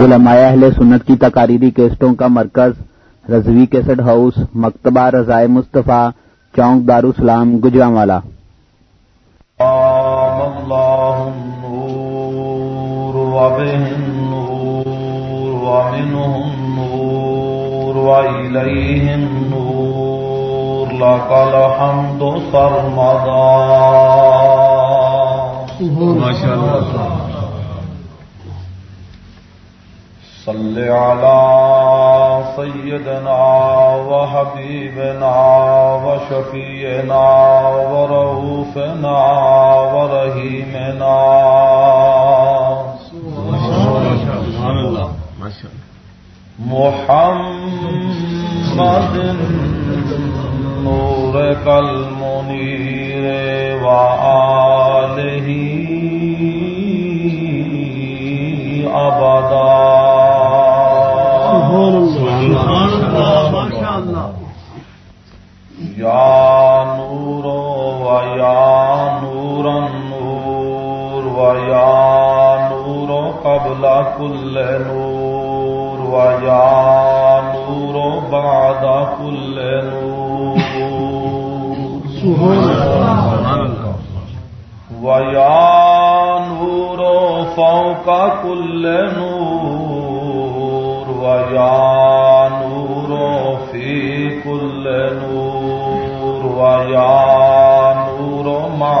علماء اہل سنت کی تقاریری کیسٹوں کا مرکز، رضوی کیسٹ ہاؤس، مکتبہ رضائے مصطفیٰ، چونک دارالسلام گجرا والا ماشاء اللہ صل على سيدنا وحبيبنا وشفينا ورؤوفنا ورحيمنا. محمد نورك المنير وآله أبدا قبل کل نور و یا نور بعد کل نور. و یا نور فوق کل نور. و یا نور فی کل نور. یا نور ما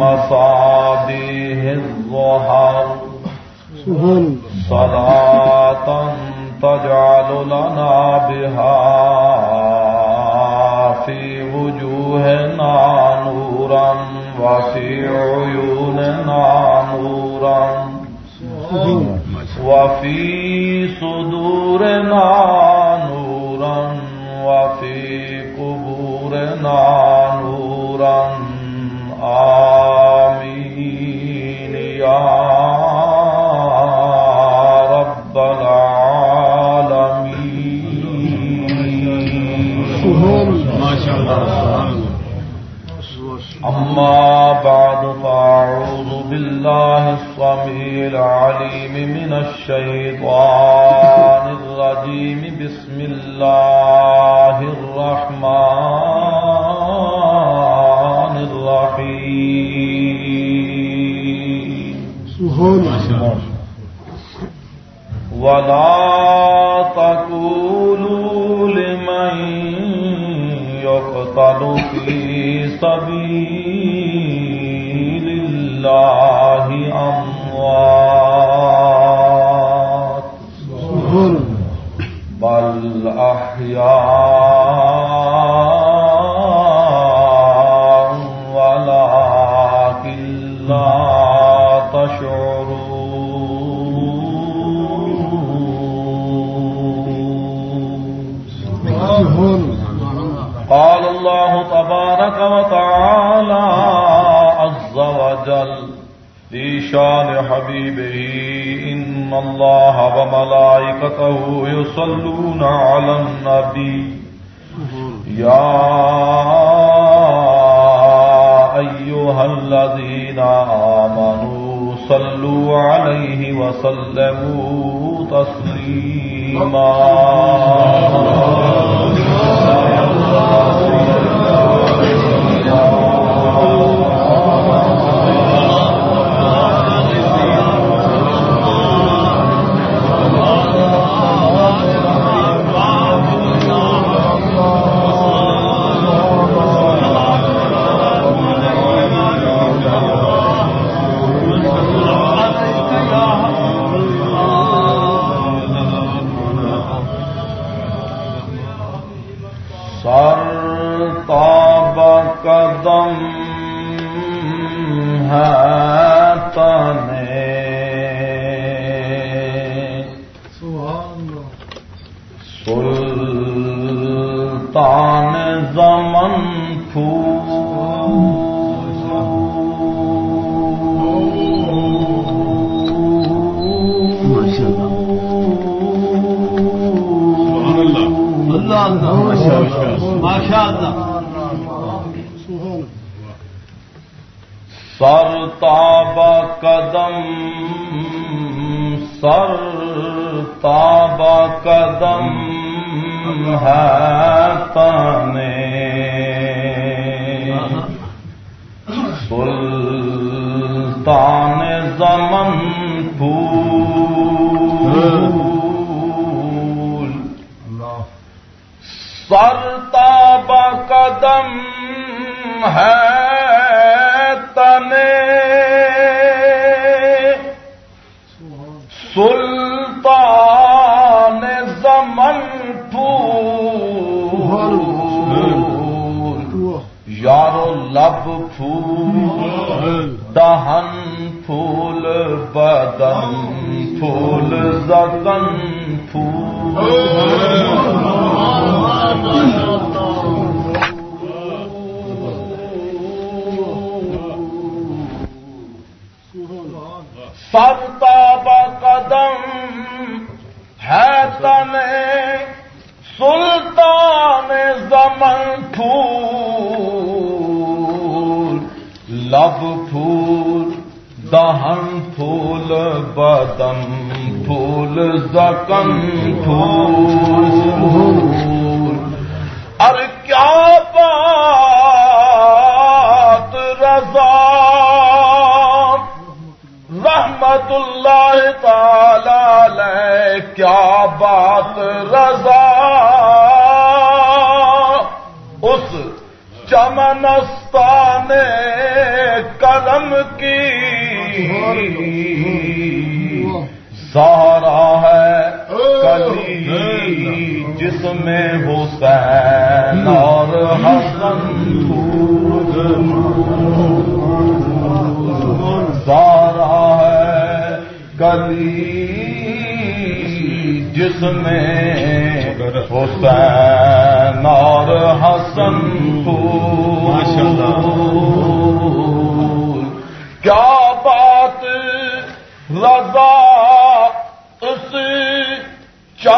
وصحبه الظهر سبحان تشعرون قال الله تبارك وتعالى عز وجل في شان حبيبه إن الله وملائكته يصلون على النبي. يا أيها الذين آمنوا صلوا عليه وسلموا تسليما.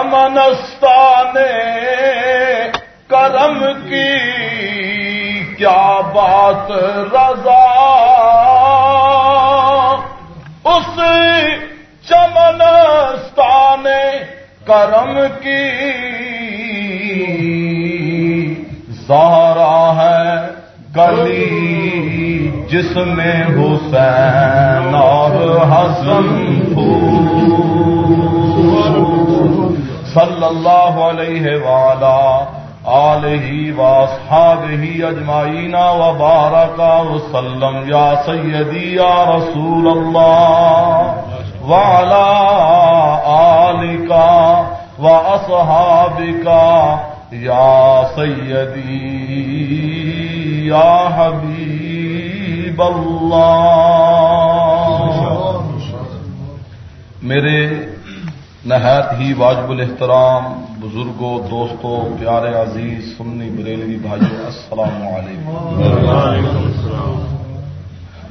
چمنستان کرم کی کیا بات رضا اس چمنستان کرم کی زہرا ہے گلی جس میں حسین اور حسن صلی اللہ علیہ وعلا آلہ واصحابہ اجمعین و بارکا وسلم یا سیدی یا رسول اللہ وعلا آلکا و اصحابکا یا سیدی یا حبیب اللہ۔ میرے نہایت ہی واجب الاحترام بزرگوں دوستوں پیارے عزیز سنی بریلوی بھائیو السلام علیکم۔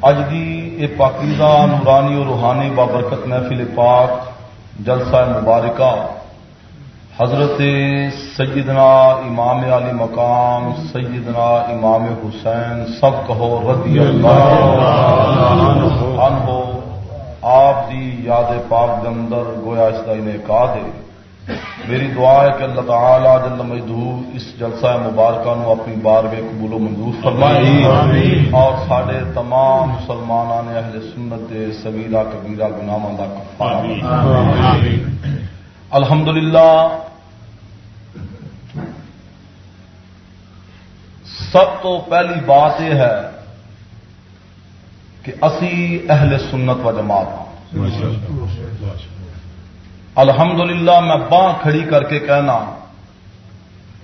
اج دی اے پاکیزہ نورانی اور روحانی بابرکت محفل پاک جلسہ مبارکہ حضرت سیدنا امام علی مقام سیدنا امام حسین سب کہو رضی اللہ عنہ آپ دی یاد پاک دے اندر گویا اس کا انعقاد ہے۔ میری دعا ہے کہ اللہ تعالی جل مجدو اس جلسہ مبارکہ نو اپنی بار میں قبول و منظور فرمائے۔ اور سارے تمام مسلمانوں نے اہل سنت دے سبیرا کبیرہ گناہاں دا کفارہ۔ الحمدللہ سب تو پہلی بات یہ ہے کہ اسی اہل سنت و جماعت ہوں الحمدللہ میں باں کھڑی کر کے کہنا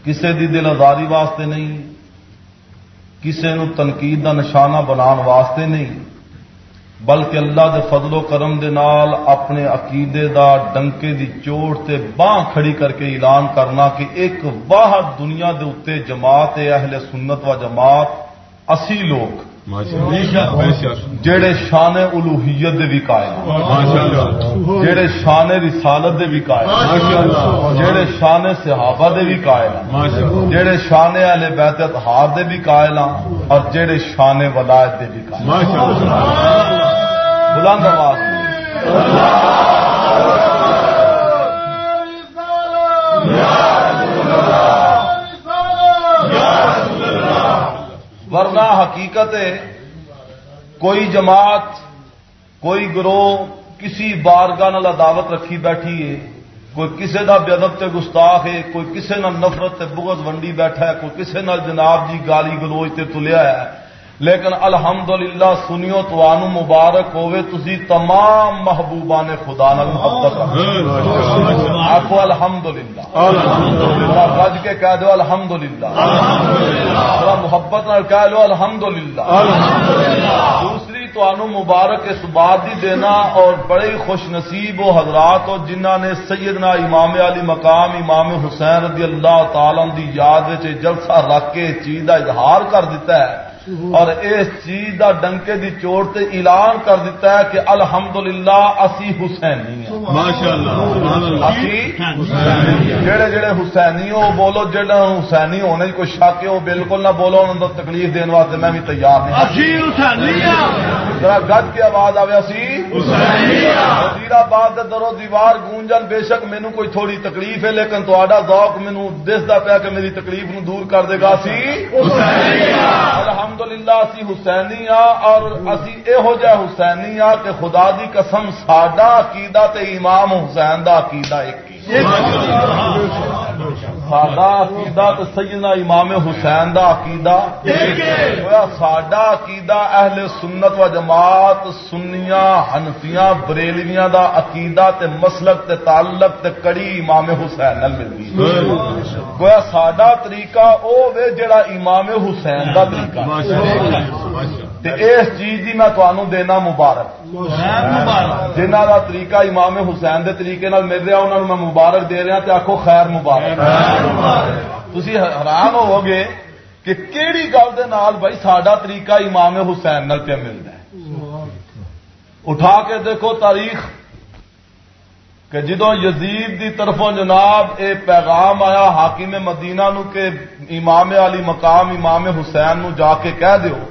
کسی دی دل آزاری واسطے نہیں کسی نو تنقید کا نشانہ بنا واسطے نہیں، بلکہ اللہ دے فضل و کرم دے نال اپنے عقیدے دا ڈنکے دی چوٹ تے باہ کھڑی کر کے اعلان کرنا کہ ایک واحد دنیا دے اتنے جماعت اہل سنت و جماعت، اسی لوگ۔ جڑے شان الوحیت دے بھی قائل جڑے شان رسالت دے بھی قائل جڑے شان صحابہ دے بھی قائل جڑے شان اہل بیت اطہار دے بھی قائل اور جڑے شان ولایت دے بھی قائل بلند آواز۔ ورنہ حقیقت ہے، کوئی جماعت، کوئی گروہ کسی بارگاہ نال دعوت رکھی بیٹھی ہے، کوئی کسے دا ادب تے گستاخ ہے، کوئی کسے نال نفرت تے بغض ونڈی بیٹھا ہے، کوئی کسے نال جناب جی گالی گلوچ تے تلیا ہے لیکن الحمدللہ سنیو تو آنو مبارک ہوئے تسی تمام محبوبہ نے خدا نال محبت آخو الحمدللہ۔ رج کے کہہ دو الحمدللہ۔ ذرا محبت نال کہہ لو الحمدللہ۔ دوسری تو آنو مبارک اس بات دی دینا اور بڑے خوش نصیب و حضرات اور جنہ نے سیدنا امام علی مقام امام حسین رضی اللہ تعالی دی یاد جلسہ رکھ کے چیز کا اظہار کر دیتا ہے۔ اور اس چیز دا ڈنکے دی چوٹ تے اعلان کر دیتا ہے کہ الحمدللہ اسی حسینی ہیں۔ جڑے جڑے حسینی ہو بولو جڑا حسینی ہونے کوئی شک ہے وہ بالکل نہ بولو انہوں نے تکلیف دین واسطے میں بھی تیار نہیں۔ ذرا گج کی آواز آئے اسی بات درو دیوار گونجن، بے شک مینو کوئی تھوڑی تکلیف ہے، لیکن تا ذوق مینو دستا پیا کہ میری تکلیف نو دور کر دے گا۔ سی الحمد الحمدللہ، اسی حسینی آ، اور اسی یہو جہ حسینی آ کہ خدا دی قسم ساڈا عقیدہ تے امام حسین دا عقیدہ ایک ساڈا عقیدہ تو سیدنا امام حسین دا عقیدہ ساڈا عقیدہ اہل سنت و جماعت سنیاں ہنفیاں بریلویاں دا عقیدہ تے مسلک تے تعلق تے کڑی امام حسین نال ملدی گویا ساڈا طریقہ او وے جڑا امام حسین دا طریقہ تے اس چیز دی میں تانوں دینا مبارک۔ جنہ دا طریقہ امام حسین دے طریقے نال مل رہا انہوں میں مبارک دے رہا تے آخو خیر مبارک۔ تھی حیران ہو گے کہ کیڑی گل دے نال بھائی ساڈا طریقہ امام حسین نال پہ ملتا ہے۔ اٹھا کے دیکھو تاریخ کہ جدو یزید دی طرفوں جناب اے پیغام آیا حاکم مدینہ نو کہ امام علی مقام امام حسین نو جا کے کہہ دیو۔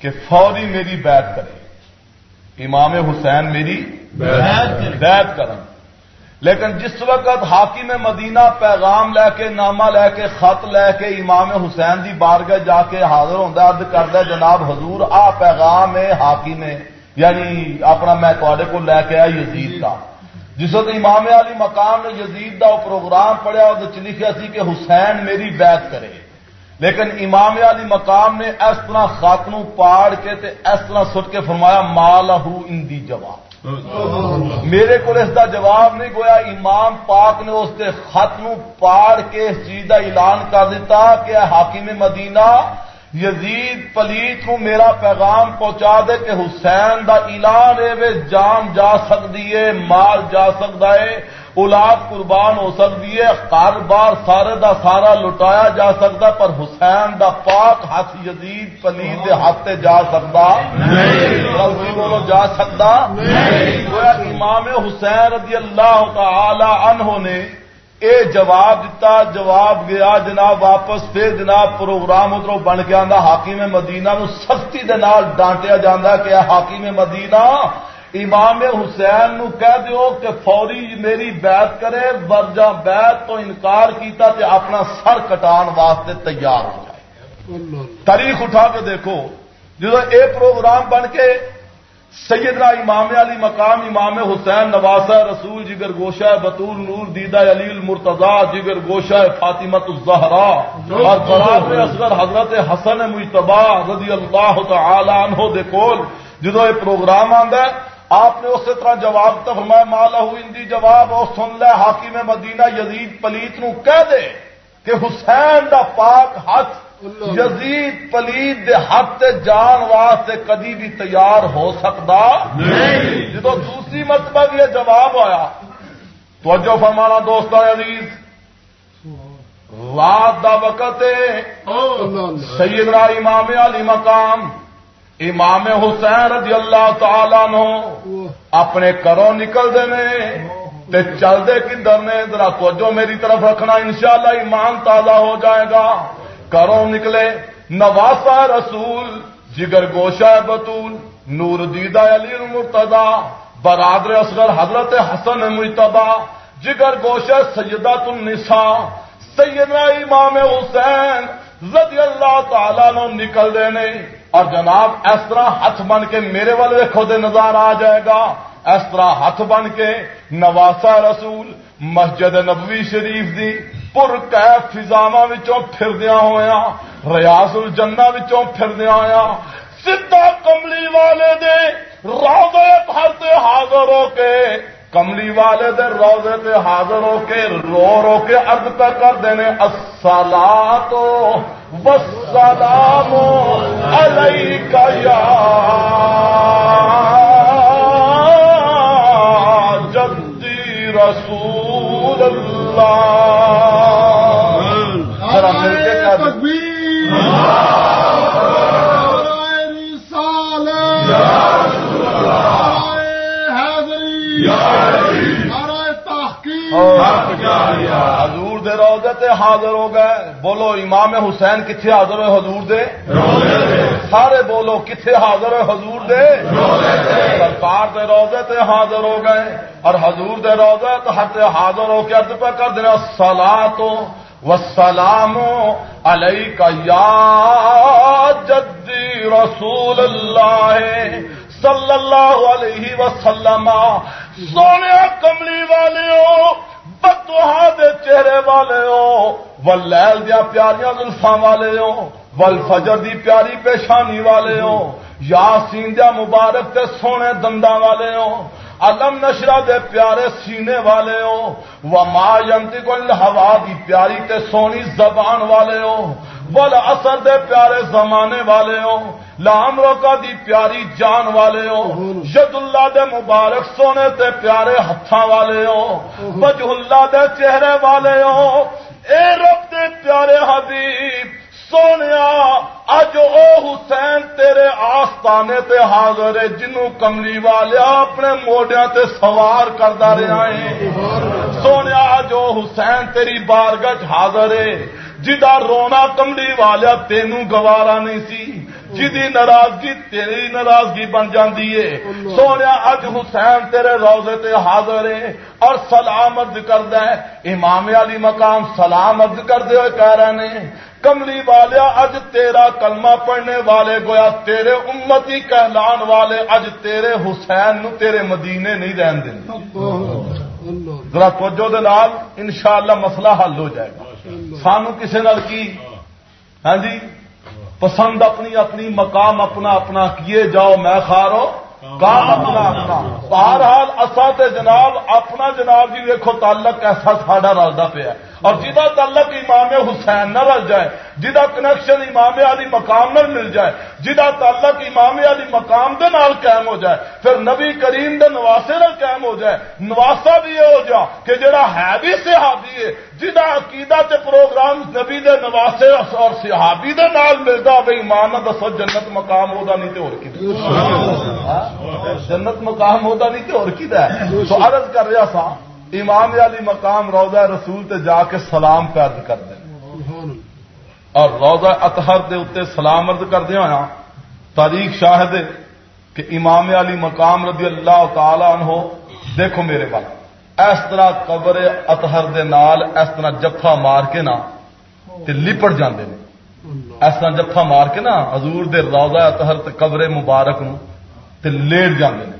کہ فوری میری بیعت کرے امام حسین میری بیعت کریں۔ لیکن جس وقت حاکم مدینہ پیغام لے کے نامہ لے کے خط لے کے امام حسین دی بارگاہ جا کے حاضر ہوتا ارد کرتا جناب حضور آ پیغام ہے حاکم یعنی اپنا میں تے کو لے کے آیا یزید کا جس وقت امام علی مقام نے یزید کا پروگرام پڑھیا اور لکھا سی کہ حسین میری بیعت کرے۔ لیکن امام علی مقام نے اس طرح خاتون پاڑ کے تے اس طرح سٹ کے فرمایا مال ان دی جواب۔ میرے کو اس کا جواب نہیں، گویا امام پاک نے اس کے خط پاڑ کے اس چیز کا اعلان کر دیتا کہ حاکم مدینہ، یزید پلیت نو میرا پیغام پہنچا دے کہ حسین دا اعلان ہے جان جا سکتی ہے مال جا سکتا ہے۔ اولاد قربان ہو سکتی ہے کاروبار سارے دا سارا لٹایا جا سکتا، پر حسین دا پاک ہاتھ یزید پلیت دے ہاتھ جا سکتا۔ بولو جا سکتا۔ امام حسین رضی اللہ تعالی عنہ نے اے جواب دیتا جواب گیا، جناب واپس پھر جناب پروگرام ادھر بن کے آتا حاکم مدینہ نو سختی دے نال ڈانٹیا جاتا کہ حاکم مدینہ امام حسین نو کہہ دیو کہ فوری میری بیعت کرے ورجا بیعت تو انکار کیتا تے اپنا سر کٹان واسطے تیار ہو جائے۔ تاریخ اٹھا کے دیکھو جب اے پروگرام بن کے سیدنا امام علی مقام امام حسین نواسا رسول جگر گوشا بطور نور دیدہ علی المرتضا جگر گوشا فاطمت الزہرا اور برات اصغر حضرت حسن مجتبا رضی اللہ تعالی عنہ دے کول، جدو یہ پروگرام آندا ہے آپ نے اسی طرح جواب تو فرمایا مالا ہندی جواب اور سن حاکم مدینہ یزید پلیت نو کہہ دے کہ حسین دا پاک ہاتھ یزید پلید دے ہاتھ جان واسطے کدی بھی تیار ہو سکتا جدو دوسری مرتبہ یہ جواب آیا توجہ فرمانا دوست عزیز رات دا وقت سیدنا امام علی مقام امام حسین رضی اللہ تعالی نو اپنے کروں نکلتے تے چلتے کدھر نے ذرا توجہ میری طرف رکھنا، انشاءاللہ ایمان تازہ ہو جائے گا۔ کروں نکلے، نواسا رسول، جگر گوشا بطول نور دیدہ علی مرتضا برادر اصغر حضرت حسن مجتبا جگر گوشا سیدہ النساء، سیدنا امام حسین رضی اللہ تعالی نو نکل دینے اور جناب اس طرح ہاتھ بن کے میرے والے خود نظر آ جائے گا۔ اس طرح ہاتھ بن کے نواسا رسول مسجد نبوی شریف دی پور فضاوا پھردیا ہوا ریاض الجنہ پھردیا ہوا سیدا کملی والے دے روزے بھرتے حاضر ہو کے، کملی والے دے روزے تے حاضر ہو کے، رو رو کے ارد پہ کر دینے اصلا تو وسلام علیکہ یا رسول حضور تے حاضر ہو گئے۔ بولو امام حسین کتنے حاضر ہوئے حضور دے؟ سارے بولو کتنے حاضر ہوئے حضور دے؟ سرکار دے روزے تے حاضر ہو گئے۔ اور حضور دے روزے تو ہر حاضر ہو کے ارد پہ کر دینا سلا تو وسلام علیہ یا جدی رسول اللہ صلی اللہ علیہ وسلم سونے کملی والے ہو بدوہا دے چہرے والے ہو ولیل دیا پیاریاں زلفاں والے ہو، والفجر دی پیاری پیشانی والے ہو یا سیندیا مبارک تے سونے دنداں والے ہو، علم نشرا دے پیارے سینے والے ہو وہ ماں ینتی کو ہوا دی پیاری تے سونی زبان والے ہو بل اثر دے پیارے زمانے والے ہو لام روکا دی پیاری جان والے ہو ید اللہ دے مبارک سونے تے پیارے ہاتھوں والے ہو، وجہ اللہ دے چہرے والے ہو۔ اے رب دے پیارے حبیب سونے اج او حسین تیرے آستانے تے حاضر ہے، جنوں کملی والے اپنے موڈیا تے سوار کرتا رہا ہے سونے اج او حسین تیری بارگاہ حاضر ہے۔ جدا رونا کملی والا تینوں گوارا نہیں سی۔ جدی ناراضگی تیری ناراضگی بن جاتی ہے۔ سونے اج حسین تیرے روزے تے حاضر ہے اور سلام ارد کرد امام علی مقام سلام ارد کرتے ہوئے کہہ رہے ہیں۔ کملی والیا اج تیرا کلمہ پڑھنے والے گویا تیرے امتی کہلان والے اج تیرے حسین نو تیرے مدینے نہیں رہن دیں ذرا توجہ دے نال انشاءاللہ مسئلہ حل ہو جائے گا۔ سانو کسے نال کی؟ ہاں جی؟ پسند اپنی اپنی، مقام اپنا اپنا، کیے جاؤ میں خارو، کام اپنا اپنا۔ بہرحال اصا تے جناب، اپنا جناب جی ویکو تعلق ایسا ساڈا رلتا پیا۔ اور جہاں تعلق امام حسین نہ رل جائے جہاں کنیکشن امام علی مقام نہ مل جائے جہاں تعلق امام علی مقام دے نال قائم ہو جائے پھر نبی کریم دے نواسے نال قائم ہو جائے نواسا بھی یہ ہو جا کہ جڑا ہے بھی صحابی ہے جہاں عقیدہ تے پروگرام نبی دے نواسے اور صحابی دے نال ملتا بھائی ایمان نہ دسو جنت مقام ہوتا نہیں تو اور کی جنت مقام ہوتا نہیں تو اور کی تو عرض کر رہا سا امام علی مقام روزہ رسول تے جا کے سلام پہ کر دیں اور روزہ اطہر دے اتنے سلام ارد کردیا ہوا تاریخ شاہد کہ امام علی مقام رضی اللہ تعالی عنہ، دیکھو میرے بال اس طرح قبر اطہر دے نال اس طرح جفا مار کے نا، تے لپٹ جاندے نے۔ اس طرح جفا مار کے نا، حضور دے روزہ اطہر تے قبر مبارک نو تے لیٹ جاندے نے۔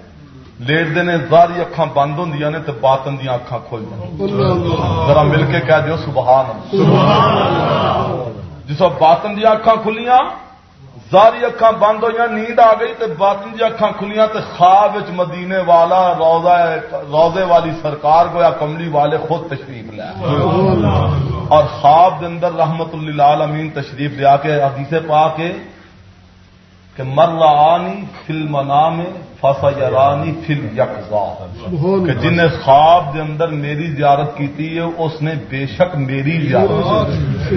لیٹ دے ظاہری اکھاں بند ہوندیاں نے تے باطن دیاں اکھاں کھل جاندیاں ذرا مل کے کہہ دیو سبحان اللہ جس باطن دیا اکھان کھلیاں زاری اکھان بند ہوئی نیند آ گئی تے باطن دیا اکھان کھلیاں تے خواب مدینے والا روزے والی سرکار گویا کملی والے خود تشریف لیا اور خواب دے اندر رحمت اللہ امین تشریف لیا کے، حدیث پا کے کہ مر رانی فل منام فسا یارانی فل یکزا کہ جن نے خواب دے اندر میری زیارت کی ہے اس نے بے شک میری زیارت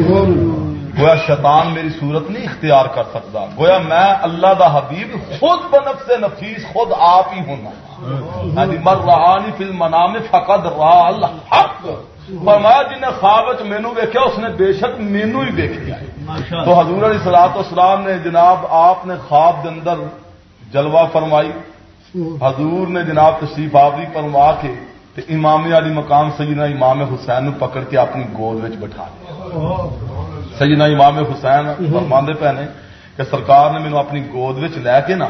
گویا شیطان میری صورت نہیں اختیار کر سکتا۔ گویا میں اللہ دا حبیب خود بنف سے نفیس خود آپ ہی ہونا جی، مر رہانی فل منام فقد را الحق فرمایا جن نے خواب مینو ویکیا اس نے بے شک مینو ہی دیکھا تو حضور علیہ سلاط اسلام نے جناب آپ نے خواب دے اندر جلوہ فرمائی۔ حضور نے جناب تشریف آوری فرما کے امام علی مقام سیدنا امام حسین نو پکڑ کے اپنی گود بٹھا لیا سیدنا امام حسین فرماندے پے نے کہ سرکار نے مینو اپنی گود لے کے نا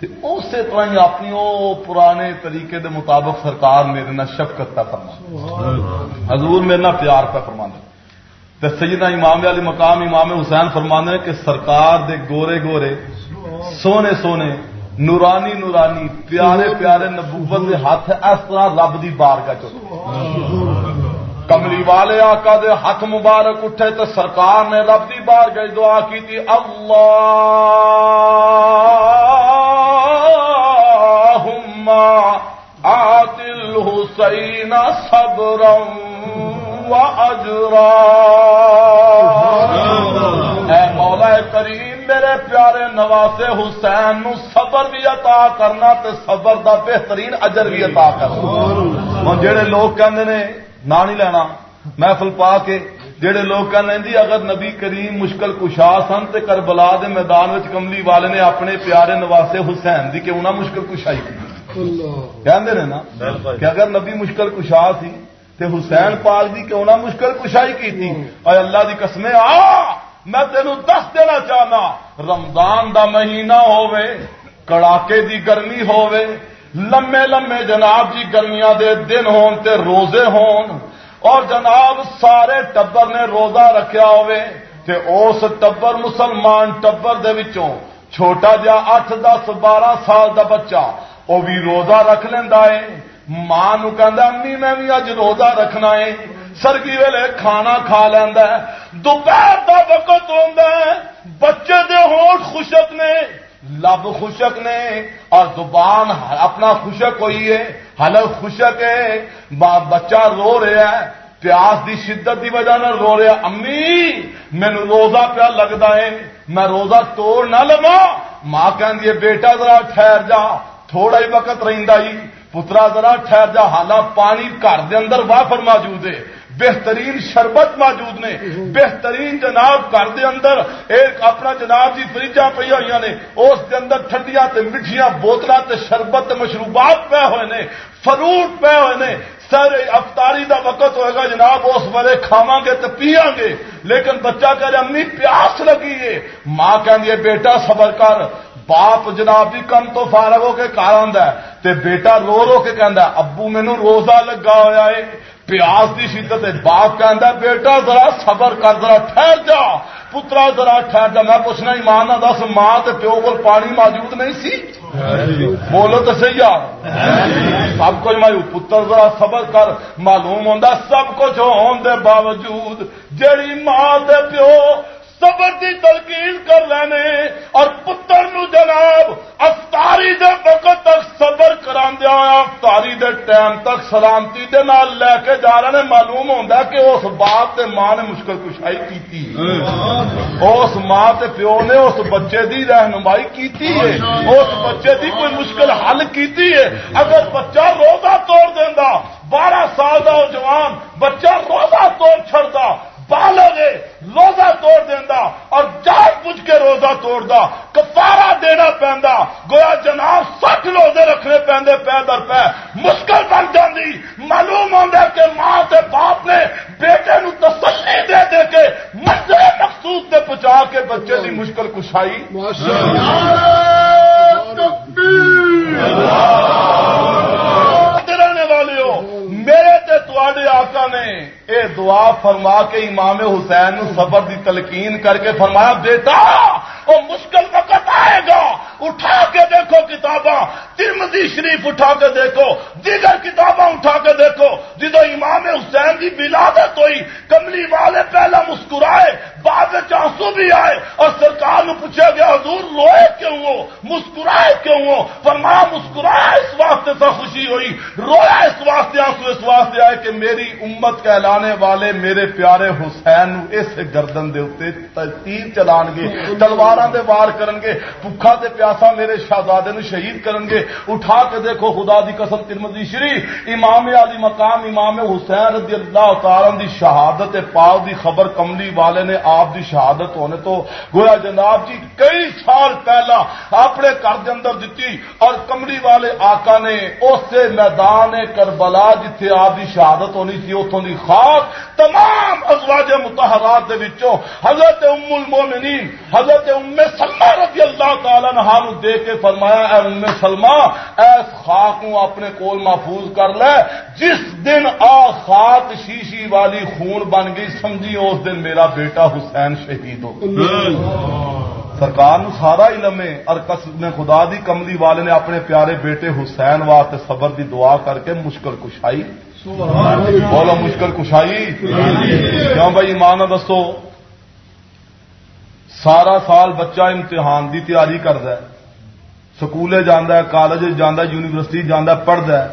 اسی طرح ہی اپنی وہ پرانے طریقے دے مطابق سرکار میرے نہ شفقت پہ فرما حضور میرے نہ پیار پہ فرما دے سیدنا امام علی مقام امام حسین فرما دے کہ سرکار دے گورے گورے سونے سونے نورانی نورانی پیارے پیارے نبوت دے ہاتھ اس طرح رب دی بار کا کملی والے آقا دے ہاتھ مبارک اٹھے تو سرکار نے رب دی بار گئی دعا کی تھی اللہ آتل حسین صبر و اجرا۔ اے مولا کریم میرے پیارے نواسے حسین نو صبر بھی عطا کرنا تے صبر دا بہترین اجر بھی عطا کرنا. ہاں، جڑے لوگ کہندے نے، نہ نہیں لینا، محفل پا کے جہے لوگ کہنے جی اگر نبی کریم مشکل کشا سن تو کربلا دے میدان وچ کملی والے نے اپنے پیارے نواسے حسین دی کہ انہیں مشکل کشائی کی کہ نا، کہ اگر نبی مشکل کشا سی تے حسین پاک دی کہ انہیں مشکل کشائی کی تھی اور اللہ دی قسمیں، آ! میں تینوں دس دینا چاہنا، رمضان دا مہینہ ہووے، کڑاکے دی گرمی ہووے، لمے لمے جناب جی گرمیاں دے دن ہون تے روزے ہون، اور جناب سارے ٹبر نے روزہ رکھا ہوئے تے اس ٹبر مسلمان ٹبر دے وچوں چھوٹا جا اٹھ دس بارہ سال دا بچہ وہ بھی روزہ رکھ لینا ہے۔ ماں نو کہ امی میں بھی اج روزہ رکھنا ہے سرگی ویلے کھانا کھا لینا دوپہر کا وقت ہوتا ہے۔ بچے دے ہوٹ خوشک نے، لب خوشک نے۔ اور زبان اپنا خوشک ہوئی ہے، حلق خوشک ہے۔ بچہ رو رہا ہے۔ پیاس دی شدت دی وجہ نہ رو رہا امی مینو روزہ پیا لگتا ہے۔ میں روزہ توڑ نہ لوا ماں کہ بیٹا ذرا ٹھہر جا۔ تھوڑا ہی وقت رہی پترا ذرا ٹھہر جا۔ حالات پانی گھر دے اندر وافر موجود ہے۔ بہترین شربت موجود نے۔ بہترین جناب گھر دے اندر ایک اپنا جناب جی فریجا پہ ہوئی نے، اس دے اندر ٹھنڈیاں تے میٹھیاں بوتل تے شربت تے مشروبات پہ ہوئے نے، فروٹ پہ ہوئے نے۔ سر افطاری دا وقت ہوئے گا جناب، اس والے کھاوا گے تو پیاں گے۔ لیکن بچہ کہہ رہے امی، پیاس لگی ہے۔ ماں کہ بیٹا، صبر کر۔ باپ جناب جی کم تو فارغ ہو کے کار آدھا تے بیٹا رو رو کے کہہ ابو مینو روزہ لگا ہوا ہے۔ پیاس کی شدت باپ کہ بیٹا ذرا صبر کر، ذرا ٹھہر جا۔ پترا ذرا ٹھہر جا۔ میں پوچھنا، ایمان نہ دس، ماں تے پیو کو پانی موجود نہیں سی؟ بولو تو صحیح آ۔ سب کچھ میں پتر ذرا صبر کر۔ معلوم ہوتا سب کچھ ہونے دے باوجود جیڑی ماں دے پیو صبر کی تلقین کر لینے اور پتر نو جناب افطاری دے وقت تک صبر کرا دیا افطاری دے ٹائم تک سلامتی دے نال لے کے جا رہے ہیں معلوم ہوتا کہ اس باپ تے ماں نے مشکل کشائی کی اس ماں تے پیو نے اس بچے دی رہنمائی کی ہے۔ اس بچے دی کوئی مشکل حل کی ہے۔ اگر بچہ روزہ توڑ دینا بارہ سال کا جوان بچہ روزہ توڑ چڑتا بالغے روزہ توڑ دینا اور جان بوجھ کے روزہ توڑ دا کفارہ دینا پہندا گویا جناب سٹ روزے رکھنے پہندے پہ در پہ مشکل بن جاندی معلوم ہوتا کہ ماں تے باپ نے بیٹے نو تسلی دے دے کے منظر مقصود تے پہنچا کے بچے دی مشکل کشائی۔ ہو تے تے آقا نے اے دعا فرما کے امام حسین صبر دی تلقین کر کے فرمایا، بیٹا، وہ مشکل وقت آئے گا۔ اٹھا کے دیکھو کتاباں ترمدی شریف اٹھا کے دیکھو، دیگر کتاباں اٹھا کے دیکھو، جدو امام حسین کی ولادت ہوئی، کملی والے پہلا مسکرائے، بعد چانسو بھی آئے، اور سرکار نو پوچھا گیا، حضور روئے کیوں ہو؟ مسکرائے کیوں ہو؟ فرمایا مسکرایا اس واسطے سے خوشی ہوئی، رویا اس واسطے، آنسو اس واسطے آئے کہ میری امت کہلانے والے میرے پیارے حسین اس گردن دے تیر چلان گے تلوار دے وار کرن گے بھوکھا تے پیاسا میرے شہزادے نو شہید کرن گے۔ اٹھا کے دیکھو خدا دی قسم ترمدی شری امام علی مقام امام حسین رضی اللہ تعالی دی شہادت پاک دی خبر کملی والے نے آپ دی شہادت ہونے تو گویا جناب جی کئی سال پہلا اپنے گھر کے اندر دیتی اور کملی والے آقا نے اس میدان کربلا جتھے آپ دی شہادت ہونی تھی اتوں دی خاک تمام ازواج متحرات دے وچوں حضرت ام المومنین، حضرت ام سلمہ رضی اللہ تعالی نہ دے کے فرمایا اے ام سلمہ ایس خاک نو اپنے کول محفوظ کر لے جس دن آ خاک شیشی والی خون بن گئی سمجھی اس دن میرا بیٹا حسین شہید ہو سرکار نو سارا علم ہے اور قسم خدا دی کملی والے نے اپنے پیارے بیٹے حسین واسطے صبر دی دعا کر کے مشکل کشائی۔ بولو مشکل کشائی؟ کیوں بھائی؟ ماں دسو سارا سال بچہ امتحان دی تیاری کرد سکولے جانا کالج جانا یونیورسٹی جانا پڑھتا ہے۔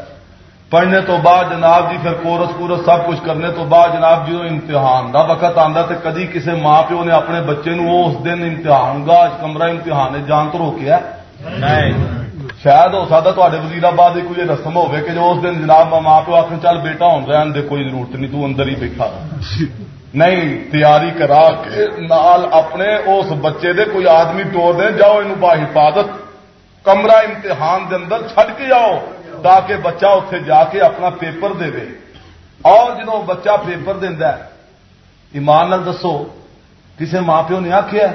پڑھنے تو بعد جناب جی پھر کورس کورس سب کچھ کرنے تو بعد جناب جی امتحان کا وقت آتا تو کدی کسی ماں پیو نے اپنے بچے نو اس دن امتحان گا کمرہ امتحان جان تو روکیا شاید ہو سکتا تے وزیر آباد کوئی رسم ہوے کہ جو اس دن جناب ماں پیو آخر چل بیٹا ہوں رہن دے کوئی ضرورت نہیں تو اندر ہی بیٹھا۔ نہیں تیاری کرا کے نال اپنے اس بچے دے کوئی آدمی ٹور دیں جاؤ یہ حفاظت۔ کمرہ امتحان دے اندر چھڈ کے جاؤ تاکہ بچہ اتے جا کے اپنا پیپر دے اور جب بچہ پیپر دینا ایمان نال دسو کسی ماں پیو نے آخیا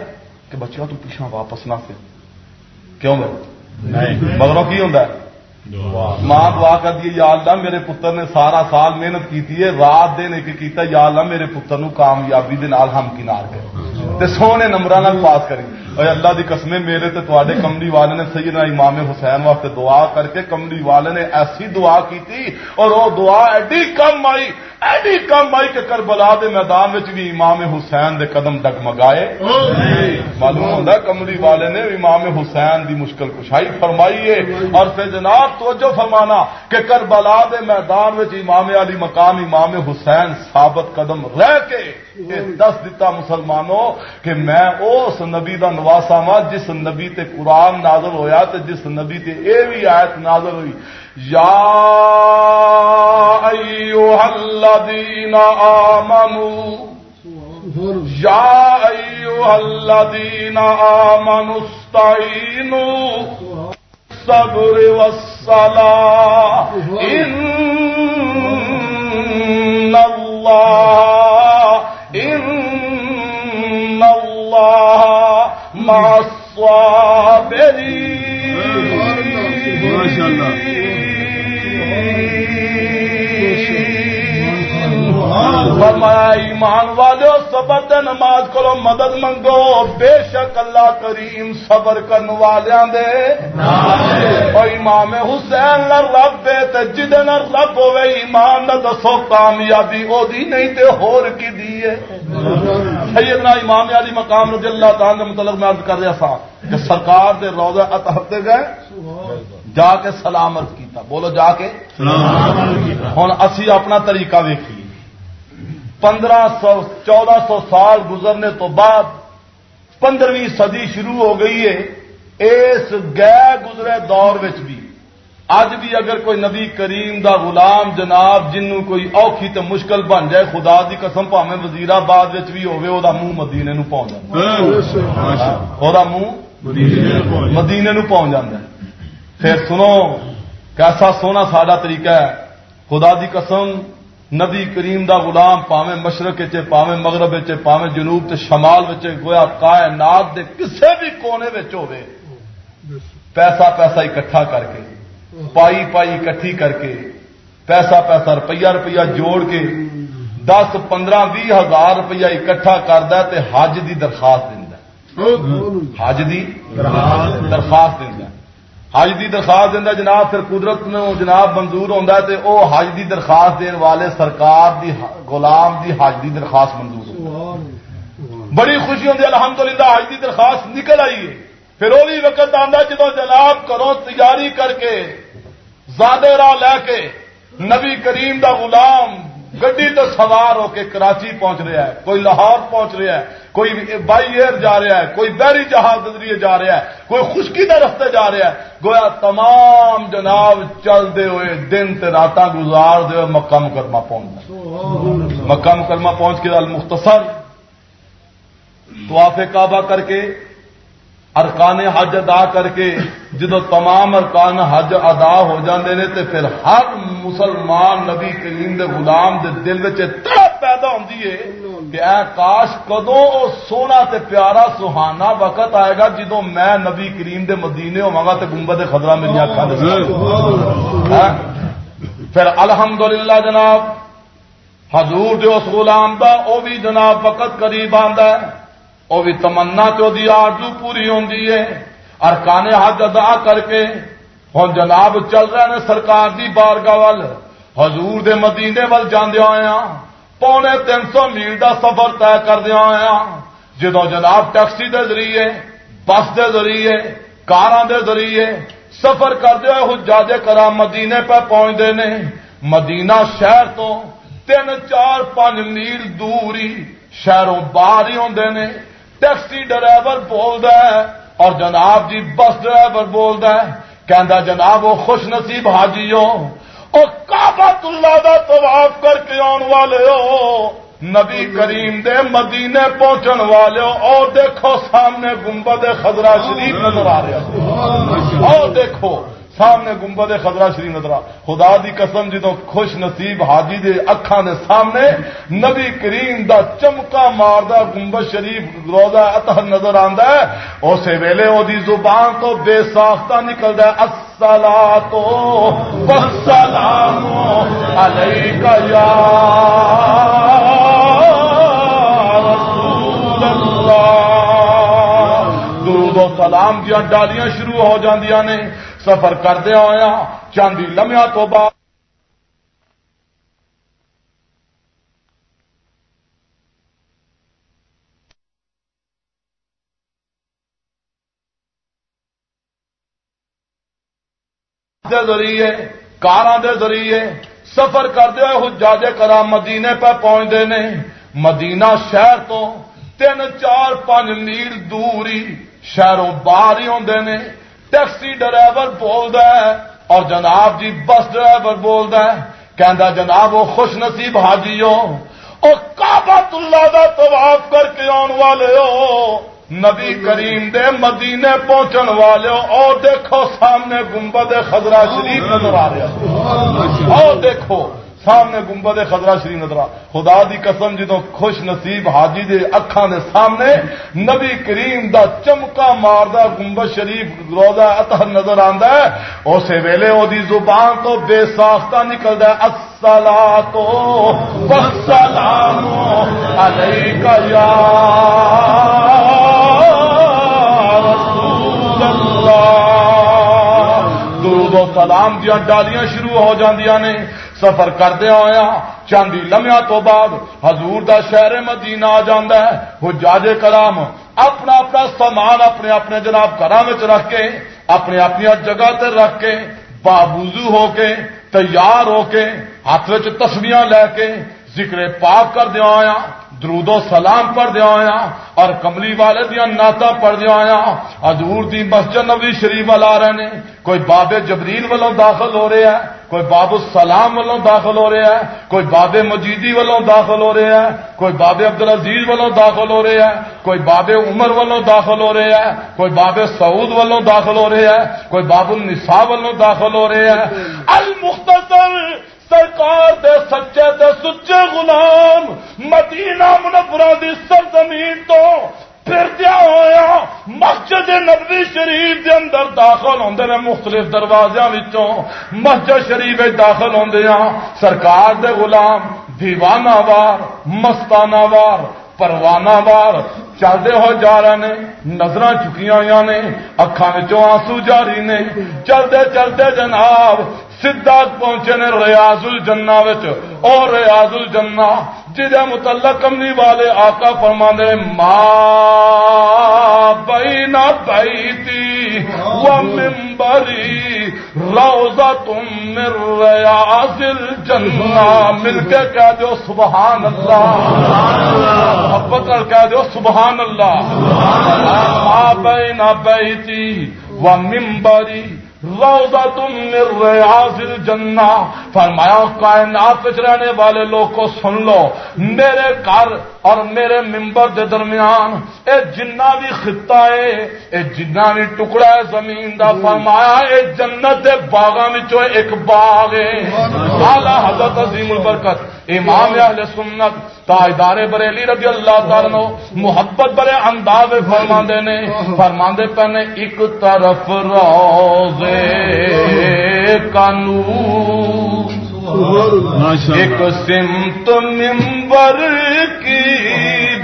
کہ بچہ تو پیچھا واپس نہ پھر۔ کیوں میں؟ مگر کی ہوں ماں دعا کر دی یا اللہ میرے پتر نے سارا سال محنت کی رات دن ایک کیتا یا اللہ میرے پتر نو کامیابی دے نال ہم کنار کر سونے نمبر پاس کری اور اللہ دی قسمیں میرے تے تے کملی والے نے سیدنا امام حسین واسطے دعا کر کے کملی والے نے ایسی دعا کی تھی اور وہ دعا ایڈی کم آئی ایڈی کم آئی کہ کربلا دے میدان بھی امام حسین دے قدم ڈگمگائے معلوم ہوتا کملی والے نے امام حسین دی مشکل کشائی فرمائی ہے اور پھر جناب توجہ فرمانا کہ کربلا دے میدان امام علی مقام امام حسین ثابت قدم رہ کے دس دتا مسلمانوں کہ میں اس نبی کا نواسا وا جس نبی تے قرآن نازل ہویا تے جس نبی تے اے بھی آیت نازل ہوئی۔ یا ایوہ الذین آمنوا یا ایوہ الذین آمنوا استعینوا صبر والصلاة۔ ان اللہ، ان اللہ مع الصابرین ماشاء اللہ. فرمایا ایمان والے صبر دے نماز کرو مدد منگو۔ بے شک اللہ کریم صبر کرنے والوں دے۔ اور امام حسین نہ رب تے جدے نہ رب ہوے ایمان نہ دسو کامیابی او دی نہیں تے ہور کی دی ہے۔ سیدنا امام علی مقام رضی اللہ تعالی متعلق میں عرض کر رہا تھا کہ سرکار دے روضہ اطہر گئے جا کے سلامت کیتا۔ بولو جا کے۔ ہوں اسی اپنا طریقہ ویکھیے۔ پندرہ سو چودہ سو سال گزرنے تو بعد پندرہویں صدی شروع ہو گئی ہے۔ اس گئے گزرے دور بھی۔ اج بھی اگر کوئی نبی کریم دا غلام جناب جنوں کوئی اوکھی تے مشکل بن جائے خدا دی قسم پاویں وزیر آباد بھی ہوے او دا منہ مدینے نو پہنچ جاندا او دا منہ مدینے نو پہنچ جاندا پھر سنو کیسا سونا ساڈا طریقہ ہے۔ خدا دی قسم نبی کریم دا غلام پاویں مشرق چ پاویں مغرب چ پاویں جنوب تے شمال وچ گویا کائنات دے کسے بھی کونے وچ ہوے پیسہ پیسہ اکٹھا کر کے پائی پائی اکٹھی کر کے پیسہ پیسہ روپیہ روپیہ جوڑ کے دس پندرہ بھی ہزار روپیہ اکٹھا کرد حج دی درخواست دینا حج دی درخواست۔ دینا حج دی درخواست دینا جناب پھر قدرت نو جناب منظور ہوتا ہے تو وہ حج دی درخواست دین والے سرکار دی غلام دی حج دی درخواست منظور بڑی خوشی ہوتی الحمدللہ حج دی درخواست نکل آئی ہے۔ پھر وہ بھی وقت آتا جدو جناب کرو تجاری کر کے زیادہ راہ لے کے نبی کریم دا غلام گڈی تو سوار ہو کے کراچی پہنچ رہا ہے، کوئی لاہور پہنچ رہا ہے، کوئی بائی ایئر جا رہا ہے، کوئی بحری جہاز ذریعے جا رہا ہے، کوئی خشکی کے رستے جا رہا ہے۔ گویا تمام جناب چلتے ہوئے دن تے رات گزار دے مکہ مکرمہ پہنچ مکہ مکرمہ پہنچ کے مختصر تو آپ کعبہ کر کے ارکان حج ادا کر کے جدو تمام ارکان حج ادا ہو جاندے نے تے پھر ہر مسلمان نبی کریم دے غلام دے دل تڑپ پیدا ہوتی ہے کہ اے کاش کدو او سونا تے پیارا سہانا وقت آئے گا جدو میں نبی کریم دے مدینے ہوا گا تے گنبد خطرہ میری اکھا ہاں؟ پھر الحمدللہ جناب، حضور دے اس غلام دا، او بھی جناب وقت قریب آندا ہے وہ بھی تمنا دی آرزو پوری ہوتی ہے۔ ارکان حج ادا کر کے ہوں جناب چل رہے ہیں سرکار دی بارگاہ وال۔ حضور دے مدینے ول جانے آیا ہاں۔ پونے تین سو میل دا سفر طے کردیا آیا ہاں۔ جدو جناب ٹیکسی دے ذریعے، بس دے ذریعے کار دے ذریعے سفر کرتے ہوئے حجاج کرا مدینے پہ پہنچتے ہیں مدینہ شہر تو تین چار پانچ میل دور ہی شہروں باہر ہی ہوتے ہیں ٹیکسی ڈرائیور بولد اور جناب جی بس ڈرائیور بولد کہ جناب، وہ خوش نصیب حاجی ہو۔ اور کابت اللہ کا طواف کر کے آن والے ہو۔ نبی کریم دے مدینے پہنچن والے ہو۔ اور دیکھو سامنے گنبد خزرہ شریف نظر آ رہا اور دیکھو سامنے گنبد خزرہ شریف نظر خدا دی قسم جدو خوش نصیب حاجی دے اکھا دے سامنے نبی کریم دا چمکا ماردا گنبد شریف روزہ اطہر نظر آندا ہے، اسی ویلے او دی زبان تو بے ساختہ نکلدا ہے۔ الصلاۃ والسلام علیک یا رسول اللہ۔ درود و سلام دیا ڈالیاں شروع ہو جاندیاں نے۔ سفر کردیا ہوا چاندی لمیا تو بعد ذریعے کار دے ذریعے سفر کرتے ہوئے حجاج کرا مدینے پہ پہنچتے ہیں مدینہ شہر تو تین چار پانچ میل دور ہی شہروں باہر ہی ہوتے ہیں ٹیکسی ڈرائیور بولد اور جناب جی بس ڈرائیور بولد کہ جناب وہ خوش نصیب حاجی ہو۔ اور کابت اللہ طواف کر کے آن والے ہو۔ نبی کریم دے مدینے پہنچن والے ہو۔ اور دیکھو سامنے گنبد خزرہ شریف نظر آ رہا اور دیکھو۔ سامنے گنبد خزرہ شری نظر خدا دی قسم جدو خوش نصیب حاجی دے اکھان دے سامنے نبی کریم دا چمکا ماردا گنبد شریف روزہ اطہر نظر آندا ہے، اسی ویلے او دی زبان تو بے ساختہ نکلدا ہے الصلاۃ والسلام علیک یا رسول اللہ۔ درود و سلام دیا ڈالیاں شروع ہو جاندیاں نے۔ سفر کردیا ہوا چاندی لمیا تو بعد حضور دا شہر مدینہ آ جاندہ ہے۔ حجاج کرام اپنا اپنا سامان اپنے اپنے جناب گھر رکھ کے، اپنے اپنی جگہ تے رکھ کے بابوزو ہو کے، تیار ہو کے، ہاتھ تسبیاں لے کے ذکر پاک کر دیا آیا ہاں۔ درود و سلام پڑھ دیا آیا ہاں۔ اور کملی والے دیا ناتا پڑھ دیا آیا ہاں۔ حضور دی مسجد نبی شریف والا رہے نے۔ کوئی باب جبریل والوں داخل ہو رہے ہیں کوئی باب السلام والوں داخل ہو رہا ہے، کوئی باب مجیدی والوں داخل ہو رہا ہے، کوئی باب عبد العزیز والوں داخل ہو رہا ہے، کوئی باب عمر والوں داخل ہو رہا ہے، کوئی باب سعود والوں داخل ہو رہا ہے، کوئی باب النساء والوں داخل ہو رہے ہیں المختصر سرکار دے سچے دے سچے غلام، مدینہ منورہ دی سرزمین تو پھردیا ہوا مسجد نبوی شریف دے اندر داخل ہوندے نے مختلف دروازیاں وچوں۔ مسجد شریف داخل ہوندے ہاں۔ سرکار دے غلام، دیوانہ وار، مستانہ وار، پروانہ وار۔ چلتے ہو جا رہے ہیں نظر چکیاں ہوئی نے اکھان آنسو جاری نے۔ چلتے چلتے جناب سیدا پہنچے نے ریاض الجنہ اور ریاض الجنہ جہد متعلق کملی والے آقا فرما دے ماں بئی نہ بئی تھی وہ ممبری روزہ تم مر ریاض الجنہ. مل کے کہہ دو سبحان اللہ محبت کہہ دو سبحان اللہ ماں بئی نہ بئی تھی وہ ممبری روزہ تم ریاض الجنہ فرمایا کائنات رہنے والے لوگ کو سن لو میرے گھر اور میرے ممبر دے درمیان اے جنہ بھی خطہ ہے اے جنہ بھی ٹکڑا ہے زمین دا فرمایا اے جنت دے باغاں وچوں ایک باغ ہے۔ اعلی حضرت عظیم البرکت امام اہل سنت تاجدار بریلی رضی اللہ تعالی محبت برے انداز فرماندے نے۔ فرماندے پنے ایک طرف روزے کانو ایک سمت ممبر کی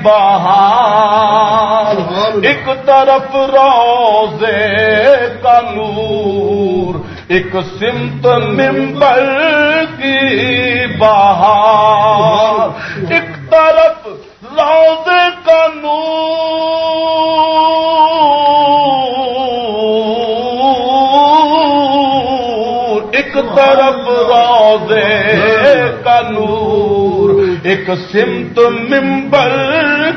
بہار ایک طرف روزے کا نور ایک سمت ممبر کی بہار، ایک طرف روزے کا نور طرف روزے کا نور، ایک سمت ممبر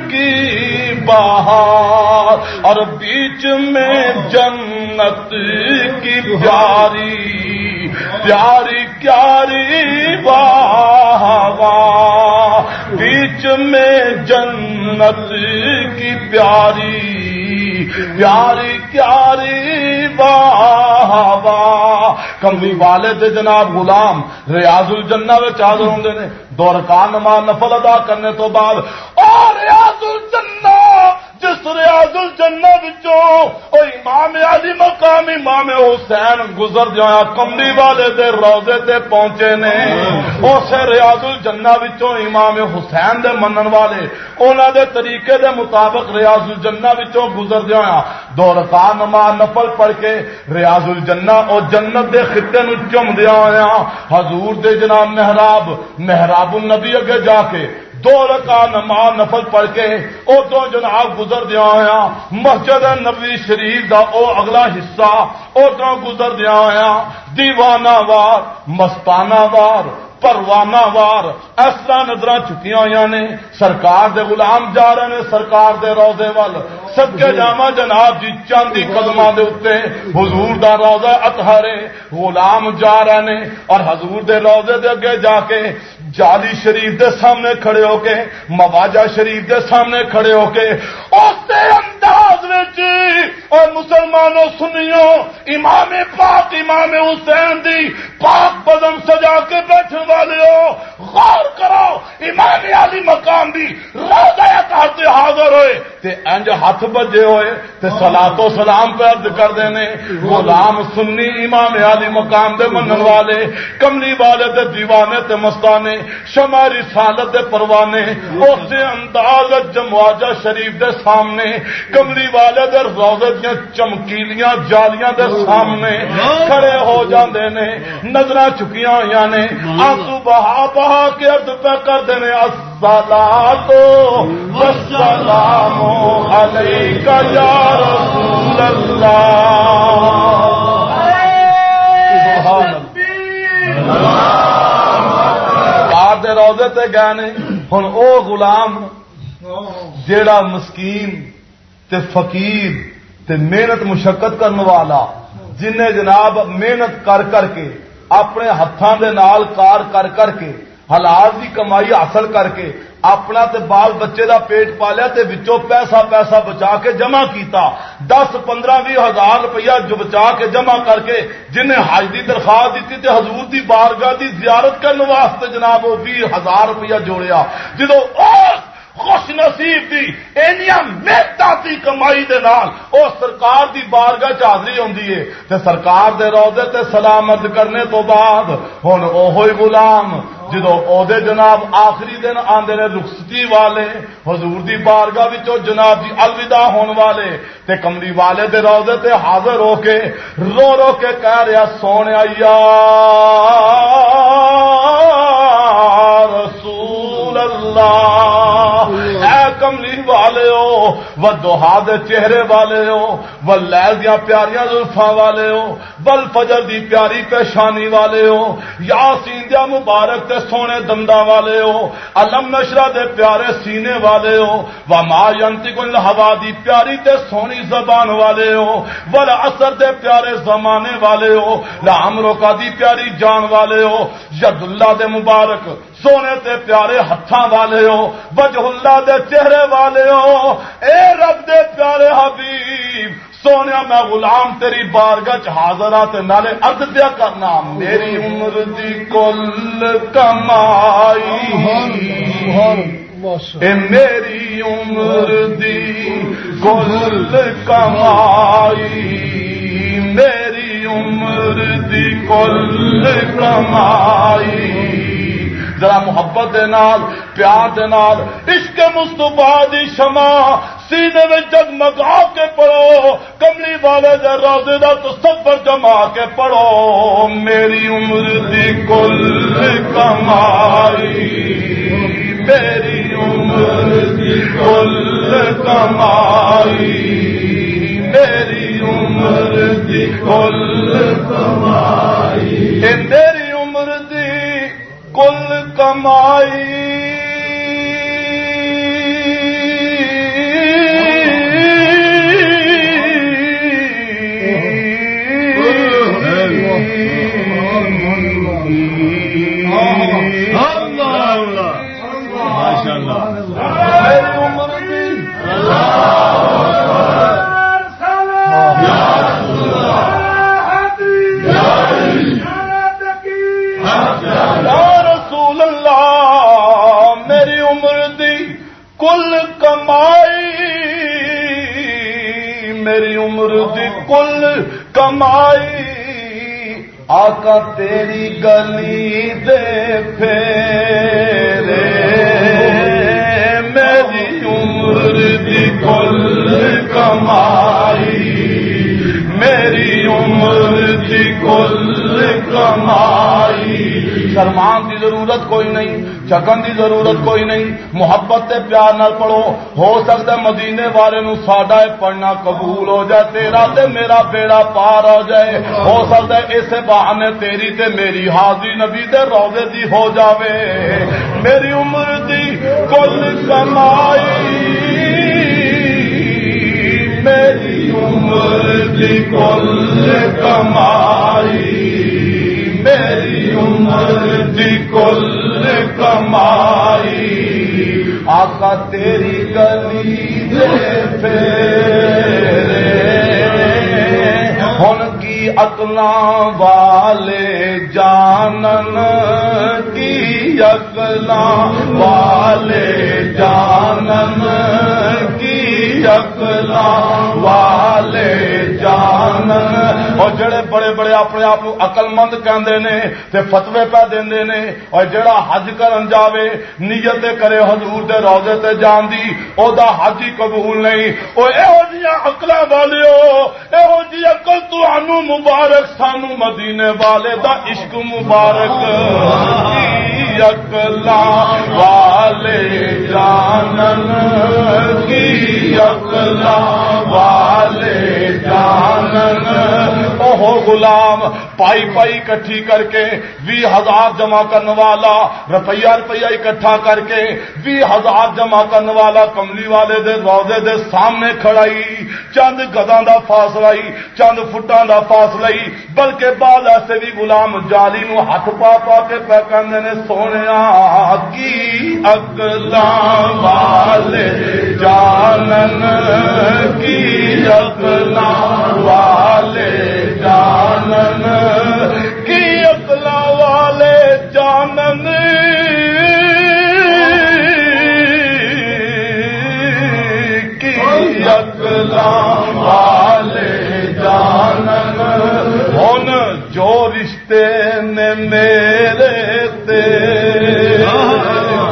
کی بہار، اور بیچ میں جنت کی پیاری پیاری پیاری واہ بیچ میں جنت کی پیاری پیاری پیاری واہ کملی والے دے جناب غلام ریاض الجنہ میں چادر ہوں نے۔ دور کا نماز نفل ادا کرنے تو بعد اور ریاض الجنہ جس ریاض الجنہ بچوں او امام علی مقام، امام حسین گزر جایا کملی والے دے روزے تے پہنچے نے۔ اس ریاض الجنہ بچوں امام حسین دے منن والے، انہاں دے طریقے دے مطابق ریاض الجنہ بچوں گزر جایا۔ دو رکعت نماز نفل پڑھ کے ریاض الجنہ او جنت دے خطے نو چم دیا ہویا حضور دے جناب محراب محراب النبی اگے جا کے دو رکا نماز نفل پڑھ کے ادو جناب گزر دیا ہوا مسجد نبی شریف دا او اگلا حصہ ادو گزر دیا ہوا دیوانہ وار، مستانہ وار پروانہ وار اس طرح نظر چکی ہوئی نے۔ سرکار دے غلام جا رہے ہیں سرکار دے روزے وال۔ سب کے جاوا جناب جی چاندی قدم دے اتنے حضور دا روزہ اتہارے غلام جا رہے ہیں اور حضور دے روزے دے اگے جا کے جالی شریف دے سامنے کھڑے ہو کے، مواجہ شریف دے سامنے کھڑے ہو کے اس انداز اور مسلمانوں سنیو امام پاک، امام حسین دی پاک بدم سجا کے بیٹھے والے ہو، غور کرو، امام علی مقام دی روزہ حاضر ہوئے، تے انج ہاتھ بجے ہوئے، تے سلا تو سلام پہ ارد کر دینے، غلام سنی امام علی مقام دے منن والے، کملی والے دے دیوانے تے مستانے، شماری سالت دے پروانے، اس انداز جمواجہ شریف دے سامنے، کملی والے دے روزے دیا چمکیلیاں جالیاں دے سامنے، کھڑے ہو جاندے نے نظر چکیاں ہوئی نے آنسو بہا بہا کے ارد پہ کر دینے السلام علیکہ یا رسول اللہ. دے روزے تے گئے نے ہوں او غلام جیڑا مسکین تے فقیر تے محنت مشقت کرنے والا جن جناب محنت کر کر کے اپنے ہاتھوں دے نال کار کر کر کے، حلال کی کمائی حاصل کر کے، اپنا تے بال بچے دا پیٹ پالیا تے وچوں پیسہ پیسہ بچا کے جمع کیتا۔ دس، پندرہ بھی ہزار روپیہ جو بچا کے جمع کر کے جنہیں حج دی درخواست دیتی تے حضور دی بارگاہ دی زیارت کرنے واسطے جناب وہ بھی ہزار روپیہ جوڑیا۔ جدو خوش نصیب دی اینیا محنت کی کمائی دے نال۔ او سرکار دی بارگاہ چادری ہوندی ہے تے سرکار دے روضے تے سلامت کرنے تو بعد ہن اوہی غلام جدو عہدے جناب آخری دن آندے نے رخصتی والے، حضور دی بارگاہ وچوں جناب دی الوداع ہون والے، تے کملی والے دے روضے تے حاضر ہو کے رو رو کے کہہ رہا سونے یا رسول اللہ۔ کملی والے ہو و دوہا دے چہرے والے ہو و لیل دیا پیاریاں زلفا والے ہو بل فجر دی پیاری پیشانی والے ہو یا سیندیا مبارک تے سونے دندا والے ہو، علم نشرا دے پیارے سینے والے ہو و ما ینتی کل ہوا دی پیاری تے سونی زبان والے ہو بل اثر دے پیارے زمانے والے ہو لام روکا دی پیاری جان والے ہو ید اللہ دے مبارک سونے تے پیارے ہاتھاں والے ہو وجہ اللہ دے چہرے والے ہو اے رب دے پیارے حبیب سونے میں غلام تیری بارگاہ حاضر ہاں آتے نالے ارد دیا کرنا، میری عمر دی کل کمائی۔ اے میری عمر دی کل کمائی۔ میری عمر دی کل کمائی۔ ذرا محبت دے نال، پیار دے نال، عشق مستفا دی شما سینے میں جگمگا کے پڑھو، کملی والے دے روزے دا تو سفر جما کے پڑھو، میری عمر دی کل کمائی، میری عمر دی کل کمائی، میری عمر دی کل کمائی۔ میری کل کمائی کمائی، میری عمر دی کل کمائی۔ آقا تیری گلی دے پھیرے۔ میری عمر دی کل کمائی۔ میری عمر دی کل کمائی۔ سلمان کی ضرورت کوئی نہیں۔ چکن کی ضرورت کوئی نہیں محبت تے پیار نہ پڑھو۔ ہو سکتا مدینے والے نو ساڈا پڑھنا قبول ہو جائے تیرا تے میرا بیڑا پار ہو جائے۔ ہو سکتا ہے اسے بہانے تیری تے میری حاضری نبی دے روزے دی ہو جاوے۔ میری عمر دی کل کمائی میری عمر دی کل کمائی۔ میری عمر دی کل کمائی۔ آقا تیری گلی دے پھیرے۔ ہن کی اکلا والے جانن کی اکلا والے جانن کی اکلا والے جانن۔ اور جڑے بڑے بڑے اپنے آپ اقل مند کہندے نے تے فتوے پہ دیندے نے، اور جڑا حج کرن جاوے نیت کرے حضور دے روزے تے جان دی، او دا حج ہی قبول نہیں۔ او ایہو جیاں عقلاں والیو، ایہو جی عقل تانوں مبارک سانو مدینے والے دا عشق مبارک۔ کی والے جانن کی یقلا والے جانن اوہ غلام، پائی پائی کٹھی کر کے بھی ہزار جمع کرنے والا، روپیہ روپیہ اکٹھا کر کے بھی ہزار جمع کرنے والا کملی والے دے روزے دے سامنے کھڑائی، چند گداں دا فاصلہ چند فٹاں دا فاصلہ بلکہ بعد ایسے بھی غلام جالی نو ہاتھ پا پا کے پہ کہندے نے سونے کی اگلا والے جانن، کی اگلا والے جانن کی اپنا والے جانن۔ کی اپنا والے جانن۔ ہن جو رشتے نے میرے تے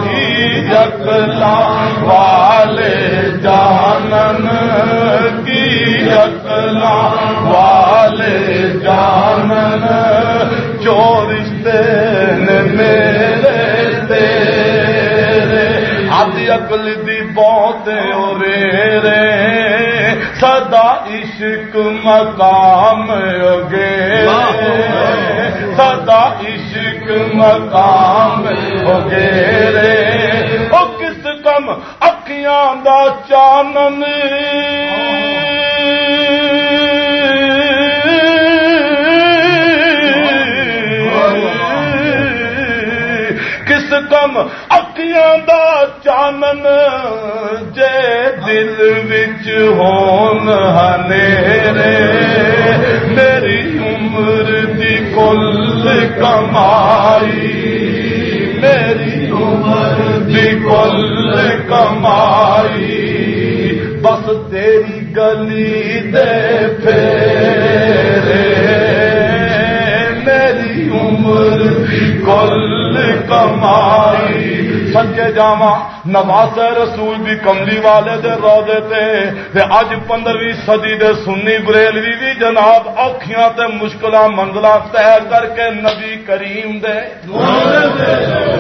کی اپنا بہت رے رے سدا عشق مقام گے سدا عشق مقام گے رے۔ وہ کس کم اکیاں دا چانن۔ کس کم اکیاں دا چانن جے دل وچ ہون ہنیرے۔ میری عمر دی کل کمائی۔ میری عمر دی کل کمائی۔ بس تیری گلی دے پھیرے۔ میری عمر دی کل کمائی۔ سجے جاوا نواز رسول بھی کملی والے دے روزے تے تے اج پندرہویں صدی دے سنی بریلوی بھی جناب اوکھیاں تے مشکلاں منزلاں طے کر کے نبی کریم دے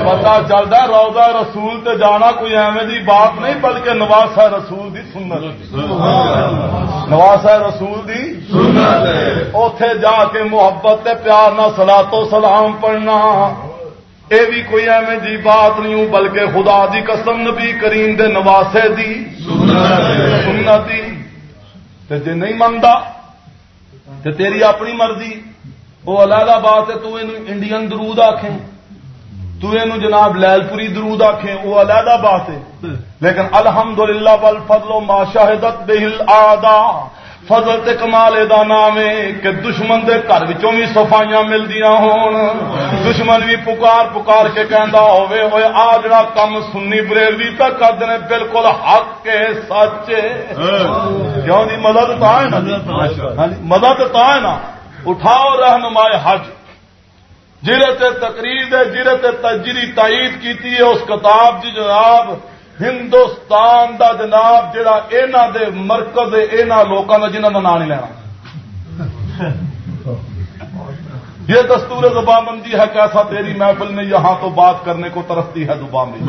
پتا چلتا روزہ رسول تے جانا کوئی ایویں دی بات نہیں بلکہ نواز رسول دی سنت نواز رسول دی سنت اوتھے جا کے محبت تے پیار نہ سلا تو سلام پڑھنا اے بھی کوئی ایویں جی بات نہیں ہوں، بلکہ خدا دی قسم نبی کریم دے نواسے دی سنتی تے جے نہیں منتا تے تیری اپنی مرضی۔ وہ علیحدہ بات ہے، تو یہ انڈین درود آکھیں۔ تو یہ جناب لیل پوری درود آکھیں وہ علیحدہ بات ہے۔ لیکن الحمدللہ والفضل ما شاہدت بہل آدھا۔ فضل تے کمال دا نام ہے کہ دشمن دے گھر وچوں بھی صفائیاں ملدیاں ہون۔ دشمن بھی پکار پکار کے کہندا ہوے اوے آ جڑا کم سنی بریلوی پہ کردے نے بالکل حق کے سچ کیوں دی مدد تا ہے نا؟ مدد تا ہے۔ نا؟ اٹھاؤ رہنمائے حج۔ جرے تے تقریر دے جرے تے تجری تائید کیتی ہے اس کتاب دی جناب ہندوستان دا جناب جڑا اینا دے مرکز اینا لوکاں دا جنہاں دا نام نہیں لینا۔ یہ دستور زبان بندی ہے کیسا تیری محفل میں یہاں تو بات کرنے کو ترستی ہے زبان بھی۔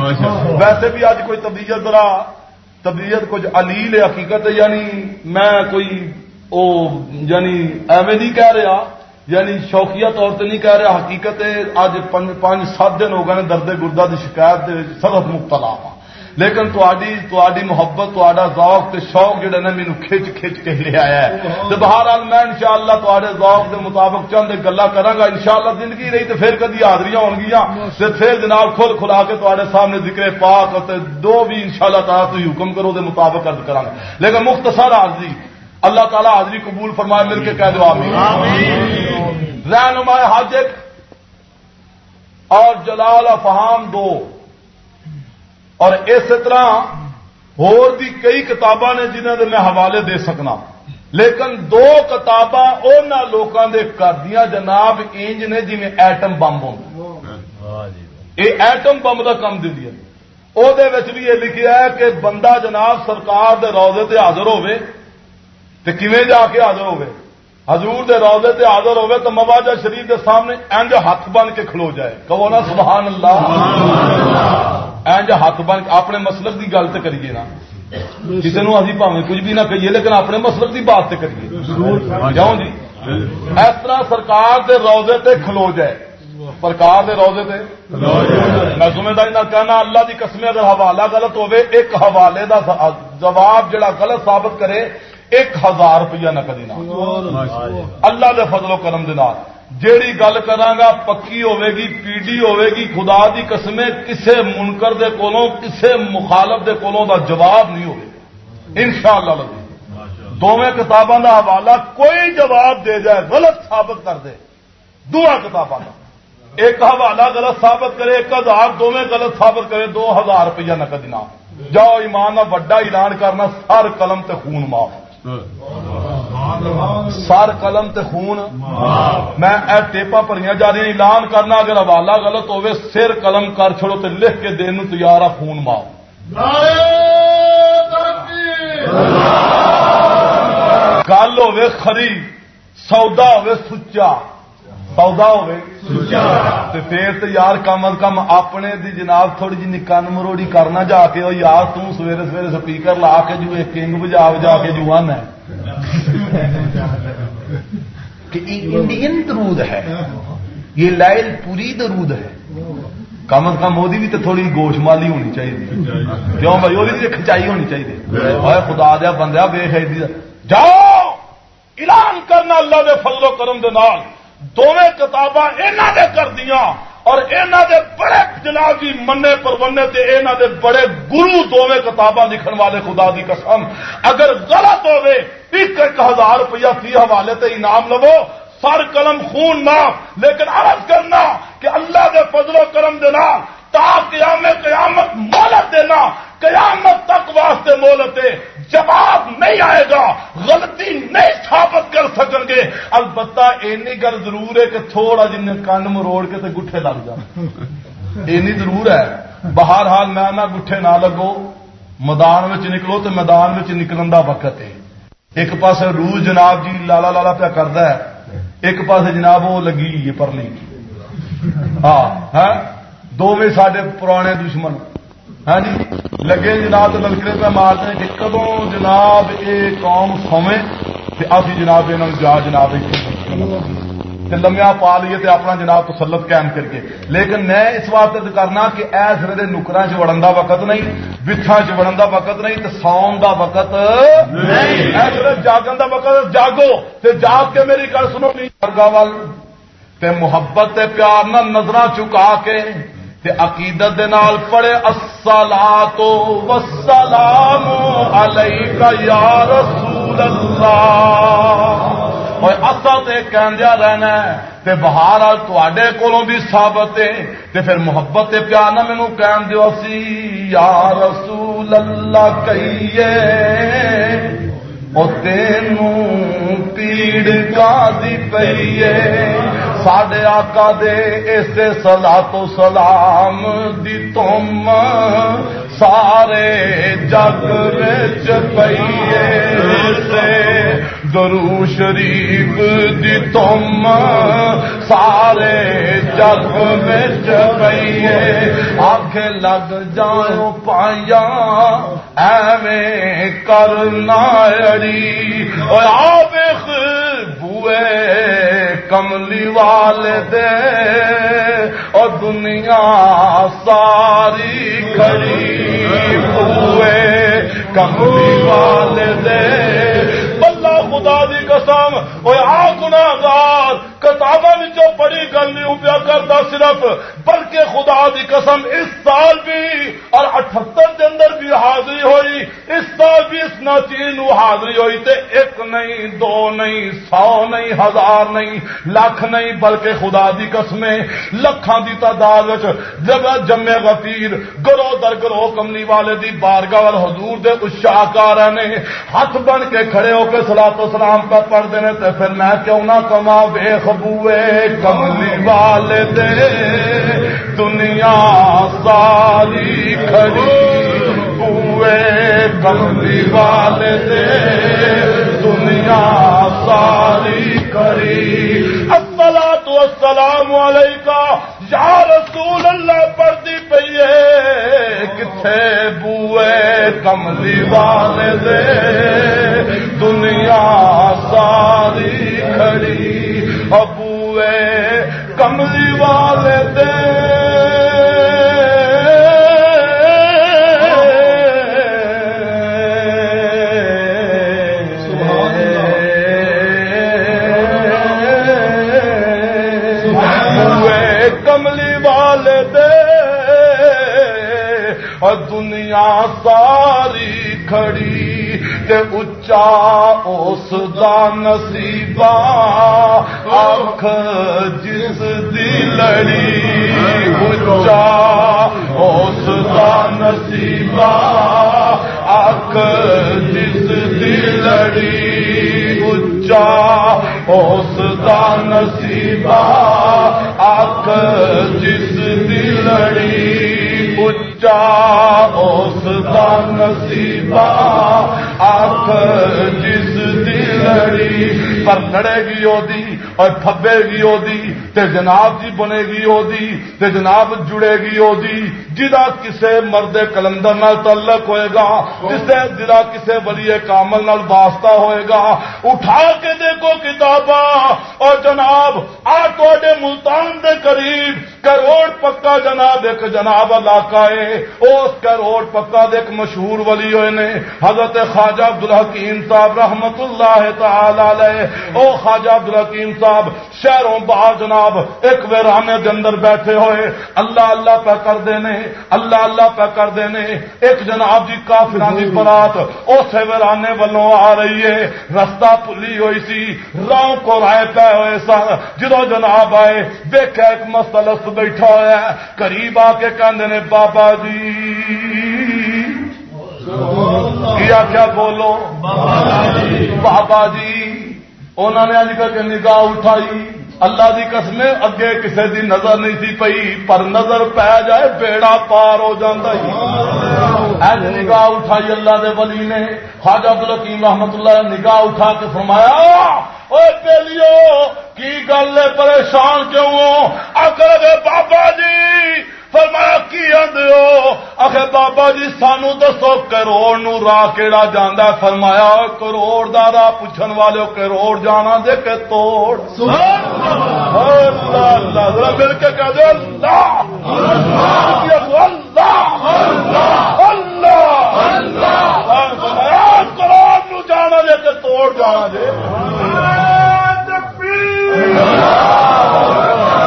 ویسے بھی آج کوئی طبیعت ذرا طبیعت کچھ علیل حقیقت ہے یعنی میں کوئی او یعنی ایویں نہیں کہہ رہا یعنی شوقیہ طور سے نہیں کہہ رہا حقیقت ہے آج پانچ سات دن ہو گئے دردے گردہ کی شکایت سبق مبتلا ہاں۔ لیکن تاری محبت تا ذوق تے شوق جہاں نے مینو کھچ کھچ کے لے آیا ہے۔ تو بہرحال میں ان شاء اللہ تے ذوق کے مطابق چند گلا کرا گا ان شاء اللہ زندگی رہی تو پھر کدی حاضری ہو گیا پھر جناب کھل کھلا کے تے سامنے ذکر پاک دو بھی ان شاء اللہ تعالیٰ تھی حکم کرو دے مطابق ارد کرا گا لیکن مختصر حاضری اللہ تعالیٰ حاضری قبول فرمائے مل کے کہہ دو آمین۔ رہنما حج اور جلال افہام دو۔ اور اس طرح ہور بھی کئی کتاباں نے جنہوں نے میں حوالے دے سکنا۔ لیکن دو کتاباں ان لوگوں کے کردیا جناب انج نے جی ایٹم بمب ہوں یہ ایٹم بمب کا کام دیا۔ وہ بھی یہ لکھا ہے کہ بندہ جناب سرکار دے روزے تے حاضر ہوے تو کیویں جا کے حاضر ہوے حضور دے روزے تے حاضر ہوے تو مواجہ شریف کے سامنے انج ہاتھ بن کے کھلو جائے۔ کہو نا سبحان اللہ۔ اینج ہاتھ بن اپنے مسلک کی گل تو کریے نا۔ کسی نے ابھی پاوے کچھ بھی نہ کہیے لیکن اپنے مسلک کی بات کریے۔ جاؤ جی؟ اس طرح سرکار دے روزے تے کھلو جائے۔ سرکار دے روزے تے؟ میں سمجھتا نہ کہنا، اللہ کی قسم اگر حوالہ غلط ہوے ایک حوالے دا جواب جڑا غلط ثابت کرے، ایک ہزار روپیہ نہ کدی نہ اللہ دے فضل و کرم دے نال۔ جیڑی گل کرا پکی ہوے گی پیڈی ہوے گی خدا دی قسمیں کسے منکر دے کولوں، کسے مخالف دے کولوں دا جواب نہیں ہوگا ان شاء اللہ دونوں کتاباں دا حوالہ کوئی جواب دے جائے، غلط ثابت کر دے۔ دونوں کتاباں کا ایک حوالہ غلط ثابت کرے، ایک ہزار دونوں غلط ثابت کرے، دو ہزار روپیہ نقد انعام جاؤ ایمان کا وڈا اعلان کرنا، سر قلم تے خون معاف ہاں۔ سر قلم تے خون میں اے ٹیپا پڑیاں جا رہی اعلان کرنا، اگر حوالہ غلط ہوے سر قلم کر چھوڑو تے لکھ کے دین تیار خون ماؤ گل ہوے خری، سودا ہوے سچا، سودا ہوے پھر تو یار، کم از کم اپنے دی جناب تھوڑی جی نکن مروڑی کرنا جا کے وہ یار توں سویرے سویرے سپیکر لا کے جو ایک کنگ بجا بجا کے جو ہے۔ آنا کہ انڈین درود ہے۔ یہ لائل پوری درود ہے۔ کم از کم وہی بھی تو تھوڑی جی گوش مالی ہونی چاہیے۔ کیوں بھائی؟ وہ بھی کھچائی ہونی چاہیے۔ خدا دیا بندہ ویخ جاؤ! اعلان کرنا اللہ دے فضل و کرم دے نال۔ دونوں کتاباں کر دیا اور اینا دے بڑے جناب جی منے پرونے تے اینا دے بڑے گرو دونوں کتاباں لکھن والے خدا دی قسم۔ اگر غلط ہوے ایک ایک ہزار روپیہ فی حوالے تے انعام لو۔ سر قلم خون نہ، لیکن عرض کرنا کہ اللہ دے فضل و کرم دینا تا قیامت قیامت مولت دینا، قیامت تک واسطے مولت جواب نہیں آئے گا، غلطی نہیں ثابت کر سکیں گے۔ البتہ اینی گل ضرور ہے کہ تھوڑا جی جن کن مروڑ کے تے گٹھے لگ جان اینی ضرور ہے۔ بہر حال میں نہ گٹھے نہ لگو۔ میدان نکلو تو میدان نکلن دا وقت ہے۔ ایک پاس روح جناب جی لالا لالا پیا کرتا ہے۔ ایک پاس جناب وہ لگی یہ پرلی۔ ہاں ہاں۔ دونوں سڈے پرانے دشمن ہاں جی لگے جناب للکڑے پہ مارتے کہ کدوں جناب یہ قوم سویں ابھی جناب یہ جا جناب لمیا پا لیے تے اپنا جناب تسلط قائم کر کے لیکن میں اس واسطے کرنا کہ ایس ویلے نکرا چ وڑن کا وقت نہیں بچھا چ وڑن کا وقت نہیں تو ساؤن کا وقت نہیں ایس ویلے جاگن کا وقت جاگو تے جاگ کے میری گل سنو ارگا وال تے محبت تے پیار نہ نظر چکا کے تے عقیدت دے نال پڑے السلام والسلام علیکہ یا رسول اللہ اور اصا تے کہندیا رہنا ہے، تے بہار تے کولوں بھی ثابت ہے۔ تے پھر محبت تے پیار نہ مینوں کہن دیو سی یا رسول اللہ کہیے، او تینوں پیڑ کا دی پئیے ساڈے آقا دے اسے سلا تو سلام دی تم سارے جگ وچ پئیے درو شریف دی تم سارے جگ میں پیے آگ لگ جاؤ پایا ایویں کرنا اڑی آپ ہوئے کملی والے دے اور دنیا ساری کھڑی ہوئے کملی والے دے خدا دی قسم وہ آ گناگار کتاب بڑی گل نہیں پیا کرتا صرف، بلکہ خدا دی قسم اس سال بھی اور اٹھتر کے اندر بھی حاضری ہوئی، اس سال بھی اس ناچی حاضری ہوئی تے ایک نہیں، دو نہیں، سو نہیں، ہزار نہیں، لاکھ نہیں، بلکہ خدا دی قسمیں لکھان دی تعداد جب جمے غفیر گرو در گرو کملی والے دی بارگاہ حضور دے اشاکار نے ہاتھ بن کے کھڑے ہو کے سلا تو سلام کا پڑھتے ہیں پھر میں کیوں نہ کما بے خبوے کملی والے دے دنیا ساری کھڑی بوئے کملی والے دے دنیا ساری کھڑی۔ اصلا تو السلام علیکم یا رسول اللہ، پڑھتی پی کتنے بوئے کملی والے دے دنیا ساری کھڑی۔ ابوئے کملی والے دے۔ دنیا ساری کھڑی تے اچا اس دا نصیبا آخ جس دی لڑی، اچا اس دا نصیبا آخ جس دی لڑی، اچا اس دا نصیبا آخ جس دی لڑی۔ اس کا نصیبہ آخ جس دل پر لڑے گی وہ اور پھبے گی دی تے جناب جی بنے گی دی تے جناب جڑے گی دی جدا کسے مرد کلندر نال تعلق ہوئے گا، جسے جدا کسے ولی کامل نال واسطہ ہوئے گا۔ اٹھا کے دیکھو کتاباں۔ اور جناب، آ تے ملتان دے قریب کروڑ پکا جناب ایک جناب علاقہ ہے۔ اس کروڑ پکا دے ایک مشہور ولی ہوئے نے، حضرت خواجہ عبد الحکیم صاحب رحمت اللہ تعالی علیہ۔ او خواجہ عبد الحکیم صاحب شہروں باہر جناب ایک ویرانے دے اندر بیٹھے ہوئے اللہ اللہ پہ کر دینے اللہ اللہ پہ کر دینے ایک جناب جی کافران برات اسے ویرانے والوں آ رہی ہے رستہ پلی ہوئی سی راہ کو رائے پہ ہوئے سن جدو جناب آئے دیکھا ایک مسلس بیٹھا ہوا ہے قریب آ کے کہندے نے بابا جی۔ کیا کیا بولو؟ بابا جی۔ انہوں نے اج کر کے نگاہ اٹھائی۔ اللہ دی قسم اگے کسی دی نظر نہیں تھی پئی، پر نظر پی جائے، بیڑا پار ہو جاتا ہی۔ نگاہ اٹھائی اللہ دے ولی نے۔ خواجہ عبد الحکیم رحمت اللہ نگاہ اٹھا کے فرمایا پیلیو کی گل پریشان کیوں ہو؟ اگر بابا جی فرمایا کی آدھو آخر بابا جی سانو دسو کروڑ نو راہ کہڑا جانا فرمایا کروڑ دا راہ پوچھن والے کروڑ جانا دے کے توڑ؟ اللہ اللہ مل کے کہہ دے اللہ! اللہ! اللہ! کروڑ نو جانا دے کے توڑ جانا دے؟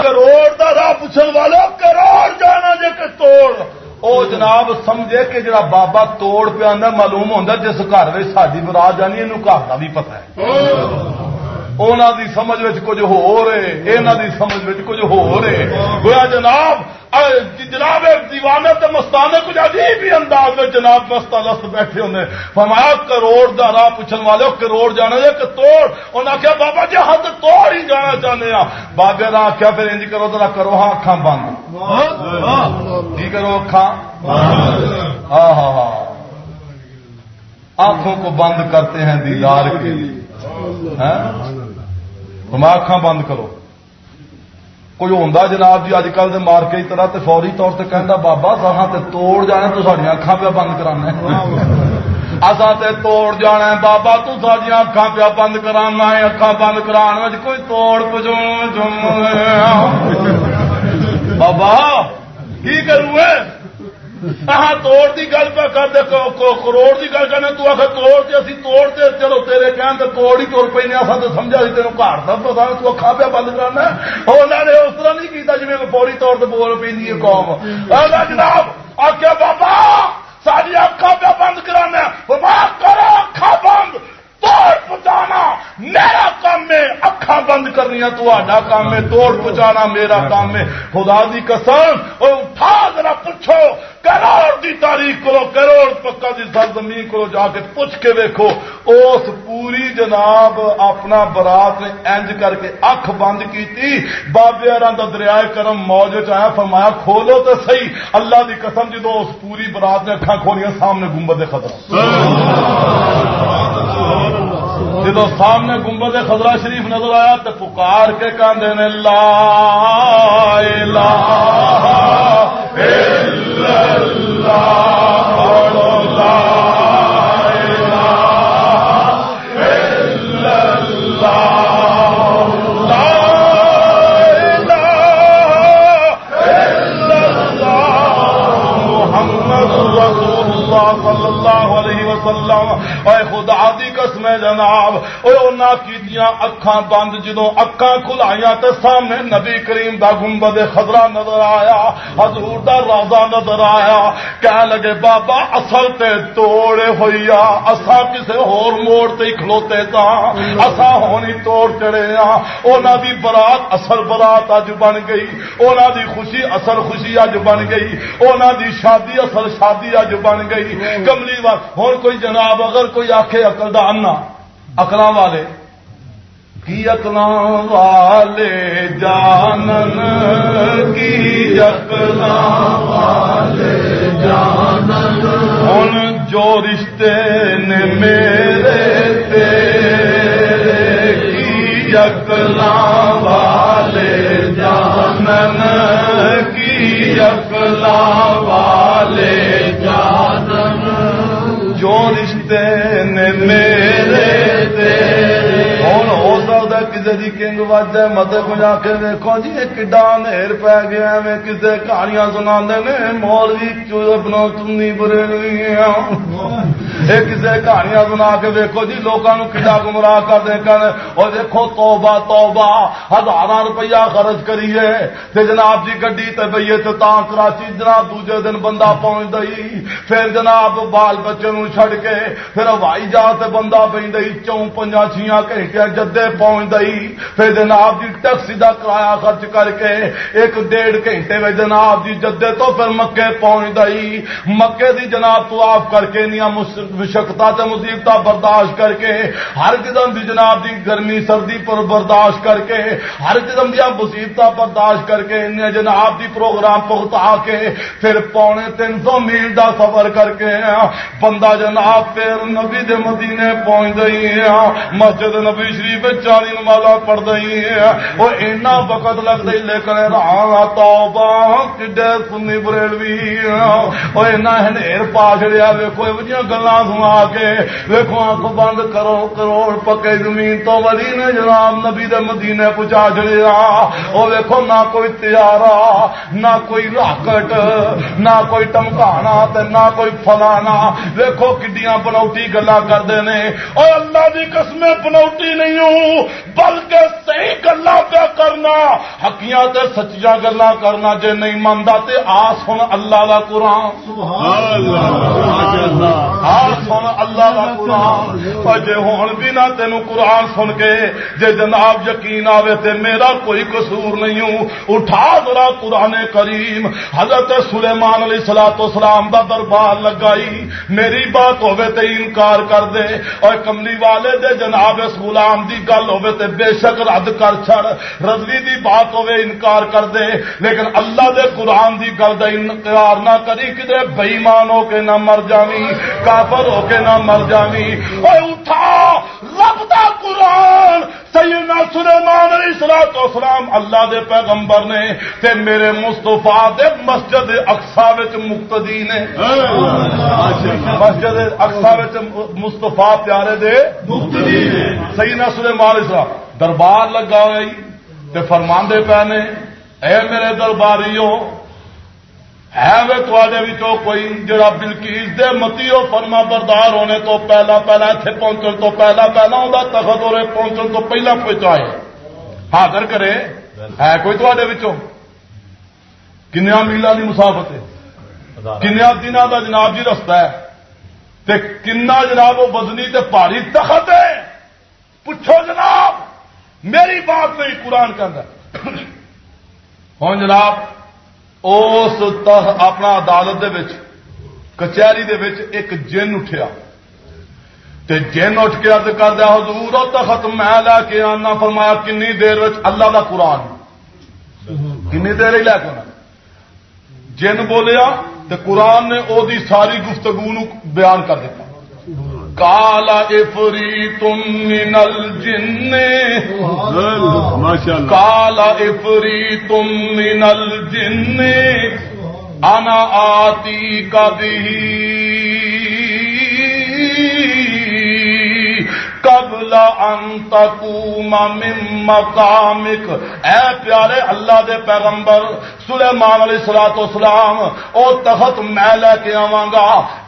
کروڑ دا راہ پوچھن والے کروڑ سمجھے کہ توڑ۔ او جناب، سمجھے کہ جڑا بابا توڑ پہ آدھا معلوم ہوتا جس گھر میں ساری براد جانی یعنی یہ گھر کا بھی پتا ہے۔ ہاں۔ انہوں دی سمجھ کچھ ہو رہے یہاں دی سمجھ کچھ ہو رہے گویا جناب جی جناب دیوانے تے مستانے کچھ عجیب ہی انداز میں جناب مست لست بیٹھے ہونے۔ فرمایا، کروڑ دا راہ پوچھن والے کروڑ جانے دے کہ توڑ۔ انہیں آخیا بابا جی ہاتھ توڑ ہی جانا چاہتے ہیں بابے نے آخیا پھر انج کرو تو کرو ہاں اکھان بند۔ کی کرو اکھان ہاں ہاں ہاں۔ آنکھوں کو بند کرتے ہیں دیدار کے لیے۔ ہاں؟ تم اکھان بند کرو۔ کوئی ہوں جناب جی اج کل مار کے طرح تے فوری طور سے کہہ بابا سہاں تے توڑ جانا تو ساری اکھان پہ بند کرانا اصا تے توڑ جانا ہے بابا تو ساری اکھان پہ بند کرانا ہے اکھان بند کرا کوئی توڑ پجو بابا کی کروں توڑ دی گل پہ کر دے کروڑ دی گل کرنے، تو آخر توڑ دے اسی توڑ دے چلو تیرے کہن تے توڑ ہی توڑ پہ اسا تے سمجھا سی تینوں گھر کا پتا تو اکھا پہ بند کرنا انہوں نے اس طرح نہیں کیتا جویں میں فوری طور تے بول پیندی ہے قوم۔ جناب، آکھیا، بابا ساری اکھا پہ بند کرانا کرو اکھا بند۔ توڑ پہنچانا، میرا کام ہے اکھا بند کرنی تا کام ہے، توڑ پہنچانا میرا کام ہے۔ خدا دی قسم اور اٹھا ذرا پوچھو، کروڑ دی تاریخ کرو کروڑ پکا دی سرزمین کرو جا کے پوچھ کے ویکو اس پوری جناب اپنا برات نے انج کر کے اکھ بند کی بابے دا دریائے کرم موج آیا، فرمایا، کھولو تو صحیح۔ اللہ دی قسم جدو اس پوری برات نے اکھا کھولیا سامنے گنبد خطرہ۔ جدو سامنے گنبد خزرا شریف نظر آیا تو پکار کے کاندے نے، لا صلی اللہ علیہ وسلم خدا دی قسم جناب اے انہاں کیتیاں اکھاں بند جدوں اکھاں کھلائیاں تے سامنے نبی کریم دا گنبد خضرا نظر آیا حضور دا روضہ نظر آیا کہہ لگے بابا اصل تے توڑے ہوئیا اسا کسے ہور موڑ تے کھلوتے تا اسا ہونی توڑ چڑے ہاں انہاں دی برات اصل برات اج بن گئی انہاں دی خوشی اصل خوشی اج بن گئی انہاں دی شادی اصل شادی اج بن گئی۔ کملی ہوں کوئی جناب اگر کوئی آخے اکل دا انا اکل والے۔ کی اکل والے جانن، کی اکل والے جانن۔ ہوں جو رشتے نے میرے تیرے، کی یکلا والے جانن۔ کی یکلا والے جانن میرے ہوں ہو سکتا کسی کی کنگ وج ہے؟ مت کو جا کے دیکھو جی کڈا نیر پی گیا میں کسی کہانیاں سنا نے، مولوی چوپنا چنی برے یہ کسی کہانیاں سنا کے دیکھو جی لوگوں کڈا گمراہ کر دے کر۔ اور دیکھو توبہ توبہ ہزار روپیہ خرچ کریے۔ تے جناب جی گڈی تے بئیے تے تاں کراچی، جناب دوجے دن بندہ پہنچ دئی پھر جناب بال بچے نو چھڑ کے، پھر ہوائی جہاز بندہ پہ چون پنجا چھیاں گھنٹے جدے پہنچ دئی پھر جناب جی ٹیکسی دا کرایہ خرچ کر کے ایک ڈیڑھ گھنٹے میں جناب جی جدے تو پھر مکے پہنچ دئی مکے دی جناب تو آپ کر کے نیا مشکتا تے مصیبت برداشت کر کے، ہر قدم دی جناب دی گرمی، سردی پر برداشت کر کے، ہر قدم دیا مصیبت برداشت کر کے، انہیں جناب دی پروگرام پہتا کے، پھر پونے تین سو میل دا سفر کر کے، بندہ جناب پھر نبی دے مدینے پہنچ گئی مسجد نبی شریف چالی نمازا پڑھ گئی وہ اینا وقت لگ گئی لیکن رانا توبہ کڈے سنی بریلوی وہ اینا ہنیر پا چڑیا ویکو یہ گلا سنا کے ویکو اک بند کرو کروڑ پکے زمین تو ولی نے جناب نبی دے مدینے پہنچا چڑیا وہ ویکو نہ کوئی تیارا نہ کوئی راکٹ نہ کوئی ٹمکانا نہ کوئی فلانا۔ ویکو کڈیاں بنوٹی گلا کرتے ہیں اور اللہ کی قسم بنوٹی نہیں ہوں بلکہ صحیح گلا پہ کرنا حقیاں تے سچیاں گلا کرنا۔ جے نہیں منتا تے آس ہوں اللہ کا قرآن۔ آس ہوں اللہ کا قرآن۔ جے ہوں بھی نہ تینوں قرآن سن کے، جے جناب یقین آوے تے میرا کوئی قصور نہیں ہوں۔ اٹھا ذرا قرآن کریم۔ حضرت سلیمان علیہ سلا تو سلام کا دربار لگائی۔ میری بات ہوے تے انکار کر دے۔ اور کملی والے دے جناب اس غلام دی گل ہوے تے بے شک رد کر چھڑ۔ رضوی دی بات ہوے انکار کر دے۔ لیکن اللہ دے قرآن دی گل دا انکار نہ کری، کدے بےمان ہو کے نہ مر جاوی کافر ہو کے نہ مر جاوی اوے اٹھا، رب دا قرآن۔ سیدنا سلیمان علیہ الصلوۃ والسلام اللہ دے پیغمبر نے تے میرے مصطفی دے مسجد اقصا وچ مقتدی نے۔ مسجد اقصا وچ مصطفی پیارے دے مقتدی نے۔ سیدنا سلیمان علیہ السلام، دربار لگا ہوئی تے فرماندے پے نے، اے میرے درباریو ہے وے تو کوئی جڑا بلکیس دے متی ہو فرما بردار ہونے تو پہلا پہلا اتنے پہنچن تو پہلا پہلا ہوں تخت ہو رہے پہنچن تو پہلا پہنچائے حاضر کرے، ہے کوئی تو کنیا میلا کی مسافت ہے۔ کنیا دن کا جناب جی رستہ ہے۔ تے کنا جناب وہ وزنی تے پاری تخت ہے۔ پوچھو جناب، میری بات نہیں قرآن کے اندر ہوں جناب اس اپنا عدالت دے وچ، کچہری دے وچ ایک جن اٹھیا۔ تے جن اٹھ کے ارد کر دیا حضور و تخت میں لے کے آنا۔ فرمایا کنی دیر وچ؟ اللہ دا قرآن۔ کنی دیر ہی لے کے جن بولیا، تے قرآن نے او دی ساری گفتگو بیان کر دیتا۔ کالا افری تم نل جن کالا افری تم نل جن انا آتی کبھی قبل ان تقوم من مقامک اے پیارے اللہ دے پیغمبر، سلیمان علیہ الصلوۃ والسلام، او تخت میں لے کے آواں گا۔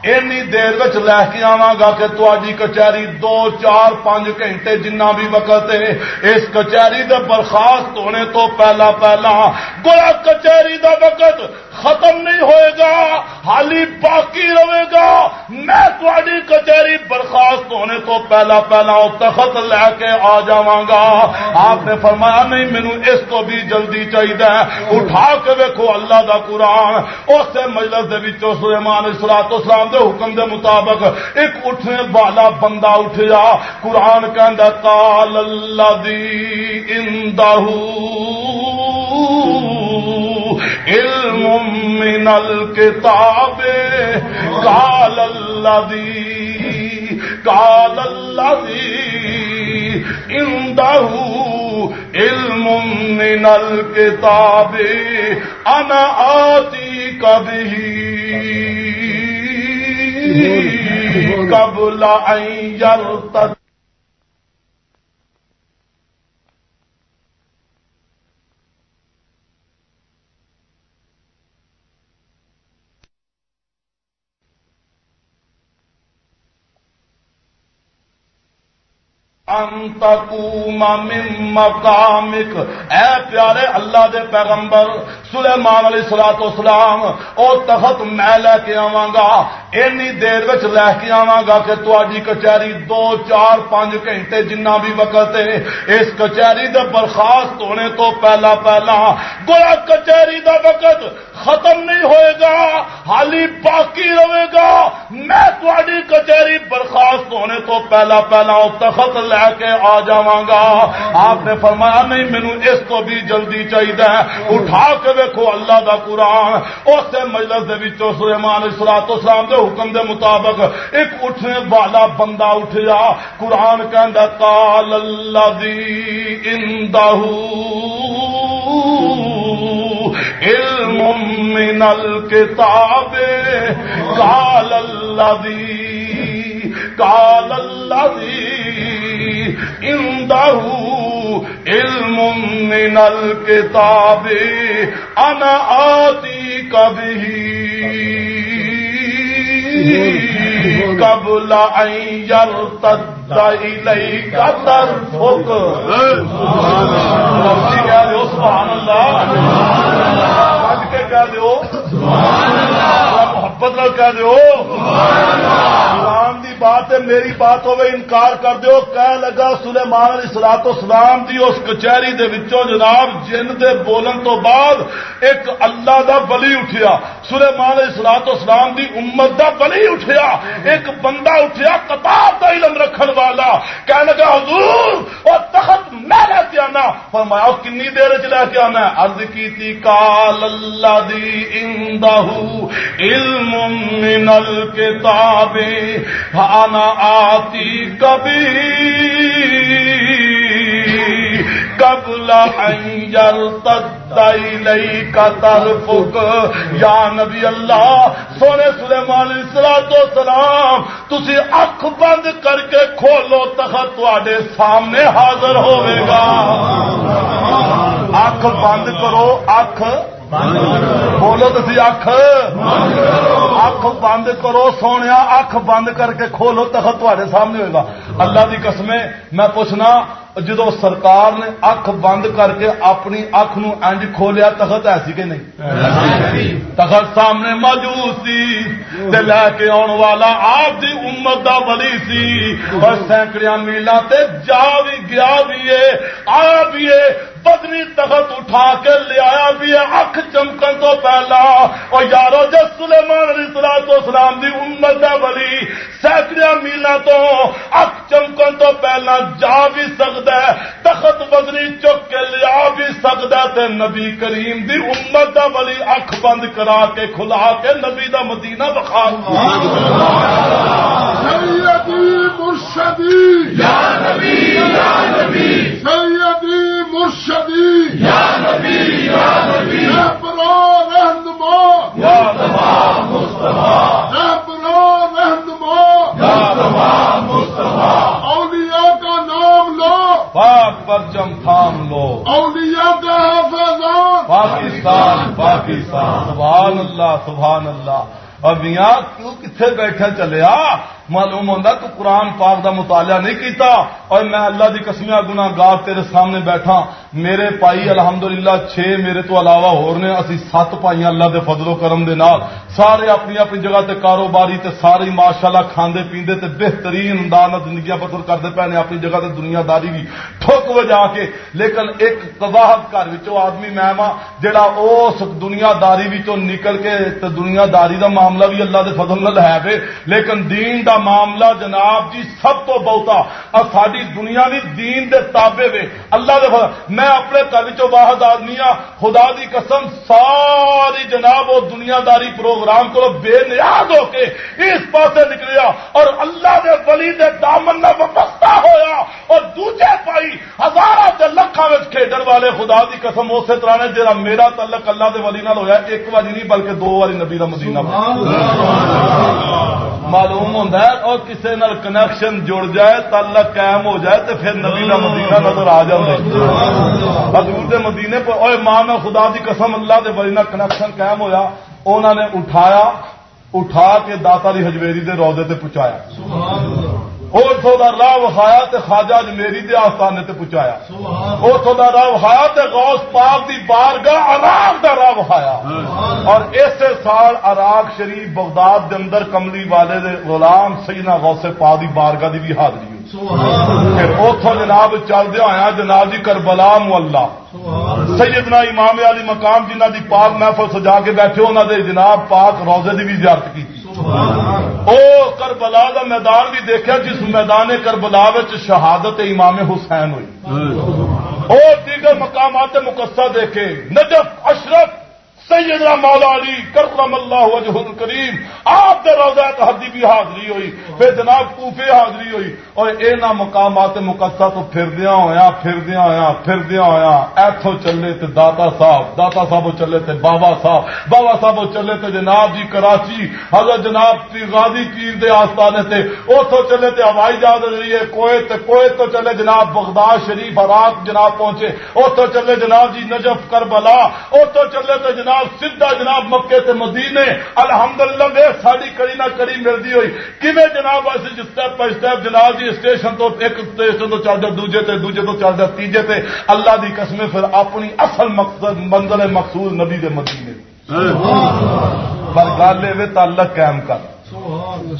اینی دیر وچ لے کے آواں گا کہ تواڈی کچہری دو، چار، پانچ گھنٹے جنہ بھی وقت ہے، اس کچہری دے برخاست ہونے تو پہلا پہلا گویا کچہری دا وقت ختم نہیں ہوئے گا، حالی باقی رہے گا۔ میں تھوڑی کچہری برخاست ہونے تو پہلا پہلا تخت لے کے آ جا گا۔ آپ نے فرمایا، نہیں، مینو اس کو بھی جلدی چاہیے اٹھا کے ویکو اللہ دا قرآن۔ اس مجلس دے وچوں سلیمان اسلام اسلام دے حکم دے مطابق ایک اٹھنے والا بندہ اٹھ جا قرآن کہ کال اللہ دی علم من الكتاب. قال الذي قال الذي عنده علم من الكتاب. انا آتی کبھی قبل ان يرتد. مقامک اے پیارے اللہ دے پیغمبر، سلیمان علیہ سلاۃ اسلام او تخت میں لے کے آواں گا۔ اینی دیر وچ لے کے آواں گا کہ تہاڈی کچہری دو، چار، پانچ گھنٹے جنہ بھی وقت ہے، اس کچہری دے برخاست ہونے تو پہلا پہلا گویا کچہری دا وقت ختم نہیں ہوئے گا، حالی باقی رہے گا۔ میں تھوڑی کچہری برخاست ہونے تو پہلا پہلا تخت لے لے کے آ جا گا۔ آپ نے فرمایا، نہیں، مینو اس کو بھی جلدی چاہیے اٹھا کے دیکھو اللہ کا قرآن۔ اس مجلس دے وچوں سلیمان سلام تو سلام کے حکم دے مطابق ایک اٹھنے والا بندہ اٹھیا۔ قرآن کہ کال اللہ دی اندہ علم من الكتاب۔ قال الذي قال الذي عنده علم من الكتاب انا آتيك به قبل ان يرتد اليك طرفك سبحان اللہ کے محبت نہ کہہ دو قرآن دی بات ہے، میری بات ہوئے انکار کر دیو۔ کہہ لگا، سلیمان علیہ سلاط اسلام دی اس کچہری دے وچوں جناب جن دے بولن تو بعد ایک اللہ دا بلی اٹھیا۔ سلیمان علیہ سلاط اسلام دی امت دا بلی اٹھیا۔ ایک بندہ اٹھیا کتاب دا علم رکھن والا۔ کہہ لگا، حضور اور تخت میں لے کے آنا۔ فرمایا کنی دیر چ لے کے آنا۔ عرض کی تھی کال اللہ دی علم من الکتاب انا آتی کبھی قبل کا طرفک یا نبی اللہ، سونے سلیمان سلا تو سلام تھی اکھ بند کر کے کھولو تخت تے سامنے حاضر ہوئے گا۔ اکھ بند کرو، اکھ بولو تھی اکھ اکھ بند کرو سونے اکھ بند کر کے کھولو تخت تے سامنے ہوئے گا اللہ کی قسمیں میں پوچھنا جدو سرکار نے اکھ بند کر کے اپنی اکھ نو انج کھولیا، تخت ایسی کہ نہیں؟ تخت سامنے موجود سی لے کے آن والا آپ دی امت دا بلی سی۔ اور سینکڑیاں میلا تے جا بھی گیا بھی ہے آیا بھی ہے۔ بدنی تخت اٹھا کے لیا بھی ہے۔ اکھ چمکن تو پہلا۔ اور یارو، جس سلیمان علیہ السلام تو اسلام دی امت دا بلی سینکڑیاں میلا تو اکھ چمکن تو پہلا۔ جا بھی سکتا ہے تخت بدنی چک کے لیا بھی سکتا ہے تے نبی کریم دی امت دا بلی اکھ بند کرا کے کھلا کے نبی دا مدینہ بخار۔ سیدی مرشدی۔ یا نبی یا نبی۔ سیدی مرشدی۔ یا نبی یا نبی۔ رہبرو رہنما۔ یا تمام مصطفیٰ رہبرو رہنما یا تمام مصطفیٰ اولیاء کا نام لو پاک پرچم تھام لو۔ اولیاء کا حافظان پاکستان پاکستان سبحان اللہ سبحان اللہ۔ اور میاں کیوں کتنے بیٹھے چلے؟ آ معلوم ہوتا تو قرآن پاک دا مطالعہ نہیں کیتا اور میں اللہ دی قسمیا گنا گار تیرے سامنے بیٹھا۔ میرے پائی الحمدللہ چھ میرے تو علاوہ ہور نے، اسی سات پائی اللہ دے فضل و کرم دے نال سارے اپنی اپنی جگہ تے کاروباری تے سارے ماشاءاللہ کھاندے پیندے تے بہترین انداز نال زندگی بسر کرتے پے نے اپنی جگہ تے دنیا داری بھی ٹھوک وجا کے۔ لیکن ایک تباہت گھر وچوں آدمی میں ماں جڑا اس دنیا داری وچوں نکل کے تے دنیا داری دا معاملہ بھی اللہ دے فضل نال ہے لیکن دین دا معاملہ جناب جی سب تو بہتا۔ ساری دنیا بھی دین دے تابے وے۔ اللہ دے میں اپنے گھر چ واحد آدمی ہاں خدا دی قسم ساری جناب وہ دنیا داری پروگرام کو بے نیاز ہو کے اس پاسے نکلیا اور اللہ دے ولی دے دامن نہ وابستہ ہویا۔ اور دوجے پائی ہزار لکھ اکھان کھیڈن والے خدا دی قسم اسی طرح نے جا میرا تعلق اللہ دے ولی نال ہویا ایک باری نہیں بلکہ دو باری نبی کا مدینہ۔ معلوم ہوتا ہے اور کسی نال کنیکشن جڑ جائے تعلق قائم ہو جائے تو پھر نبی کا مدینہ نظر آ جائے حضور دے مدینے پر اور ماں میں خدا دی قسم اللہ دے ولی کنیکشن قائم ہویا انہوں نے اٹھایا، اٹھا کے داتا دی حجویری دے روزے تے پہنچایا۔ اتوں کا راہ وہایا تو خاجا میری دے آستانے تے پہنچایا۔ اتوں کا راہ وہایا تو غوث پاک دی بار گاہ عراق کا راہ وہایا اور اسی سال عراق شریف بغداد دے اندر کملی والے دے غلام سیدنا غوث پاک دی بارگاہ دی بھی حاضری ہوئی۔ اتوں جناب چلدیا ہوا جناب جی کربلا ملا سیدنا امام علی مقام جنہ دی پاک محفل سجا کے بیٹھے انہوں نے جناب پاک روزے دی بھی زیارت کی۔ او کربلا کا میدان بھی دیکھا جس میدان کربلا شہادت امام حسین ہوئی۔ اور دیگر مقامات مقصہ دیکھے۔ نجف اشرف سیدنا مولا علی کرم اللہ وجہ کریم آپ کے روزہ تحدی بھی حاضری ہوئی، پھر جناب کوفے حاضری ہوئی، اور اے نہ مقامات مقدسہ تو پھردیا ہویا پھردیا ہویا پھردیا ہویا ایتھو چلے تے داتا صاحب داتا صاحب چلے تے بابا صاحب بابا صاحب چلے تے جناب جی کراچی، حضرت جناب غازی پیر دے آستانے تے اوتھو چلے تے ہوائی جہاز ذریعے کویت کویت تو چلے جناب بغداد شریف عراق جناب پہنچے اوتھو چلے جناب جی نجف کربلا اوتھو چلے تے جناب جناب سیدا جناب مکے تے مدینے، الحمدللہ للہ ساری کڑی نہ کڑی ملتی ہوئی۔ کیویں جناب اسی اسٹیپ بائی اسٹیپ جناب جی اسٹیشن تو ایک اسٹیشن تو چل جا دوجے تے، دوجے تو چل جا تیجے تے، اللہ دی قسم پھر اپنی اصل مقصد، منزل مقصود نبی دے مدینے پر گل یہ تعلق قائم کر۔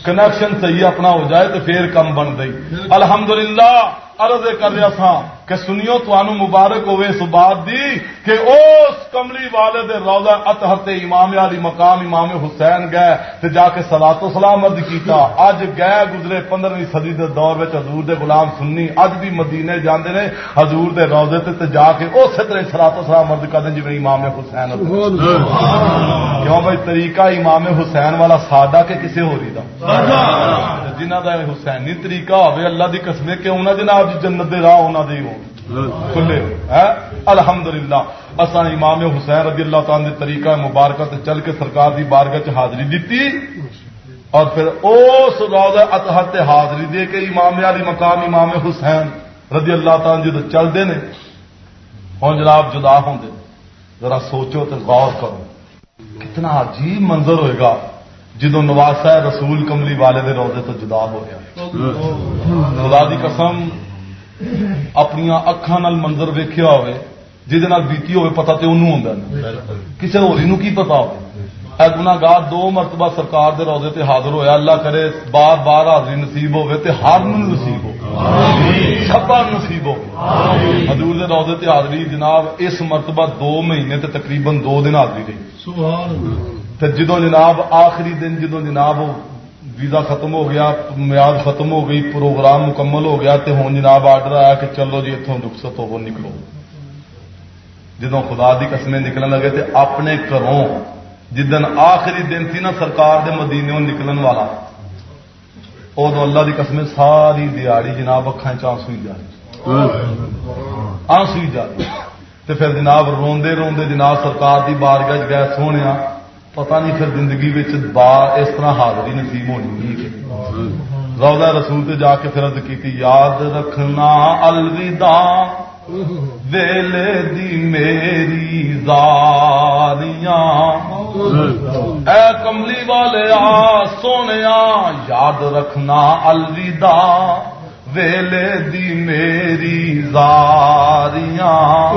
کنیکشن صحیح اپنا ہو جائے تو پھر کم بن گئی۔ الحمدللہ، عرض کر رہا تھا کہ سنیو تو مبارک ہوئے اس بات دی کہ اس کملی والے دے روزہ اطہر امام علی مقام امام حسین گئے تے جا کے سلات و سلام ارد کیتا۔ اج گئے گزرے پندرہویں صدی دے دور میں حضور دے غلام سننی اج بھی مدینے جاندے نے حضور دے روزے تے تے جا کے اسی طرح سلات و سلام ارد کرتے جی امام حسین کیوں بھائی طریقہ امام حسین والا سادہ کہ کسی ہو رہی دا؟ جنہ کا حسینی طریقہ ہوے اللہ دی قسمے کہ انہاں جناب جی جنت دے راہ انہاں دے ہو کھلے۔ الحمد للہ اصا امام حسین رضی اللہ تعالی طریقہ مبارکہ تے چل کے سرکار دی بارگاہ چ حاضری دیتی اور پھر اس روزہ اطہر تے حاضری دے کے امام علی مقام امام حسین رضی اللہ تعالی جدو چلتے ہیں ہوں جناب، جدا ہوں ذرا سوچو تے غور کرو۔ کتنا عجیب منظر ہوئے گا جدو نواسا رسول کملی والے دے روزے تو جدا ہو گیا۔ خدا دی قسم اپنی اکھان منظر ویکیا ہوئے جہد بیتی ہوئے پتا تو انہوں ہوں کسی ہوری کی پتا ہو گناگار دو مرتبہ سرکار دے روزے تے حاضر ہویا۔ اللہ کرے بار بار حاضری نصیب ہوئے تے ہر نصیب ہو۔ سب نصیب ہو۔ حضور دے روزے تے حاضری جناب اس مرتبہ دو مہینے تے تقریباً دو دن حاضری رہی۔ جدو جناب آخری دن جدو جناب ویزا ختم ہو گیا میاد ختم ہو گئی، پروگرام مکمل ہو گیا تو ہوں جناب آرڈر آیا کہ چلو جی اتوں رخصت ہو نکلو۔ جدو خدا دی قسمیں نکلن لگے تو اپنے گھروں، جدن آخری دن تھی نا سرکار دے مدینے نکلن والا ادو اللہ دی قسمیں ساری دیہڑی جناب اکھان چانسوئی جا رہی آنسوئی جا پھر جناب روندے روندے جناب سرکار دی بارگاہ گئے سونے پتا نہیں پھر زندگی با اس طرح حاضری نصیب ہونی روزہ رسول تے جا کے فرد کی یاد رکھنا الوداع، ویلے دی میری زاریاں۔ اے کملی والے آ سونے یاد رکھنا الوداع۔ ویلے دی میری زاریاں۔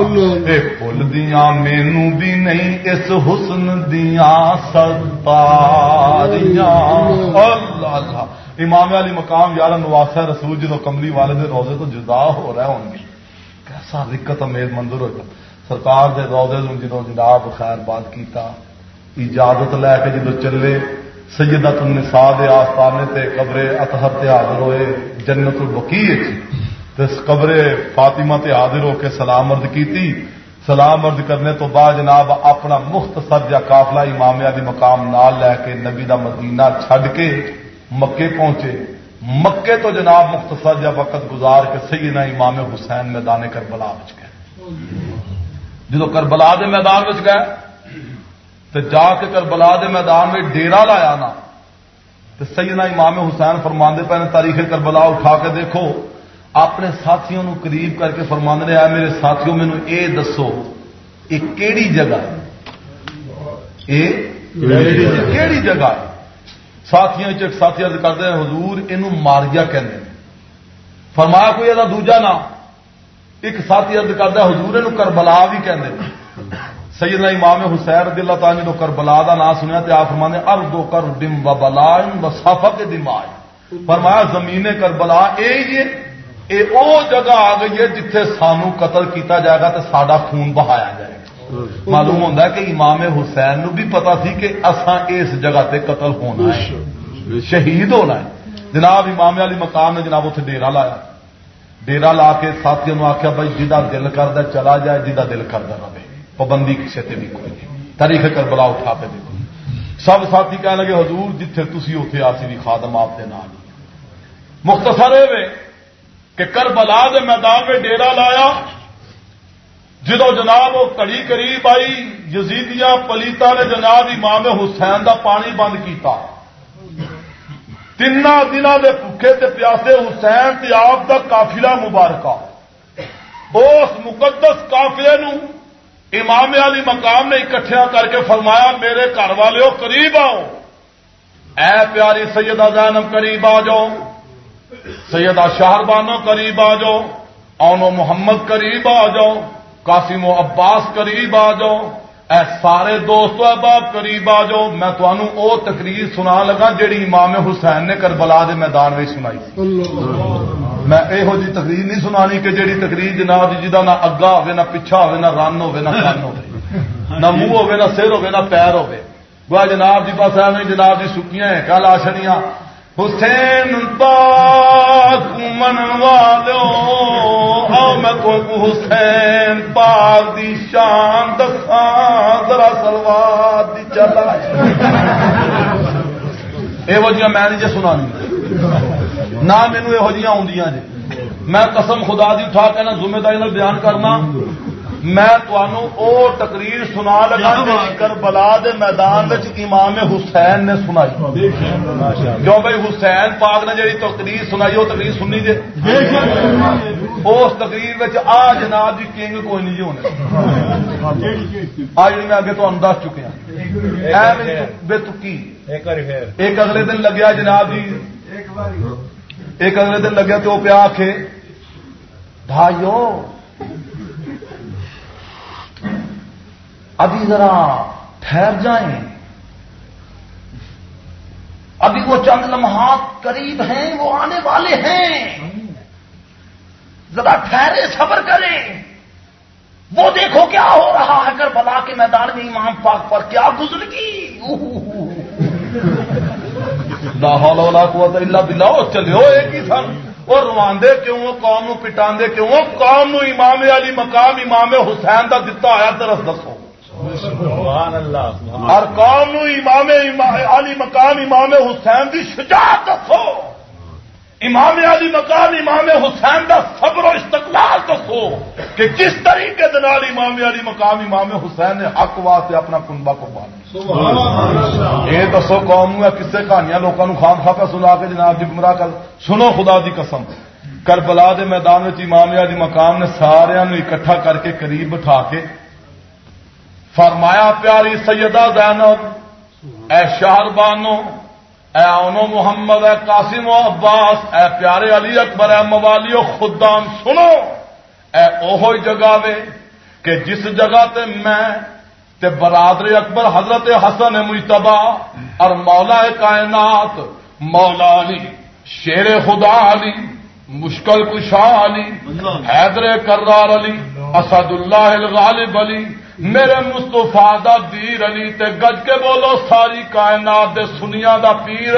پل دیا مینو بھی نہیں اس حسن دیا ستاریاں اللہ۔ اللہ امام علی مقام یار نواسا رسول جدو کملی والے دے روزے تو جدا ہو رہا ہوں گے۔ کیسا دقت امید منظر ہوگا سرکار دے روزے جدو جناب خیر بات کیتا اجازت لے کے جدو چلے سیدت النساء دے آستانے تے قبر اطہر تے حاضر ہوئے، جنت البقیع تے قبر فاطمہ تے حاضر ہو کے سلام عرض کیتی۔ سلام عرض کرنے تو بعد جناب اپنا مختصر یا قافلہ امام علی مقام نال لے کے نبی دا مدینہ چھڈ کے مکے پہنچے۔ مکے تو جناب مختصر یا وقت گزار کے سیدنا امام حسین میدان کربلا بچ گئے۔ جدو کربلا دے میدان میں گئے تو جا کے کربلا دے میدان میں ڈیرا لایا نا تو سیدنا امام حسین فرماندے پہ تاریخ کربلا اٹھا کے دیکھو اپنے ساتھیوں نو قریب کر کے فرماند رہا میرے ساتھیوں مینو اے دسو یہ کیڑی جگہ ہے؟ کیڑی جگہ ہے؟ ساتھیوں ایک ساتھی ارد کرتے ہیں حضور یہ ماریا کہ فرمایا کوئی یہ دوجا نام ایک ساتھی ارد کرتا حضور یہ کربلا بھی کہتے سیدنا امام حسین رضی اللہ تعالی جب کربلا کا نام سنیا تو آپ فرمانے ارد و کر ڈم و بلا وسافا کے دماغ فرمایا، زمین کربلا یہ او جگہ آ گئی ہے جتھے سانو قتل کیتا جائے گا تو سڈا خون بہایا جائے گا۔ معلوم ہوتا ہے کہ امام حسین نو بھی پتا سی کہ اسان اس جگہ تے قتل ہونا ہے۔ شہید ہونا ہے۔ جناب امام علی مقام نے جناب اتنے ڈیرا لایا۔ ڈیرا لا کے ساتھیوں آخیا بھائی جی جا دل کرتا چلا جائے جی جا دل کرتا رہے۔ پابندی کسی سے بھی کوئی نہیں۔ تاریخ کر بلا اٹھا کے دیکھو۔ سب ساتھی کہنے لگے، حضور، جتھے تھی اتے آسی بھی خادم آپ کے نام مختصر کہ کربلا دے میدان میں ڈیرا لایا۔ جدو جناب وہ کڑی قریب آئی، یزیدیاں پلیتا نے جناب امام حسین دا پانی بند کیتا۔ تین دنوں کے بھوکے تے پیاسے حسین تے آپ دا قافلہ مبارکہ۔ اس مقدس قافلے نو امام علی مقام نے اکٹھیا کر کے فرمایا، میرے گھر والے ہو، قریب آؤ۔ اے پیاری سیدہ زینب قریب آ جاؤ۔ سیدہ شہر بانو قریب آ جاؤ۔ اونو محمد، قریب آ جاؤ۔ قاسم و عباس، قریب آ جاؤ۔ اے سارے دوست احباب، قریب آ جاؤ۔ میں تمہوں او تقریر سنا لگا، جیڑی امام حسین نے کربلا دے میدان میں سنائی۔ میں یہو جی تقریر نہیں سنانی کہ جیڑی تقریر جناب جی نہ اگا ہوے نہ پچھا ہوے نہ رن ہوے نہ کن ہوے نہ منہ ہوے نہ سر ہوے نہ پیر ہوے۔ گوا جناب جی بس ایویں جناب جی سکیاں ہیں کل آشنیاں۔ حسین پاک من والو آؤ میں کوئی حسین پاک دی شان دساں ذرا سلوار دی چلا۔ یہ جی میں نہیں جی سنانی نہ مینو یہ آدی جی میں قسم خدا دی اٹھا کے نا ذمہ داری بیان کرنا میں او تقریر سنا لگا کر بلا دے میدان امام حسین نے سنائی۔ جو بھائی حسین پاک نے جی تقریر سنائی وہ تقریر سننی جی اس تقریر آ جناب جی کنگ کوئی نہیں جی ہونے۔ آ جی میں اگے تو دس چکیا بے تکی۔ ایک اگلے دن لگیا جناب جی۔ ایک اگلے دن لگیا تو پیا بھائیو ابھی ذرا ٹھہر جائیں۔ ابھی وہ چند لمحات قریب ہیں، وہ آنے والے ہیں۔ ذرا ٹھہرے، صبر کریں۔ وہ دیکھو کیا ہو رہا ہے کر بلا کے میدان میں امام پاک پر کیا گزرگی۔ لاہور والا قوت اللہ بلا چلو ایک ہی سن وہ رواندے کیوں؟ قوم نو پٹاندے کیوں؟ قوم نو امام علی مقام، امام حسین دا دتا آیا درس دسو۔ اور قوم امام علی مقام امام حسین دی شجاعت دسو. امام علی مقام امام حسین کا صبر و استقلال دسو کہ کس طریقے دنال امام علی مقام امام حسین نے حق واسطے اپنا کنبا کو پالا یہ دسو قوم کسے کہانیاں لوگوں خام خا پہ سنا کے جناب جی گمراہ کر. سنو خدا دی قسم. کربلا دے میدان امام علی مقام نے سارا اکٹھا کر کے قریب بٹھا کے فرمایا پیاری سیدہ زینب اے شہر بانو اے اونو محمد اے قاسم و عباس اے پیارے علی اکبر اے موالی و خدام سنو اے اوہو جگہ وے کہ جس جگہ تے میں تے برادر اکبر حضرت حسن مجتبا اور مولا کائنات مولا علی شیر خدا علی مشکل کشا علی حیدر کرار علی اسد اللہ الغالب علی میرے مستفا دا دیر علی تے گج کے بولو، ساری کائنات دے سنیا دا پیر۔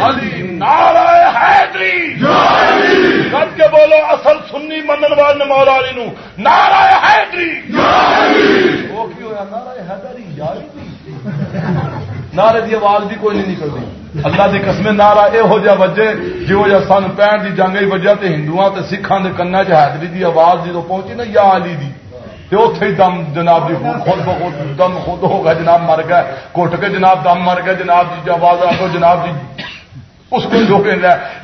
علی نارا حیدری۔ گج کے بولو، اصل سنی منن والے مولا علی نو۔ نارا حیدری۔ وہ کی ہوا نارا حیدری، یاری نعرے دی آواز بھی کوئی نہیں نکلتی۔ اللہ کی قسم نارا یہو جہ وجے جہو جہ سن پینٹ کی جنگ ہی وجہ تو ہندو سکھان کے کنا چیدری کی آواز جدو پہنچی نا، یا علی دی۔ تو اتے ہی دم جناب جی خود بخود دم خود ہو گیا جناب مر گیا کٹ کے جناب دم مر گیا جناب جی آواز آ جناب جی اس کو جو کہ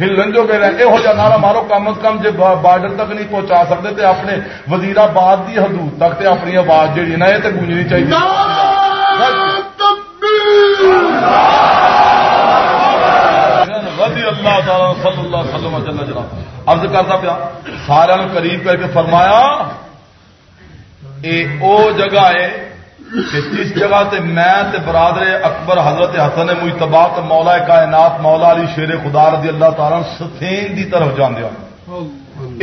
ہلن جو کہ یہو جہ نارا مارو، کم از کم جی بارڈر تک نہیں پہنچا سکتے تے اپنے وزیر آباد کی حدود تک تے اپنی آواز جیڑی نا یہ گونجنی چاہیے۔ رضی اللہ تعالی صلی اللہ علیہ وسلم عرض کرتا پیا، سارا قریب کر کے فرمایا اے او جگہ ہے کہ جس جگہ تے میں تے برادر اکبر حضرت حسن مجتبا تے مولا کائنات مولا علی شیر خدا رضی اللہ تعالی سفین دی طرف جاندے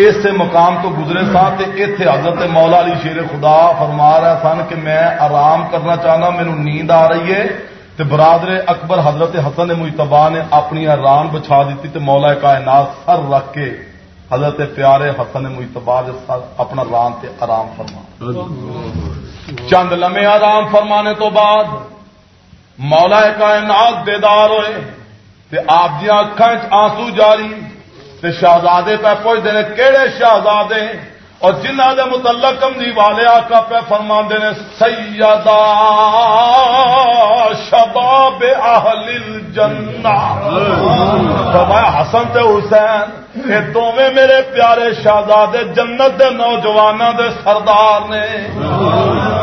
اس مقام تو گزرے سا تے ایتھے حضرت مولا علی شیر خدا فرما رہا سن کہ میں آرام کرنا چاہنا مینو نیند آ رہی ہے۔ تے برادر اکبر حضرت حسن مجتبا نے اپنی ران بچھا دیتی تے مولا کائنات سر رکھ کے حضرت پیارے حسن مجتبا اپنا رام تے آرام فرما۔ چند لمے آرام فرمانے تو بعد مولا کائنات دیدار ہوئے تے آپ جی دیا اکھان آنسو جاری تے شہزادے پہ پوچھتے ہیں کہڑے شہزادے اور جنہ دے متعلق کمزی والے آقا پہ فرما نے، سیدہ شباب اہل الجنہ۔ فرمایا، حسن تے حسین، یہ دونوں میرے پیارے شہزادے جنت دے نوجوانوں دے سردار نے۔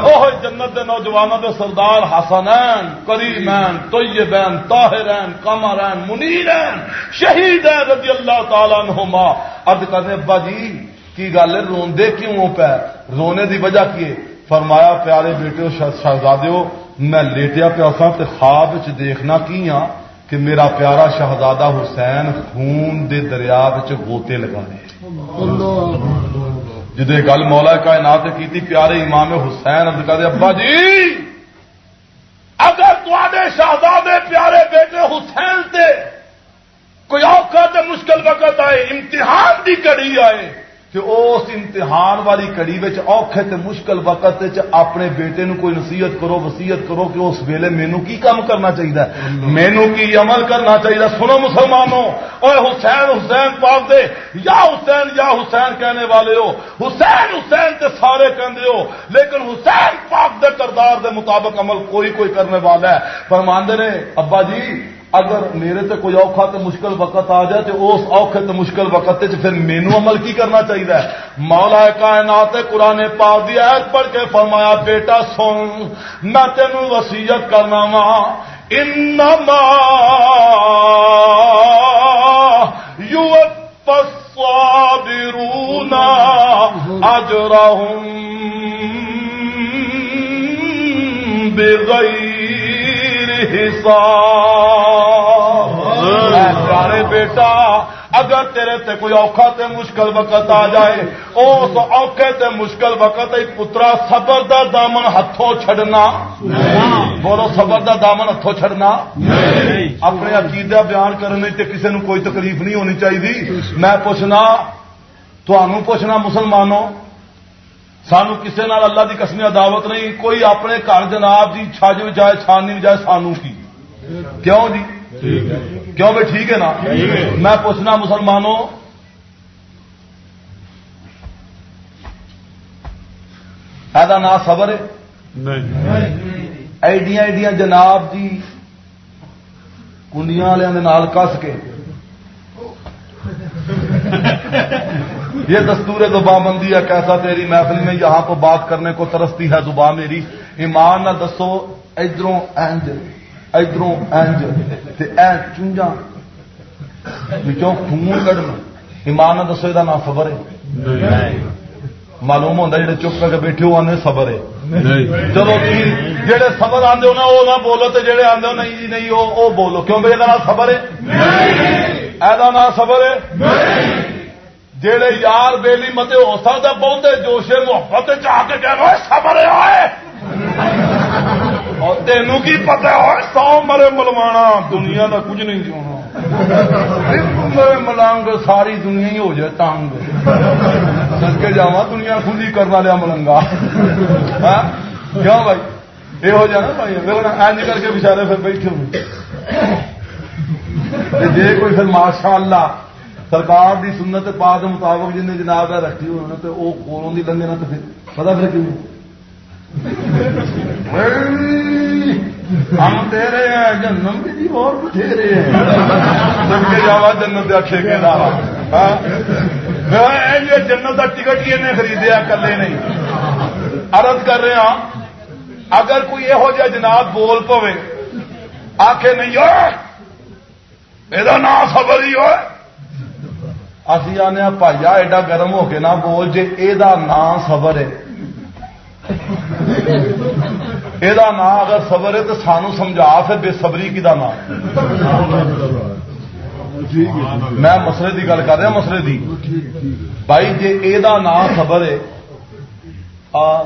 وہ جنت دے نوجوانوں دے سردار حسنین، کریمین، طیبین، طاہرین، قمرین، منیرین، شہیدین رضی اللہ تعالیٰ عنہما۔ عرض کرنے ابا جی کی گل ہے؟ روندے کیوں پہ؟ رونے دی وجہ کی فرمایا، پیارے بیٹے شہزادے میں لیٹیا پیا سا تو خواب چ دیکھنا کی ہاں کہ میرا پیارا شہزادہ حسین خون دے دریا گوتے لگا رہے جدے گل مولا کائنات کی پیارے امام حسین ابد کر ابا جی اگر تے شہزادے پیارے بیٹے حسین تے کوئی اوقات مشکل وقت آئے، امتحان دی کڑی آئے کہ اس امتحان والی کڑی اوکھے تے مشکل وقت اپنے بیٹے نو کوئی نصیحت کرو وسیعت کرو کہ اس ویلے مینو کی کام کرنا چاہیے مینو کی عمل کرنا چاہیے سنو مسلمانوں اور حسین حسین پاک دے۔ یا حسین یا حسین کہنے والے ہو۔ حسین حسین تے سارے کہندے ہو۔ لیکن حسین پاک دے کردار دے مطابق عمل کوئی کوئی کرنے والا ہے؟ فرماندے نے ابا جی اگر میرے تے کوئی اوکھا تے مشکل وقت آ جائے تو اس اوکھے تے مشکل وقت تے پھر مینو عمل کی کرنا چاہیے مولا کائنات قرآن پاک دی آیت پڑھ کے فرمایا، بیٹا سن، میں تینوں وسیعت کرنا وا انما یو الصابرون اجرهم بغیر حساب۔ پیارے بیٹا اگر تیرے تے کوئی اوکھا تے مشکل وقت آ جائے اس اوکھے تے مشکل وقت پترا صبر دا دامن ہاتھوں چھڑنا بولو صبر دا دامن ہاتھوں چھڑنا اپنے عقیدہ بیان کرنے تے کسی نو کوئی تکلیف نہیں ہونی چاہیے۔ میں پوچھنا تمہوں پوچھنا مسلمانوں سانو کسی نال اللہ دی قسم دعوت نہیں، کوئی اپنے گھر جناب جی چھج جائے چھانی جائے، سانو کی؟ کیوں جی؟ کیوں بھائی ٹھیک ہے نا؟ میں پوچھنا مسلمانوں، ایدا نا صبر ہے؟ ایڈیاں ایڈیاں جناب جی کنڈیاں والوں کے نال کس کے؟ یہ دستور تو پابندی ہے کیسا تیری محفل میں یہاں کو بات کرنے کو ترستی ہے زبان میری۔ ایمان نہ دسو ادھروں ادھروں چونجا بچوں خون کھڑنا ایمان نہ دسو یہ نام خبر ہے۔ معلوم ہوتا جی چپ کر کے بیٹھے ہو آنے صبر ہے۔ چلو جہے صبر آدھے ہونا وہ نہ بولو تو جہے آدھے نہیں جی نہیں وہ بولو۔ کیوں بھائی یہ خبر ہے؟ ایدا نام صبر ہے؟ جہے یار بیلی متے ہو سکتا بہتے جوشے محبت چاہ کے کہہ رہے صبر اور تینوں کی پتا ہے سو مرے ملوانا، دنیا کا کچھ نہیں جونا مرے ملنگ ساری دنیا ہی ہو جائے تانگ۔ سد کے جا دنیا کھلی کرنا لیا ملنگا۔ ہاں؟ کیوں بھائی؟ یہ ہو جانا بھائی اج کر کے بچارے پھر بیٹھے ہوئے۔ جی کوئی پھر ماشاء اللہ سرکار دی سنت پا کے مطابق جن جناب رکھی ہونا تو وہ کولوں کی لنگے نا تو پتا پھر کیوں؟ ہم تیرے ہیں، جنم کی جی اور بتھیرے ہیں۔ سب کے جاوا جنت کا ٹھیکے دار جنت کا ٹکٹ ہی انہیں خریدیا، کلے نہیں۔ عرض کر رہے ہیں اگر کوئی یہو جہ جناب بول پوے آخے نہیں ہو میرا نام خبر ہی ہو اسی آنے پائیا ایڈا گرم ہو کے نہ بول جے یہ نام خبر ہے یہ نام اگر صبر ہے تو سانو سمجھا پھر بے صبری کی دا نام میں مسئلے کی گل کر رہا مسئلے کی بھائی جی یہ نام خبر ہے آ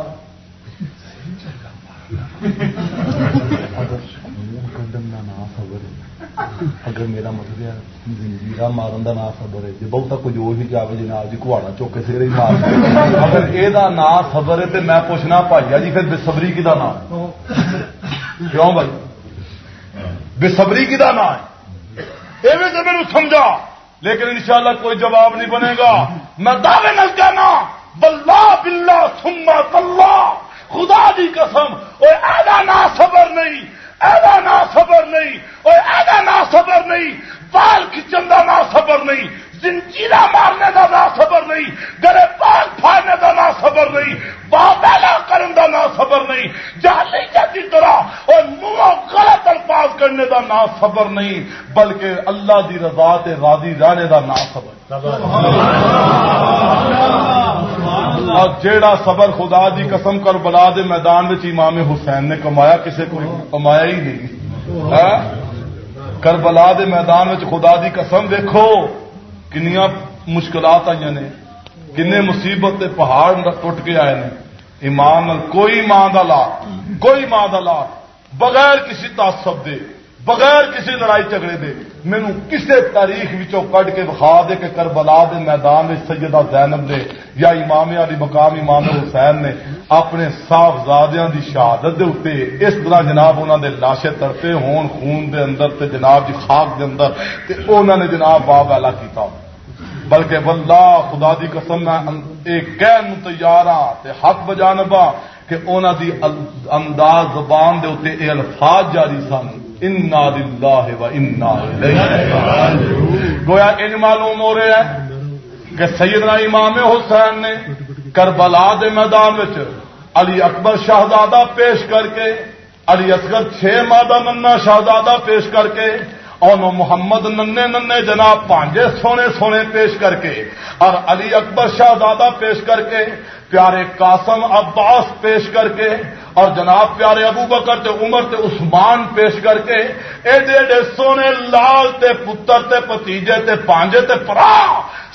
اگر میرا مطلب ہے زنجیرا مارن کا نام خبر ہے جی بہت کچھ اور بھی جائے جناب جی کہاڑا چوک کے سیرے مار اگر یہ نام خبر ہے تو میں پوچھنا بھائی جی پھر بسبری کی نام کیوں بھائی بسبری کی نام ہے یہ تو میرے سمجھا لیکن انشاءاللہ کوئی جواب نہیں بنے گا میں دعوے نہ کہنا بلہ بلا سما کلّا خدا دی قسم وہ ایسا نا صبر نہیں ایسا نا صبر نہیں وہ ایسا نا صبر نہیں، بال کھچن کا نا صبر نہیں زنجیرا مارنے کا نا صبر نہیں گرے پال پھاڑنے کا نا صبر نہیں باہلا کرنے کا نا صبر نہیں، جالی جاتی طرح اور منہ غلط الفاظ کرنے کا نا صبر نہیں، بلکہ اللہ دی رضا تے راضی رہنے کا نا صبر اور جیڑا صبر خدا دی قسم کر بلا دے میدان امام حسین نے کمایا، کسے کو کمایا ہی نہیں۔ ہاں؟ کربلا دے میدان خدا دی قسم دیکھو کنیا مشکلات آئی نے۔ کن مصیبت پہاڑ ٹوٹ کے آئے نے۔ ایمان کوئی ماں کا لا کوئی ماں کا لا بغیر کسی تعصب دے۔ بغیر کسی لڑائی جھگڑے دے مینو کسی تاریخ کٹ کے بخا دے کہ کربلا دے میدان میں سیدہ زینب دے یا امام علی مقام امام حسین نے اپنے صاحبزادیاں دی شہادت دے اتنے اس طرح جناب انہوں دے لاشے ترتے ہون خون دے اندر تے جناب دی خاک دے اندر تے انہوں نے جناب باب الا کیتا۔ بلکہ واللہ خدا دی قسم میں ایک کہن تیار ہاں تے حق بجانبا کہ انہوں دی انداز زبان دے اتنے اے الفاظ جاری سن۔ انا للہ و انا گویا ان معلوم ہو رہا ہے کہ سیدنا امام حسین نے کربلا دے میدان علی اکبر شہزادہ پیش کر کے، علی اصغر چھ مادہ منا شہزادہ پیش کر کے اور محمد ننے ننے جناب پانجے سونے سونے پیش کر کے اور علی اکبر شہزادہ پیش کر کے پیارے قاسم عباس پیش کر کے اور جناب پیارے ابو بکر تے عمر تے عثمان پیش کر کے ایڈے ایڈے سونے لال تے پتر تے پتیجے تے پانجے تے پرا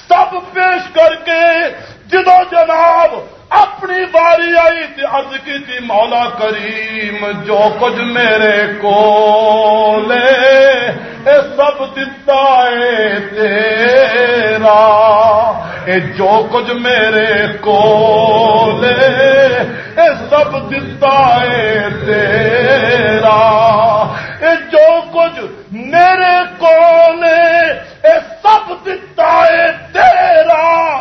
سب پیش کر کے جدو جناب اپنی باری آئی تھی عرض کی تھی مولا کریم، جو کچھ میرے کو لے اے سب دتا ہے تیرا۔ اے جو کچھ میرے کو لے اے سب دتا ہے تیرا۔ اے جو کچھ میرے کو لے سب دتا ہے تیرا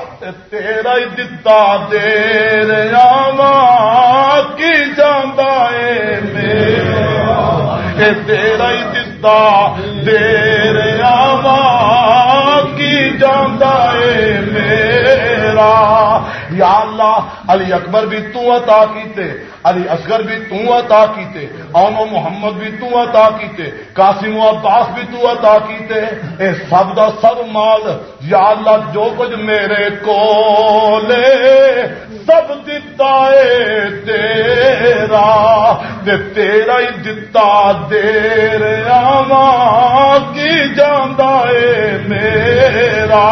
تیرا ہی دتا دیر آوا کی جانا ہے میرا؟ تیرا ہی دتا دیر آوا کی جانا ہے میرا؟ یا اللہ، علی اکبر بھی تو عطا کیتے، علی اصغر بھی تو عطا کیتے اون محمد بھی تو عطا کیتے، قاسم و عباس بھی تو عطا کیتے، اے سب دا سب مال، یا اللہ جو کچھ میرے کو لے سب دتا ہے تیرا دے تیرا ہی دتا دیر آوا کی جانا ہے میرا۔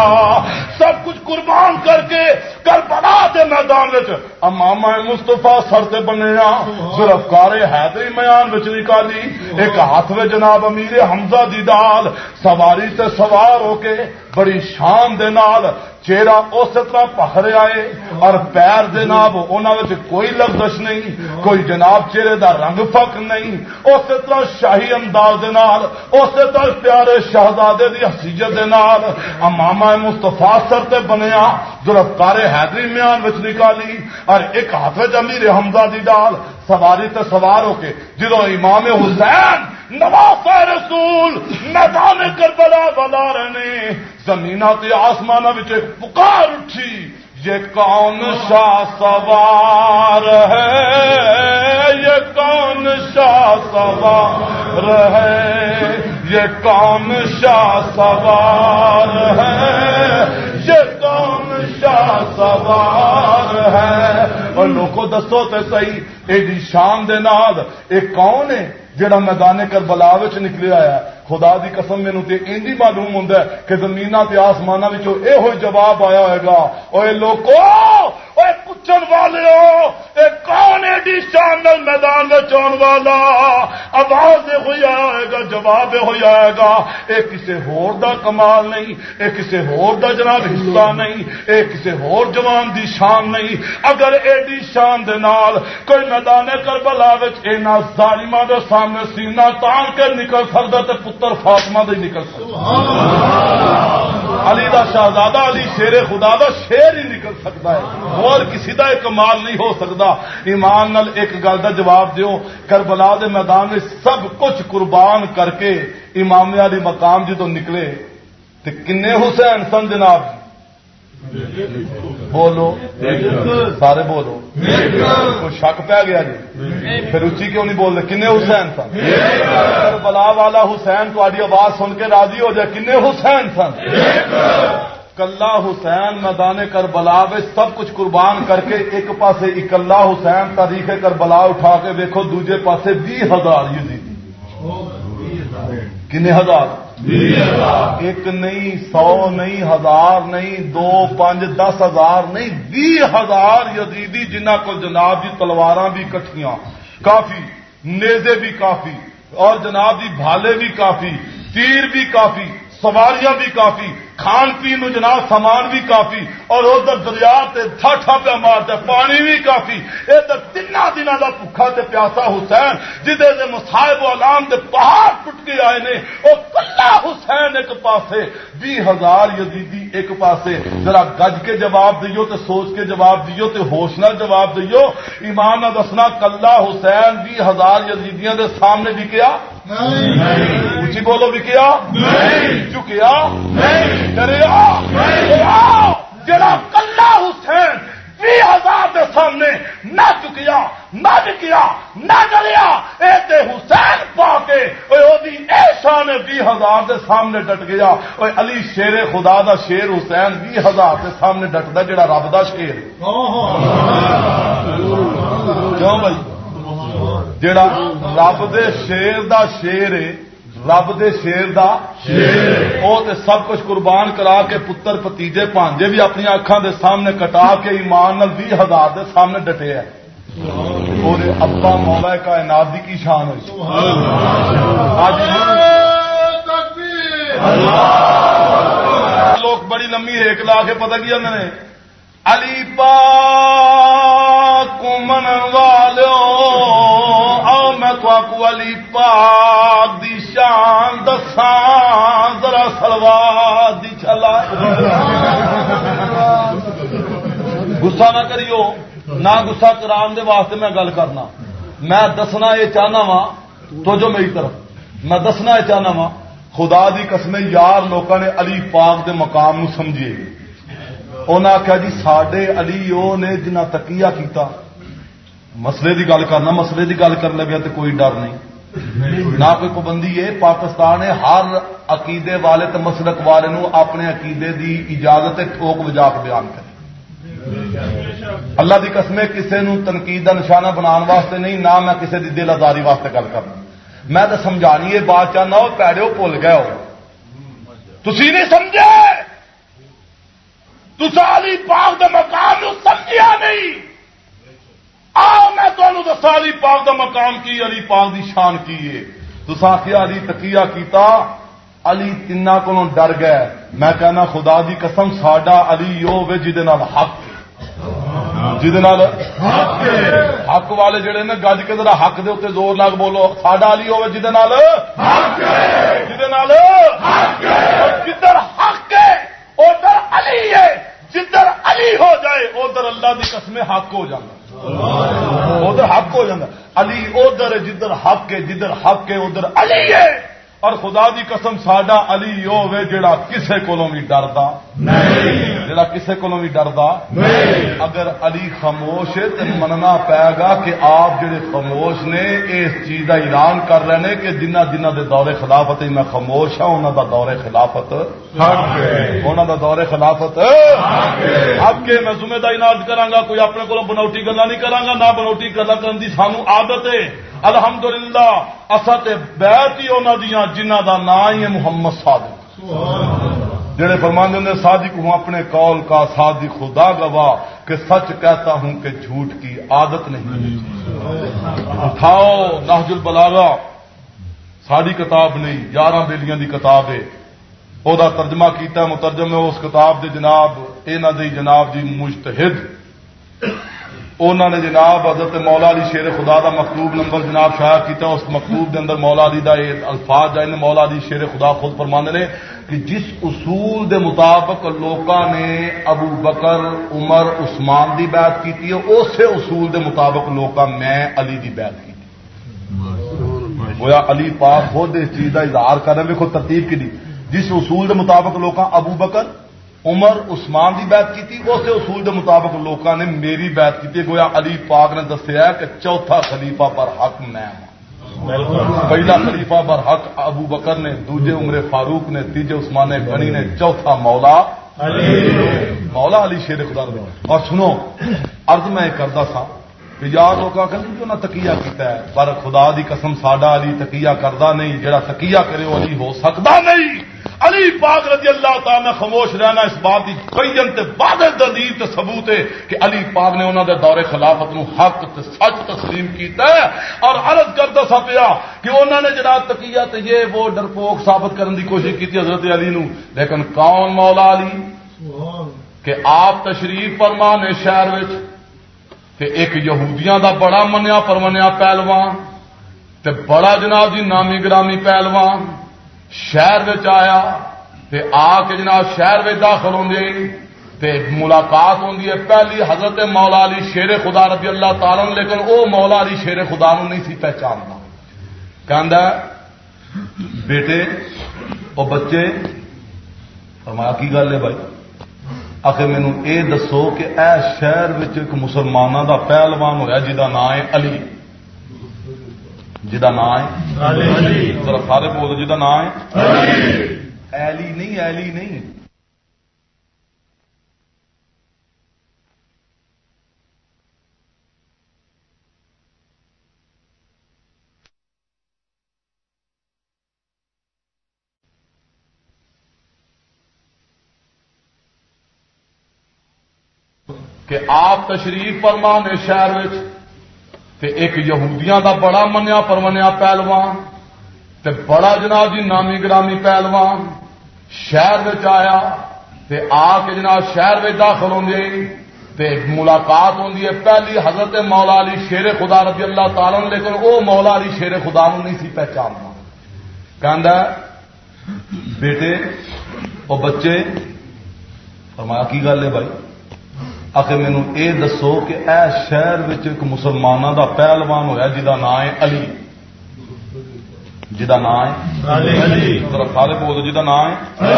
سب کچھ قربان کر کے کر دے میدان اماما مستفا سر سے بنے ہاں۔ صرف کارے حیدری میان بچ نکالی ایک ہاتھ میں جناب امیر حمزہ دی دال۔ سواری سے سوار ہو کے بڑی شان دے نال چہرہ اس طرح پخ رہا ہے اور پیر جناب انہوں کوئی لفزش نہیں، کوئی جناب چہرے دا رنگ فک نہیں۔ اس طرح شاہی انداز اس طرح پیارے شہزادے کی حسیت ماما مستفا سر تے بنیا ذوالفقار حیدری میان وچ نکالی۔ اور ایک ہاتھ امیر حمزہ دی ڈال سواری تے سوار ہو کے جدو امام حسین نواز رسول، میدان کربلا بلا رہے زمین آسمان پکار اٹھی، یہ کون سا سوار ہے؟ یہ کون سا سوار ہے؟ یہ کون سا سوار ہے؟ یہ کون سا سوار ہے؟ اور لوگوں دسو تو صحیح، ایڈی شان دے نال ایک کون ہے؟ جڑا میدان کربلا نکلے آیا خدا دی قسم مینو تے اینی معلوم ہوں کہ زمین تے آسمان یہ جواب آیا ہوئے گا۔ اے لوکو! اے پوچھن والے ہو اے کون ایڈی جی شان میدان میں چون والا؟ آواز ہوئی آئے گا، جواب ہوئی آئے گا۔ اے کسے ہور دا کمال نہیں، اے کسے ہور دا جناب حصہ نہیں، اے کسے ہور جوان دی شان نہیں۔ اگر ایڈی شان دے نال کوئی میدان کربلا وچ اینا ظالماں دے سامنے سینہ تان کے نکل سکدا تے پتر فاطمہ دے نکل سکتا علی دا شہزادہ علی شیر خدا دا شیر ہی نکل سکتا ہے۔ اور کسی دا ایک کمال نہیں ہو سکتا۔ ایمان نل ایک گل کا جواب دیو۔ کربلا دے میدان میں سب کچھ قربان کر کے امام علی مقام جدو نکلے تو کنے حسین سن جناب؟ بولو سارے بولو کوئی شک پہ گیا جی پھر اچھی کیوں نہیں بول رہے کنے حسین سن بلا والا حسین تاری آواز سن کے راضی ہو جائے کنے حسین سن کلا حسین میدان کر بلا سب کچھ قربان کر کے ایک پاسے اکلا حسین تاریخ کر بلا اٹھا کے دیکھو دوجے پاسے بھی ہزار یہ کنے ہزار ایک نہیں، سو نہیں، ہزار نہیں، دو، پانچ، دس ہزار نہیں بھی ہزار یزیدی جنہ کو جناب جی تلوار بھی کٹیاں کافی، نیزے بھی کافی، اور جناب جی بھالے بھی کافی، تیر بھی کافی، سواریاں بھی کافی کھان پین جناب سامان بھی کافی اور ادھر دریا ٹھا پہ مارتا پانی بھی کافی۔ ادھر تین دنوں کا بکھا تے پیاسا حسین جہد مسائب علام دے پہاڑ ٹوٹ کے آئے نے وہ کلا حسین ایک پاسے بھی ہزار یزیدی ایک پاسے۔ ذرا گج کے جواب دیو تے سوچ کے جواب دیو تے ہوش نہ جواب دیو۔ ایمان نہ دسنا کلا حسین بھی ہزار یزیدیاں دے سامنے بھی کیا اچھی بولو بھی کیا چکیا؟ جڑا کلا حسین بھی ہزار کے سامنے نہ چکیا نہ چکیا، نہ ڈریا اے حسین پا کے شان بھی ہزار کے سامنے ڈٹ گیا۔ علی شیر خدا دا شیر حسین بھی ہزار کے سامنے ڈٹتا جڑا رب دا شیر کیوں بھائی؟ جڑا رب دے شیر دا شیر ہے رب دے شیر دا او تے سب کچھ قربان کرا کے پتر پتیجے پانجے بھی اپنی اکھان دے سامنے کٹا کے ایمان نال بھی ہزار دے سامنے ڈٹے ہے اور ابا مولا کا دی کی شان ہوئی لوگ بڑی لمبی ایک لا کے پتہ کیا میں نے علی پا کمن والوں میں تو علی پاک دی شان دساں ذرا سلوار دی چلا گسا نہ کریو، نہ گسا کران دے واسطے میں گل کرنا۔ میں دسنا یہ چاہنا وا، تو جو میری طرف۔ میں دسنا یہ چاہنا وا، خدا دی قسم یار لوگوں نے علی پاک دے مقام نو سمجھے انہیں آخیا جی سڈے علی وہ نے جنہ تکیا کیتا۔ مسئلے کی گل کرنا، مسئلے کی گل کر لگیا تو کوئی ڈر نہیں۔ نہ کوئی پابندی ہے، پاکستان ہر عقیدے والے تو مسلک والے نو اپنے عقیدے دی اجازت ٹھوک بجا کے بیان کرے۔ اللہ کی قسمیں کسی نو تنقید کا نشانہ بنا واسطے نہیں، نہ میں کسی کی دل آزاری واسطے گل کرنا۔ میں تو سمجھانی یہ بات چاہنا وہ پیڑے بھول گئے ہو۔ تھی نہیں سمجھے؟ تسالی پاک مقام سمجھیا نہیں۔ آ، میں تمہیں دسا علی پاک دا مقام کی، علی پاک دی شان کی ہے۔ تو آخیا، علی تکیا کیتا، علی تین کو ڈر گئے۔ میں کہنا، خدا دی قسم، ساڈا علی وہ ہوے جہد حق جہد حق والے جڑے نے گج کے ذرا حق دے اتنے زور لگ بولو، ساڈا علی ہوے جہد جہد جدھر حق ہے، ادھر علی ہے۔ جدھر علی ہو جائے، ادھر اللہ کی قسم حق ہو جانا۔ ادھر حق ہو جاتا علی ادھر جدھر حق ہے، جدھر حق ہے، ادھر علی ہے۔ اور خدا دی قسم ساڈا علی ہوے جڑا کسے کولوں بھی ڈردا۔ جڑا کسے کولوں بھی ڈردا۔ اگر علی خاموش ہے تو مننا پائے گا کہ آپ جڑے خاموش نے اس چیز کا اعلان کر رہے ہیں کہ جنہ جنہ دے دور خلافت میں خاموش ہوں انہوں دا دور خلافت۔ انہوں دا دور خلافت۔ اب کے میں ذمہ داری ناز کرا کوئی اپنے کو بنوٹی گلا نہیں کرا نہ بنوٹی گلا کرنے کی سانو عادت ہے۔ الحمدللہ اصل بیت ہی انہوں دیا جنہ دا نام ہی ہے محمد صادق۔ جڑے فرمانے نے صادق، ہوں اپنے قول کا صادق، خدا گواہ کہ سچ کہتا ہوں کہ جھوٹ کی عادت نہیں۔ اٹھاؤ، نہج البلاغا ساری کتاب نہیں یارہ بیلیاں دی کتاب ہے۔ وہ ترجمہ کیتا مترجم ہے، اس کتاب دے جناب یہاں دی جناب جی دی مشتحد انہوں نے جناب حضرت مولا علی شیر خدا دا مکتوب نمبر جناب شاید کیتا اس مکتوب دے اندر مولا علی دا الفاظ جائے مولا علی شیر خدا خود فرمانے نے کہ جس اصول دے مطابق لوکاں نے ابو بکر، عمر، عثمان دی بیعت کیتی ہے، اسی اصول دے مطابق لوکاں میں علی دی بیعت کی گویا علی پاک خود اس چیز کا اظہار کر رہے ہیں ترتیب کی دی۔ جس اصول دے مطابق لوکاں ابو بکر عمر عثمان کی بیعت کی اسے اصول کے مطابق لوکاں نے میری بیعت کی گویا علی پاک نے دسیا کہ چوتھا خلیفہ پر حق میں پہلا خلیفہ پر حق ابو بکر نے، دوجے عمر فاروق نے، تیجے عثمان غنی نے، چوتھا مولا مولا علی شیر خدا اور سنو، عرض میں کرتا سا کہ یار لوگ کیوں نہ تکیا کیتا ہے؟ پر خدا دی قسم ساڈا علی تکیا کرتا نہیں جڑا تکیا کرے وہ علی ہو سکتا نہیں۔ علی پاک رضی اللہ تعالی میں خاموش رہنا اس بات کی بین تے بعد دلیل تے ثبوت ہے کہ علی پاک نے انہوں دے دور خلافت نو حق تے سچ تسلیم کیتا ہے۔ اور عرض کرتا سا پیا کہ انہوں نے جناب تکیا تے یہ وہ ڈرپوک ثابت کرنے دی کوشش کی حضرت علی نو۔ لیکن کون مولا علی؟ کہ آپ تشریف فرمان شہر وچ۔ تے ایک یہودیاں دا بڑا منیا پرمنیا پہلوان تے بڑا جناب جی نامی گرامی پہلوان شہر آیا تے آ کے جناب شہر داخل ہوں تے ملاقات ہوں پہلی حضرت مولا علی شیر خدا رضی اللہ تعالی لیکن وہ مولا علی شیر خدا نو نہیں سی پہچاننا کہ بیٹے وہ بچے، فرمایا، کی گل ہے بھائی؟ آخر مینو یہ دسو کہ اے شہر ایک مسلمانوں کا پہلوان ہوا جہاں نام ہے علی۔ جا نام ہے ذرا سارے بول جا نام ہے ایلی نہیں ایلی نہیں۔ کہ آپ تشریف فرمان شہر تے ایک یہودیاں دا بڑا منیا پرمنیا پہلوان، تے بڑا جناب جی نامی گرامی پہلوان شہر آیا، تے آ کے جناب شہر داخل ہوں تے ملاقات ہوں پہلی حضرت مولا علی شیر خدا رضی اللہ تعالی لیکن وہ مولا علی شیر خدا نہیں سی پہچاننا۔ بیٹے وہ بچے، فرمایا، کی گل ہے بھائی؟ آخر مینو یہ دسو کہ اے شہر ایک مسلمانوں کا پہلوان ہوا جا نام ہے علی۔ جا نام ہے سارے بول جا نام ہے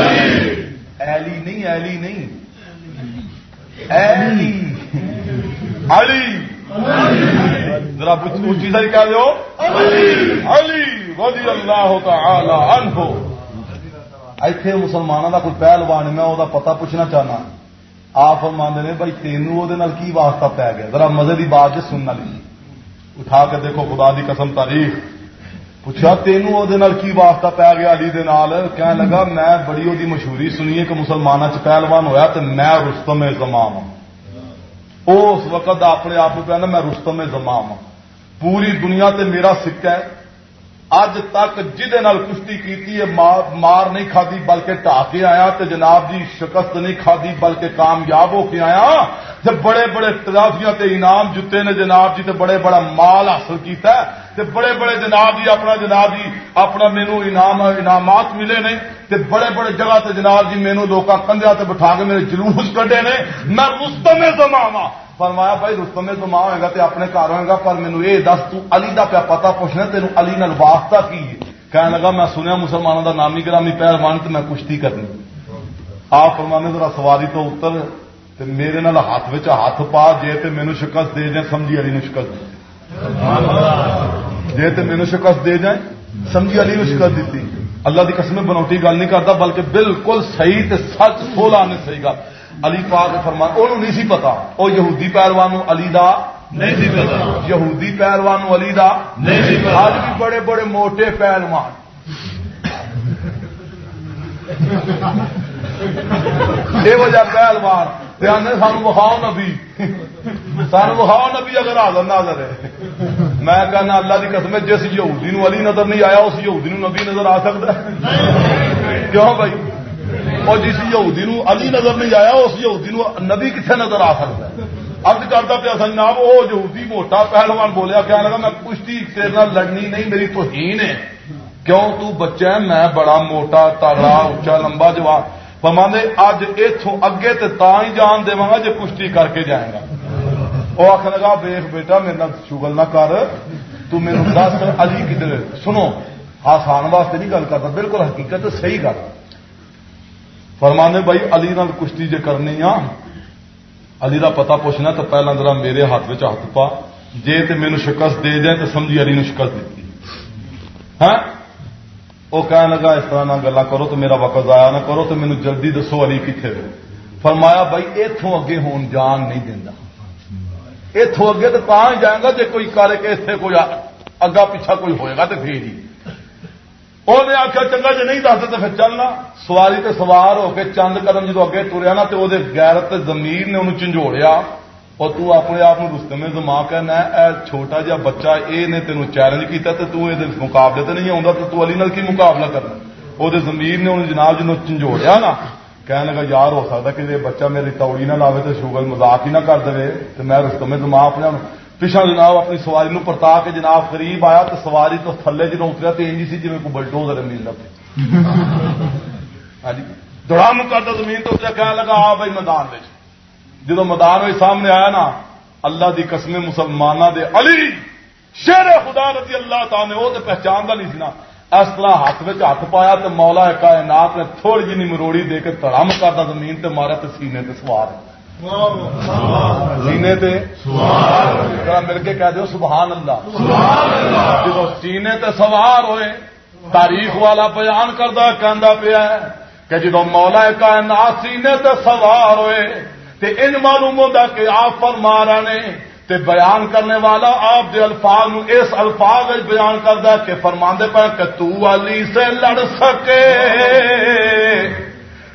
ایلی نہیں ایلی نہیں۔ ایلی علی۔ ذرا اچھی ساری کہہ دو علی۔ رضی اللہ تعالی عنہ۔ ایتھے مسلمانوں کا کوئی پہلوان میں وہ پتہ پوچھنا چاہنا۔ آپ مانتے نے، بھائی تینوں وہ کی واسطہ پی گیا? ذرا مزے کی بات جی سننا لی اٹھا کے دیکھو خدا دی قسم تاریخ۔ پوچھا، تینوں وہ کی واسطہ پی گیا علی کہنے لگا، میں بڑی وہ مشہوری سنی ہے کہ مسلمانوں چ پہلوان ہوا تو میں رستم زمام ہوں اس وقت اپنے آپ کو کہنا میں رستم زمام ہوں پوری دنیا تے میرا سکہ ہے۔ اج تک جہد کشتی کی مار نہیں کھادی بلکہ ٹا کے آیا تو جناب جی شکست نہیں کھادی بلکہ کامیاب ہو کے آیا۔ جب بڑے بڑے ترافیاں تے انعام جتے نے جناب جی تے بڑے بڑا مال حاصل کیتا ہے۔ تے بڑے بڑے جناب جی اپنا جناب جی اپنا مینو انعام انعامات ملے نے۔ تے بڑے بڑے جگہ تے جناب جی مینو لوگ کندھیا تے بٹھا کے میرے جلوس کڈے نے۔ میں رستم زماوا فرمایا، بھائی، رستم زما ہوئے گا تے اپنے گھر ہوئے گا، پر مینو یہ دس، تو علی دا پیا پتا پوچھنا تین علی نال واسطہ کی کہنے لگا، میں سنیا مسلمانوں دا نامی گرامی پہلوان تے میں کشتی کرنی. آپ فرمانے ذرا سواری تو اتر تے میرے نال ہاتھ وچ ہاتھ پا، جے تے مینو شکست دے جائیں، سمجھی علی نو شکست دے جے تے مینو شکست دے جائیں، سمجھی علی نو شکست دیتی اللہ دی قسم بنوٹی گل نہیں کرتا، بلکہ بالکل صحیح تے سچ سولہ نے صحیح گل۔ علی پاک فرما انہوں نہیں سی پتا۔ وہ یہودی پہلوان علی دا نہیں سی پتا۔ یہودی پہلوان علی دا نہیں سی پتا۔ آج بھی بڑے بڑے موٹے پہلوان۔ یہ وجہ پہلوان۔ سان بخاؤ نبی۔ سان بخاؤ نبی اگر حاضر نظر ہے۔ میں کہنا اللہ کی قسم جس یہودی نو علی نظر نہیں آیا اس یہودی نو نبی نظر آ سکتا ہے۔ کیوں بھائی؟ اور جس یہودی نو علی نظر نہیں آیا، اس یہودی نو نبی کتنے نظر آ سکتا ہے؟ ارد کرتا پیا سنجاب وہ یہودی موٹا پہلوان بولیا کیا لگا میں کشتی تیرے لڑنی نہیں، میری تو ہی نے کیوں تو بچہ میں بڑا موٹا، تگڑا اچا لمبا جواب پمانے اج اتوں اگے تو تا ہی جان دے گا جی کشتی کر کے جائے گا۔ وہ آخ لگا، ویخ بیٹا، میرے شگل نہ کر۔ تو میرے دس، علی کدھر سنو، آسان واسطے نہیں گل کرتا، بالکل حقیقت صحیح گل۔ فرمانے بھائی علی نال کشتی جے کرنی آ، علی کا پتا پوچھنا تو پہلے ذرا میرے ہاتھ میں ہاتھ پا۔ جے تے مینو شکست دے جائے تو سمجھی علی نو شکست دیتی ہاں؟ وہ کہنے لگا اس طرح نہ گلا کرو تو میرا وقت ضائع نہ کرو تو مینو جلدی دسو علی کتنے فرمایا بھائی اتوں اگے ہون جان نہیں دینا اتوں اگے تو ہی جائے گا جی کوئی کرے کہ اتنے کوئی اگا پیچھا کوئی ہوئے گا تو پھر ہی۔ انہیں آخیا چنگا جی نہیں دستے تو پھر چلنا سواری تے سوار ہو کے چند قدم جدو اگے تریا نا تو وہ گیرت زمین نے انہوں چنجوڑیا اور تو اپنے آپ رستم زما کہنا اے چھوٹا جا بچہ اے نے تینوں چیلنج کیتا تے تو یہ مقابلے تے نہیں آتا تو تو علی نال کی مقابلہ کرنا وہ زمین نے انہوں جناب جنوں چنجوڑیا نا کہنے لگا یار ہو سکتا کہ بچہ میری توڑی نہ لاوے تو شوگر مزاق ہی نہ کر دے تو میں رستم زما اپنے پچھا جناب اپنی سواری نو پرتا کے جناب قریب آیا تو سواری تو تھلے جنوں اتریا تو انجی سی جی کوئی بلڈوزر مل ہاں دڑام کرتا زمین تو کہنے لگا آ بھائی میدان میں میدان میں سامنے آیا نا اللہ دی قسم مسلمانہ دے علی شیر خدا رضی اللہ تعالی نے وہ تو پہچانتا نہیں سی نا اس طرح ہاتھ میں ہاتھ پایا تو مولا کائنات نے تھوڑی جی مروڑی دے کے تڑام کرتا زمین تے مارا تو سینے تے سوار ہے سینے تے۔ ذرا مل کے کہہ دو سبحان اللہ۔ جب سینے تے سوار ہوئے، تاریخ والا بیان کردہ کہہ پیا کہ جدو مولا کائنات سینے تے سوار ہوئے، تے ان معلوم ہوتا کہ آپ پر مارا نے، تے بیان کرنے والا آپ دے الفاظ نو اس الفاظ بیان کردہ کہ فرماندے پہ کہ تو علی سے لڑ سکے۔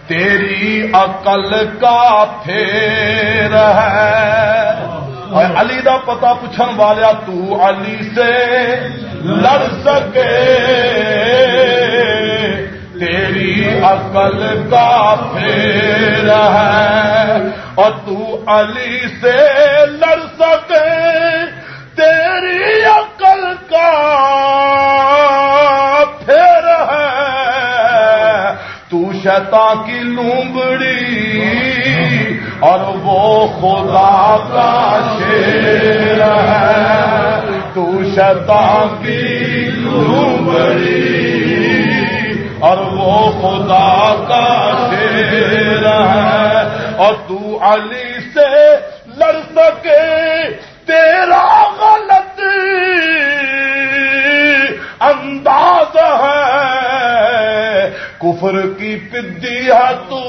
تیری عقل کا پھیر ہے۔ علی دا پتا پوچھن والا تو علی سے لڑ سکے۔ تیری عقل کا پھیر ہے اور تو علی سے لڑ سکے۔ تیری عقل کا شیطان کی لومبڑی اور وہ خدا کا شیر ہے۔ تو شیطان کی لومبڑی اور وہ خدا کا شیر ہے۔ اور تو علی سے لڑ سکے تیرا غلط انداز ہے۔ کفر کی پدی ہے تو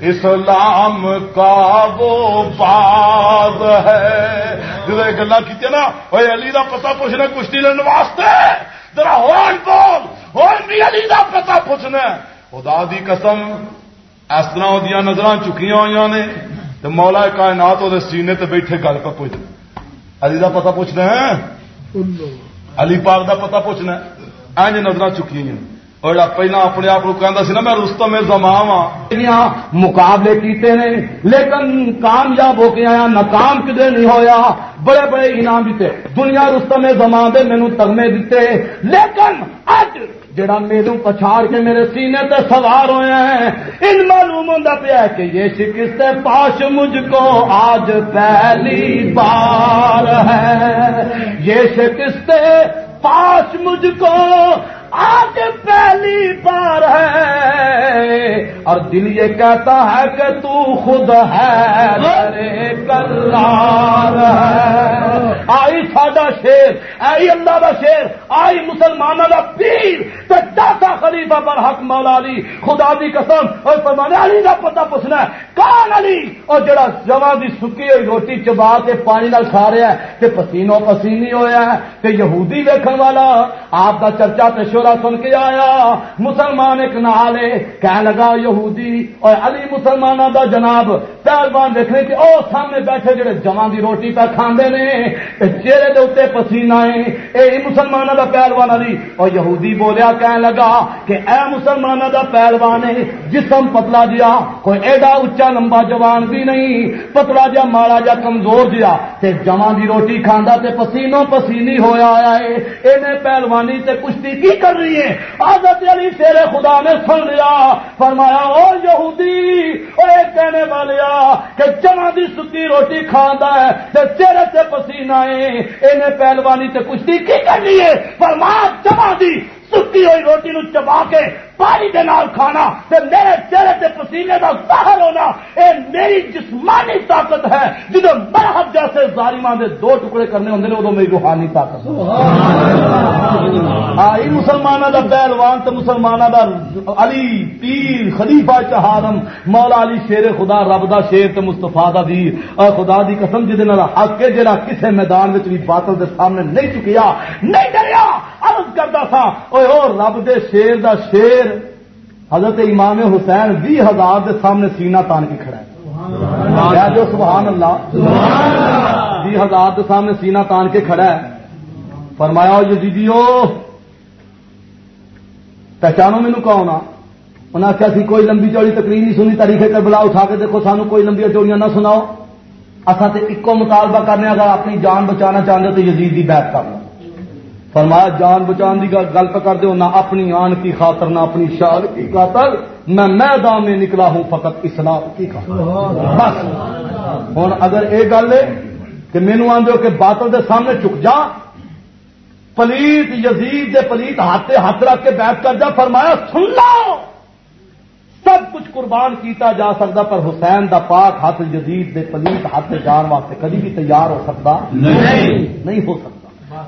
اسلام کا وہ باز ہے۔ جب گلا کی نا وہ علی کا پتا پوچھنا کشتی لینے واسطے۔ ذرا ہون بول ہون بھی علی کا پتا پوچھنا خدا دی قسم اس طرح وہ نظر چکیاں ہوئی نے۔ تو مولا کائنات وہ سینے تے بیٹھے گل پہ پوچھ۔ علی کا پتا پوچھنا ہے؟ علی پاک دا پتہ پوچھنا اینج نظر چکی ہیں۔ اور پہلا اپنے آپ کو کہہ نا، میں رستم زمام ہاں۔ مقابلے کیتے ہیں لیکن کامیاب ہو کے آیا، ناکام کدے نہیں ہویا۔ بڑے بڑے انعام دیتے۔ دنیا رستم زمان دے مینو تگمے دیتے۔ لیکن اج جڑا میرے پچھاڑ کے میرے سینے تے سوار ہوئے ہیں، ان معلوم ہوتا پیا کہ یہ شکست پاش مجھ کو آج پہلی بار ہے۔ یہ شکست پاش مجھ کو آج پہلی بار ہے۔ اور دل یہ کہتا ہے کہ تو خود ہے، میرے کلار ہے۔ آئی ساڈا شیر، آئی اللہ کا شیر، آئی مسلمانوں کا پیر۔ تو داتا خلیفہ پر حق مولا علی، خدا دی قسم۔ اور فرمانے، علی کا پتہ پوچھنا ہے، کون علی؟ اور جڑا جمع دی سکی ہوئی روٹی چبا کے پانی نال کھا رہا ہے کہ پسینوں پسینی ہویا ہے کہ یہودی ویکھن والا، آپ کا چرچا تے سن کے آیا۔ مسلمان ایک نالے کہہ لگا یہودی اور علی مسلمانوں دا جناب۔ پہلوان دیکھنے کہ او سامنے بیٹھے جڑے جمع دی روٹی پہ کھاندے نے۔ چہرے دے اتنے پسینہ ہے۔ اے مسلمانوں دا پہلوان علی۔ اور یہودی بولیا کہنے لگا کہ اے مسلمانوں دا پہلوان ہے، جسم پتلا جیا، کوئی ایڈا اچا لمبا جوان بھی نہیں، پتلا جا ماڑا جا کمزور جیا۔ تے جمع دی روٹی کھاندا تے پسینوں پسینی ہویا آیا ہے۔ انہیں پہلوانی تے کشتی کی کر رہی ہے حضرت علی تیرے خدا نے سن لیا۔ فرمایا، او یہودی، او ایک کہنے والیا کہ چنا دی ستی روٹی کھاندا ہے، تے تیرے تے پسینہ ہے انہیں پہلوانی تے کشتی کی کرنی ہے؟ فرمایا چنا دی سکی ہوئی روٹی نو چبا کے پانی دے نال کھانا تے میرے چہرے تے پسینے دا ظاہر ہونا، اے میری جسمانی طاقت ہے۔ جدو مرحب جیسے ظالمان دے دو ٹکڑے کرنے ہوندے نے ادو میری روحانی طاقت آئی مسلمانوں دا پہلوان تے مسلمانوں دا علی پیر خلیفہ چہارم مولا علی شیر خدا، رب دا شیر تے مستفا دا ویر اور خدا دی قسم جہد حق کے جڑا کسے میدان میں بھی باطل دے سامنے نہیں چکیا، نہیں ڈریا، عرض کرتا تھا اوے او رب دے شیر دا شیر حضرت امام حسین بھی ہزار کے سامنے سینا تان کے کھڑا ہے۔ جو سبحان اللہ۔ بھی ہزار کے سامنے سینا تان کے کھڑا ہے۔ فرمایا جدیدیو پہچانو مینو کون آ؟ انہیں آخیا سی کوئی لمبی چوڑی تقریر نہیں سنی تاریخ کر بلا اٹھا کے دیکھو سانو کوئی لمبی چوڑیاں نہ سناؤ۔ اصا تو ایک مطالبہ کرنے اگر اپنی جان بچانا چاہتے تو یزید کی بیعت کرنا فرمایا جان بچان کی گل تو کر دو نہ اپنی آن کی خاطر نہ اپنی شان کی خاطر۔ میں میدان میں نکلا ہوں فقط اسلام کی خاطر۔ بس۔ ہوں اگر یہ گل ہے کہ مینو آدھو کہ باطل دے سامنے چک جا پلیت یزید دے پلیت ہاتھ ہاتھ رکھ کے بیٹھ کر جا فرمایا سن لو۔ سب کچھ قربان کیتا جا سکتا پر حسین دا پاک ہاتھ یزید دے پلیت ہاتھ جان واسطے کبھی بھی تیار ہو سکتا۔ نہیں ہو سکتا۔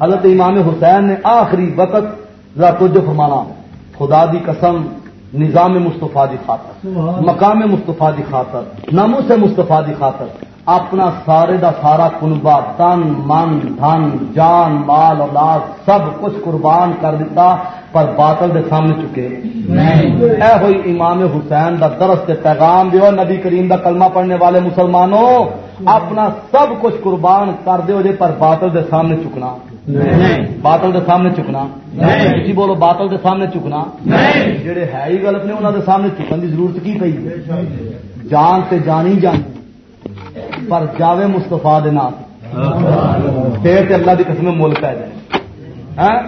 حضرت امام حسین نے آخری وقت توجہ فرمانا خدا دی قسم نظام مصطفیٰ دی خاطر مقام مصطفیٰ دی خاطر نامو سے مصطفیٰ دی خاطر اپنا سارے دا سارا کنبا تن من دھن جان مال اولاد سب کچھ قربان کر دیتا پر باطل دے سامنے چکے۔ اے ہوئی امام حسین دا درس پیغام دیو نبی کریم دا کلمہ پڑھنے والے مسلمانوں اپنا سب کچھ قربان کر دے جے پر باطل دے سامنے چکنا۔ باطل دے سامنے چکنا جی بولو باطل دے سامنے چکنا جڑے ہے ہی غلط نے انہوں دے سامنے چکن کی ضرورت کی پی جان سے جانی جان پر جاوے مستفا پھر اللہ کی قسم مل پی جائے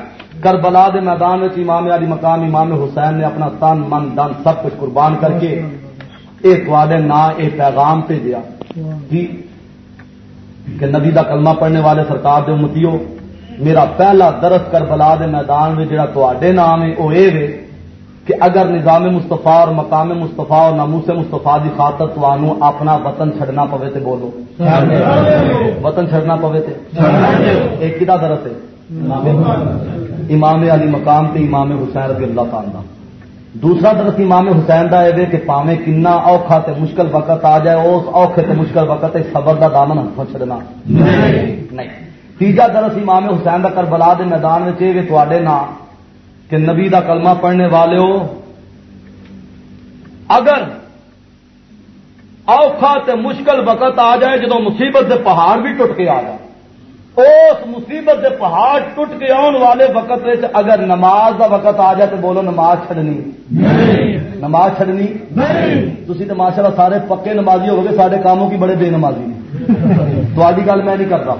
کربلا دے میدان میں امام علی مقام امام حسین نے اپنا تن من دن سب کچھ قربان کر کے ایک والے نا ایک پیغام پہ دیا جی کہ نبی دا کلمہ پڑھنے والے سرکار دے امتیو میرا پہلا درس کر بلا دے میدان میں جڑا تے نام ہے وہ یہ کہ اگر نظام مستفا اور مقام مستفا اور ناموس مستفا کی خاطر تو اپنا وطن چھڑنا پوے تے بولو۔ وطن چھڑنا پوے تے۔ ایک کدا درس ہے؟ امام علی مقام تے امام حسین رضی اللہ تعالیٰ دوسرا درس امام حسین کا یہ کہ پاوے کنا اوکھا تے مشکل وقت آ جائے اس اوکھے تے مشکل وقت صبر کا دامن ہاتھوں چھڑنا نہیں۔ تیجا درس امام حسین کا کربلا دے میدان میں تے نا کہ نبی دا کلمہ پڑھنے والے ہو اگر اوکھا تے مشکل وقت آ جائے جدو مصیبت دے پہاڑ بھی ٹوٹ کے آ جائے اس مصیبت کے پہاڑ ٹوٹ کے آن والے وقت اگر نماز کا وقت آ جائے تو بولو نماز چڈنی نماز چڈنی تھی تو ماشاء اللہ سارے پکے نمازی ہو گئے سارے کاموں کی بڑے بے نمازی تاری گل میں نہیں کرتا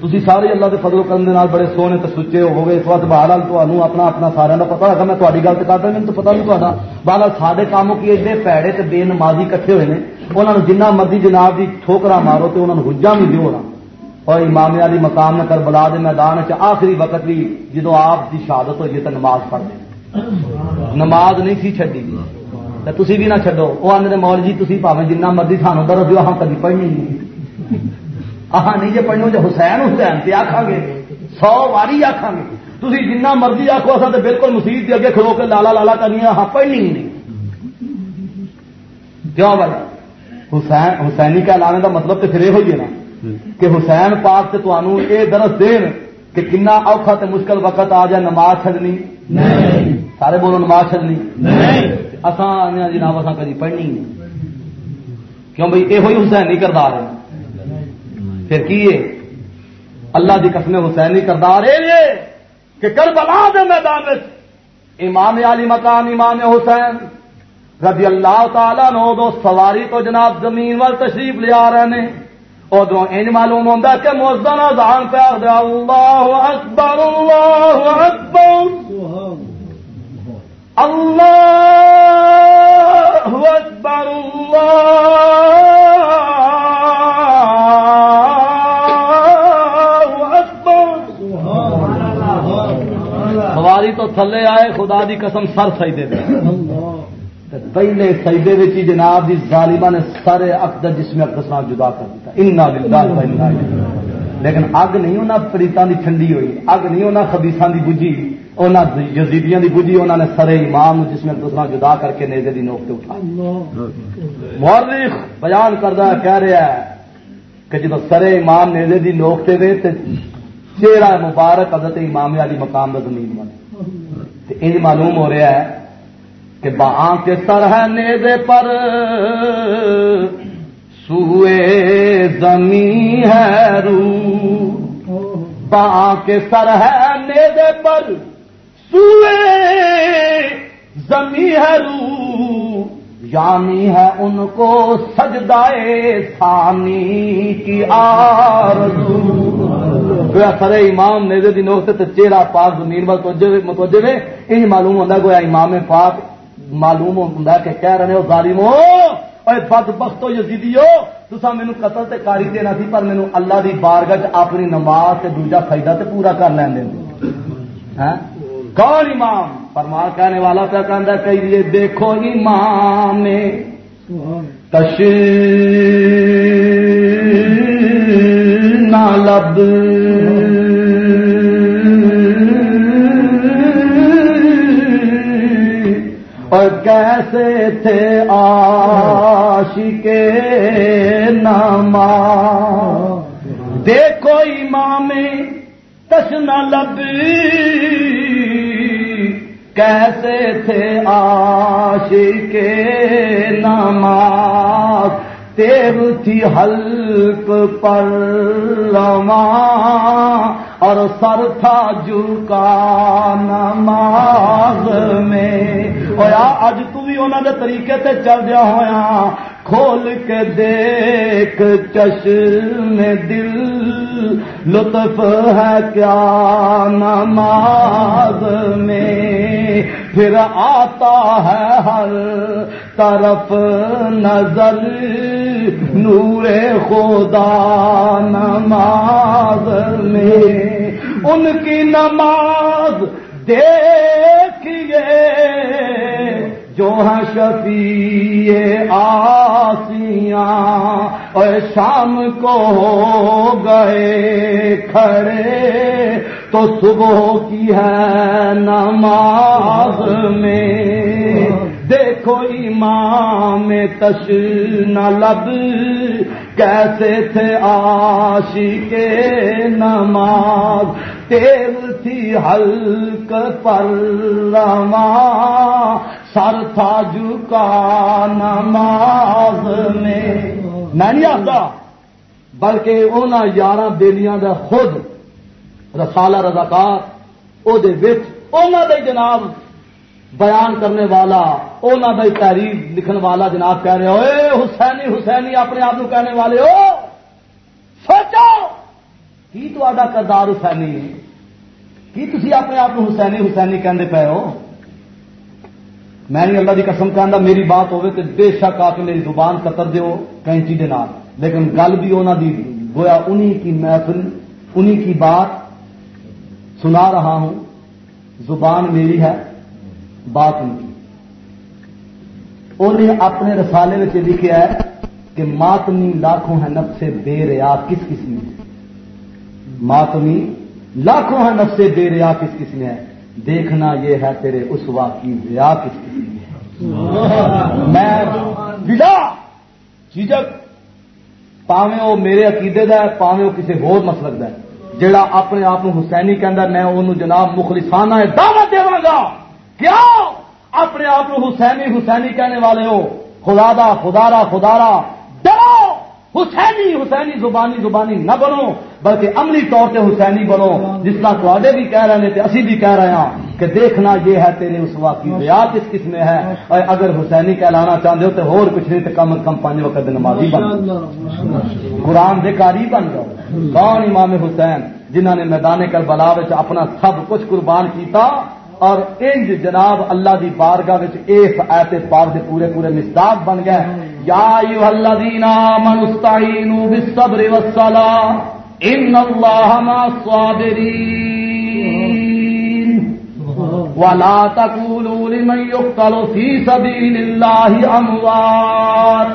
تھی سارے اللہ کے فضل کرنے بڑے سونے تو سچے ہو گئے، اس وقت بہرحال تمہیں اپنا اپنا سارا کا پتا لگا میں تاری گل کرتا میرے تو پتا نہیں تا بہرحال سارے کام کی ایڈے پیڑے تو بے نمازی کٹھے ہوئے ہیں انہوں نے جنہ مرضی جناب کی ٹھوکرا مارو تو انہوں نے حجا بھی دو نا ہاں۔ اور امام علی مقام نے کر بلا دے میدان چ آخری وقت بھی جدو آپ کی شہادت ہوئی تو نماز پڑھ دے نماز نہیں سی چڈی تھی بھی نہ چڈو وہ آدھے مول جی تھی پاوے جنہ مرضی سانو درس دو ہاں کدی پڑھنی نہیں۔ آہاں نہیں جی پڑھنو جو حسین حسین سے آخان گے۔ سو واری آخان گے۔ تھی جنہ مرضی آخو اصل تو بالکل مسیح کے اگے کھلو کے لالا لالا کرنی ہاں پڑھنی ہی نہیں۔ کیوں بھائی؟ حسین حسینی کا لانے کا مطلب تو پھر یہ ہوئی ہے نا کہ حسین پاک سے تمہوں یہ درس دین کہ کنا اوکھا تے مشکل وقت آ جائے نماز چڈنی سارے بولو نماز چڈنی اسان جناب اصا کدی پڑھنی نہیں۔ کیوں بھائی؟ یہ حسین نہیں کردار ہے۔ پھر کی ہے اللہ کی قسم حسین نہیں کردار ہے کہ کر بلا دے میدان امام علی مقام امام حسین رضی اللہ تعالیٰ نو دو سواری تو جناب زمین وال تشریف لیا رہے ہیں۔ ادو ان معلوم ہوتا کہ موزن ازان پہ اللہ اکبر اللہ اکبر۔ اللہ اکبر، اللہ تھلے آئے خدا دی قسم سر سائی دے۔ پہلے سجدے ہی جناب دی ظالمہ نے سارے اقدر جسم اقدس جدا کر دیتا انا للہ لیکن اگ نہیں انہاں پریتان دی ٹھنڈی ہوئی اگ نہیں انہاں خبیثان دی بجھی انہاں یزیدیاں دی بجھی انہاں نے سارے امام جسم اقدس جدا کر کے نیزے دی نوک تے اٹھا۔ مورخ بیان کردا کہہ رہا ہے کہ جب سرے امام نیزے دی نوک تے چہرہ مبارک حضرت امام علی مقام دا زمین بنے۔ یہ معلوم ہو رہا ہے کہ باں کے طرح نیزے پر سوئے زمین ہے رو باں کے سر ہے نیزے پر سوئے زمین ہے رو یعنی ہے ان کو سجدائے ثانی کی آرزو۔ سرے امام نیزے دی نوکتے چہرہ پاک زمین پر متوجہ میں ان معلوم ہوتا گویا امام پاک معلوم ہوتا کہ کہہ رہے ہو ظالمو، اے بد بختو یزیدیو تسا مینو قتل تے کاری دینا سی، پر مینو اللہ دی بارگاہ اپنی نماز تے دوجا فائدہ تے پورا کر لین دیں ہاں؟ کون امام؟ فرمان کہنے والا پہ کہہ کہیے دیکھو امام تش نہ لب۔ اور کیسے تھے آش کے ناما دیکھو امام تشنا لب۔ کیسے تھے عاشق نماز؟ تیر تھی حلق پر لما اور سر تھا جھکا نماز میں۔ اج تو بھی انہوں نے طریقے تے چل دیا ہوا کھول کے دیکھ، چشم دل، لطف ہے کیا نماز میں؟ پھر آتا ہے ہر طرف نظر، نور خدا نماز میں۔ ان کی نماز دیکھیے جو ہے شفیع آسیاں، اور شام کو ہو گئے کھڑے، تو صبح کی ہے نماز میں۔ دیکھو امام تشن لب، کیسے تھے آشی کے نماز۔ تیل تھی ہلک پر رما سر تھا جھکا نماز میں۔ میں نہیں آتا، بلکہ انہوں یارہ بےلیاں دا خود رسالہ رضاکار، او جناب بیان کرنے والا اونا دے تحریر لکھن والا جناب کہہ رہے ہو حسینی حسینی اپنے آپ کہنے والے ہو سوچو، کی تو آڈا کردار حسینی ہے؟ کی تھی اپنے آپ حسینی حسینی کہندے پے ہو؟ میں نہیں اللہ کی قسم کہہ میری بات ہوگی تو بے شک آ کے میری زبان قطر دیو کینچی دے نال۔ لیکن گل بھی انہوں دی گویا انہی کی محفل، انہی کی بات سنا رہا ہوں۔ زبان میری ہے، بات ان کی۔ انہیں اپنے رسالے میں لکھا ہے کہ ماتمی لاکھوں ہے نفس بے ریا کس کس میں؟ ماتمی لاکھوں ہے نفس بے ریا کس کس میں ہے؟ دیکھنا یہ ہے تیرے اس واقعی ریا کس کس میں بلا جھجک پاویں وہ میرے عقیدے دا ہے، پاویں وہ کسی ہور مسلک دا ہے۔ جڑا اپنے آپ حسینی کہہ میں انہوں جناب مخلصانہ دعوت دے گا۔ کیا اپنے آپ حسینی حسینی کہنے والے ہو۔ خدا دا خدارا خدارا ڈرو حسینی حسینی زبانی زبانی نہ بنو، بلکہ عملی طور سے حسینی بنو، جس طرح تے بھی کہہ رہے ہیں اسی بھی کہہ رہے ہیں کہ دیکھنا یہ ہے تیرے اس واقعی بیا کس کس میں ہے، اور اگر حسینی کہلانا چاہتے ہو تو اور کچھ نہیں تو کم از کم پانچ وقت نمازی بن قرآن دے کاری بن جاؤ۔ کون امام حسین جنہوں نے میدان کربلا اپنا سب کچھ قربان کیتا اور انج جناب اللہ دی بارگاہ اس ایت پاک سے پورے پورے مستاق بن گئے. یا ایوہ الذین آمنوا استعینوا بالصبر والصلاة. ان اللہ ما الصابرین. ولا تقولوا لمن يقتل في سبيل الله اموات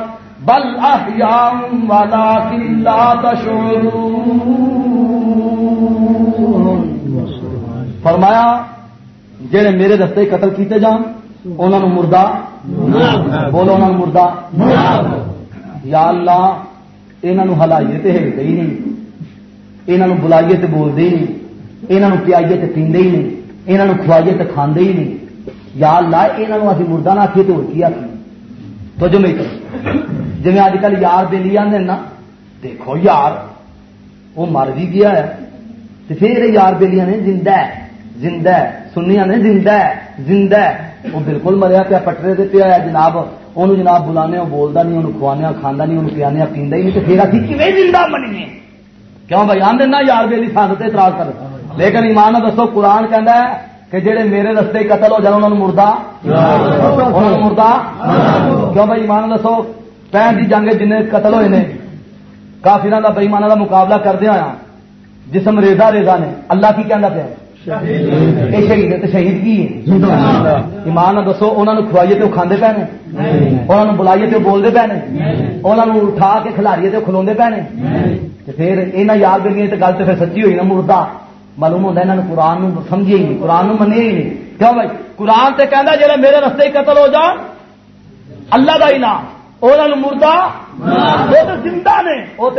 بل احیاء ولكن لا تشعرون. فرمایا جڑے میرے رستے قتل کیتے جان انہوں نے مردہ۔ بولو انہوں نے مردہ۔ یا اللہ انہوں ہلائیے تو ہلتے ہی نہیں یہاں بلائیے تو بولتے ہی نہیں یہاں پیائیے تو پیندے ہی نہیں یہاں کھوائیے تو کھاندے ہی نہیں یا اللہ یہاں ابھی مردہ نہ آخیے تو کی آخی تو جو میں جی اج کل یار دے لی آدھے نا، دیکھو یار، وہ مر بھی گیا ہے۔ تو پھر یار بےلیاں نے زندہ ہے زندہ ہے۔ سنیا نے زندہ ہے زندہ ہے۔ وہ بالکل مریا پیا، پٹرے سے پیا جناب۔ وہ جناب بلانے بولتا نہیں انہوں کھوانے کھانا نہیں انہوں پیانے پیندا ہی نہیں۔ تو پھر ابھی کھے زندہ بنی کیوں بھائی؟ آدھے نا یار بیلی سانت اعتراض کر۔ لیکن ایمان دسو، قرآن کہہ ہے کہ جہے میرے رستے قتل ہو جائے انہوں نے مردہ۔ انہوں نے مردہ۔ کیوں بھائی؟ ایمان دسو پینٹ کی جنگ جن قتل ہوئے نے کافی بئیمانہ کا مقابلہ کردیا ہوا جسم ریزا ریزا نے۔ اللہ کی کہنا پیا یہ شہید شہید کی ایمان دسو انہوں نے کھوائیے تو کھانے پے نے انہوں نے بلائیے تو بولتے پے نے انہوں نے اٹھا کے کھلاریے تو کھلو پے نے پھر یہاں یاد کرنی تو گل تو پھر سچی ہوئی نا مردہ معلوم ہوتا یہاں قرآن سمجھے ہی نہیں قرآن منیا ہی نہیں کیوں بھائی قرآن سے کہنا جا میرے رستے قتل ہو جان اللہ کا انعام وہ مردہ وہ تو زندہ نے وہ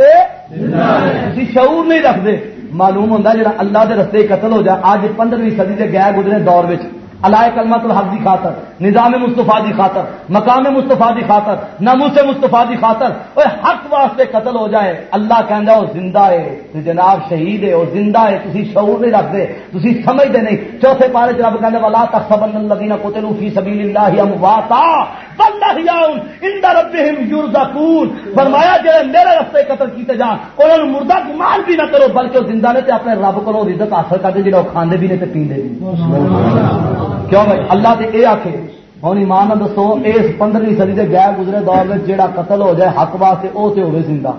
شعور نہیں رکھتے معلوم ہوتا جا اللہ کے رستے قتل ہو جائے اج پندرہویں سدی کے گئے گزرے دور میں علائے کلمت الحق کی خاطر، نظام مستفا کی خاطر، مقام مستفا کی خاطر، ناموس مستفا کی خاطر۔ اور حق واسطے قتل ہو جائے، اللہ کہہ وہ زندہ ہے جناب شہید ہے وہ زندہ ہے تھی شعور نہیں رکھتے تھی سمجھتے نہیں۔ چوتھے پارے چ رب کہ والا تک سبن الدین قتلوا فی سبیل اللہ امواتا فرمایا جی میرے رستے قتل کیتے جان انہوں نے مردہ گمان بھی نہ کرو، بلکہ وہ زندہ نے اپنے رب کو رزت حاصل کرتے جہاں کھانے بھی نے پیندے بھی کیوں بھائی؟ اللہ سے یہ آخے ہوں ایمان دسو، اس پندرہویں سدی کے گئے گزرے دور میں جہاں قتل ہو جائے، حق واسطے وہ تے ہوئے زندہ۔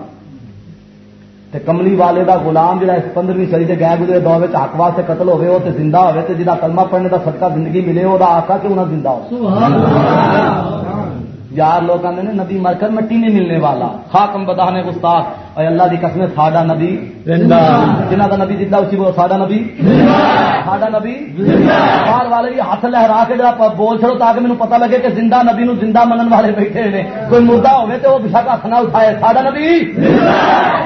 تے کملی والے دا غلام جہاں اس پندرہویں سدی کے گیر گزرے دور میں حق واسطے قتل ہوئے وہ زندہ ہوئے تو جہاں کلمہ پڑھنے کا صدقہ زندگی ملے وہ آسا کیوں نہ زندہ ہو؟ یار لوگ ہیں نبی مر کر مٹی نہیں ملنے والا خاکم بدانے گستاخ۔ اور اللہ کی قسم ساڈا نبی جنہ کا نبی جدا اسی بولو ساڈا نبی ساڈا نبی باہر والے بھی ہاتھ لہرا کے جا بول چڑو تاکہ مجھے پتا لگے کہ زندہ نبی نو زندہ منن والے بیٹھے نے۔ کوئی مردہ ہوے تو وہ بشک ہاتھ نہ اٹھائے، ساڈا نبی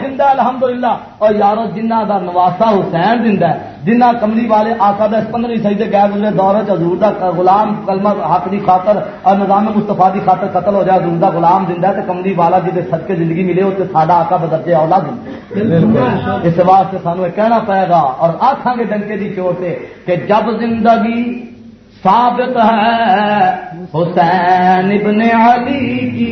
زندہ۔ الحمدللہ۔ اور یارو، جنہ دا نواسا حسین زندہ ہے، جنہ کملی والے آقا دا پندرہ صحیح سے گئے گزرے دور حضور دا غلام کلمہ حق دی خاطر اور نظام مستفا دی خاطر قتل ہو جائے، حضور دا غلام زندہ ہے تو کملی والا جی سچ کے زندگی ملے وہ ساڈا آقا بدل درجے اولاد اس واسطے سانو یہ کہنا پائے گا اور آخان گے ڈنکے کی چوٹ کہ جب زندگی ثابت ہے حسین ابن علی کی۔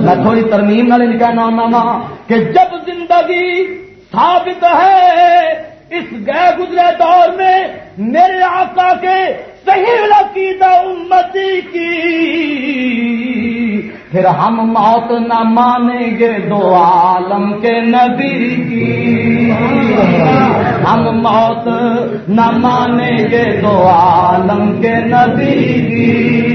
میں تھوڑی ترمیم والے کہنا ہونا کہ جب زندگی ثابت ہے اس گئے گزرے دور میں میرے آقا کے صحیح عقیدہ امتی کی۔ پھر ہم موت نہ مانیں گے دو عالم کے نبی کی۔ ہم موت نہ مانیں گے دو عالم کے نبی کی۔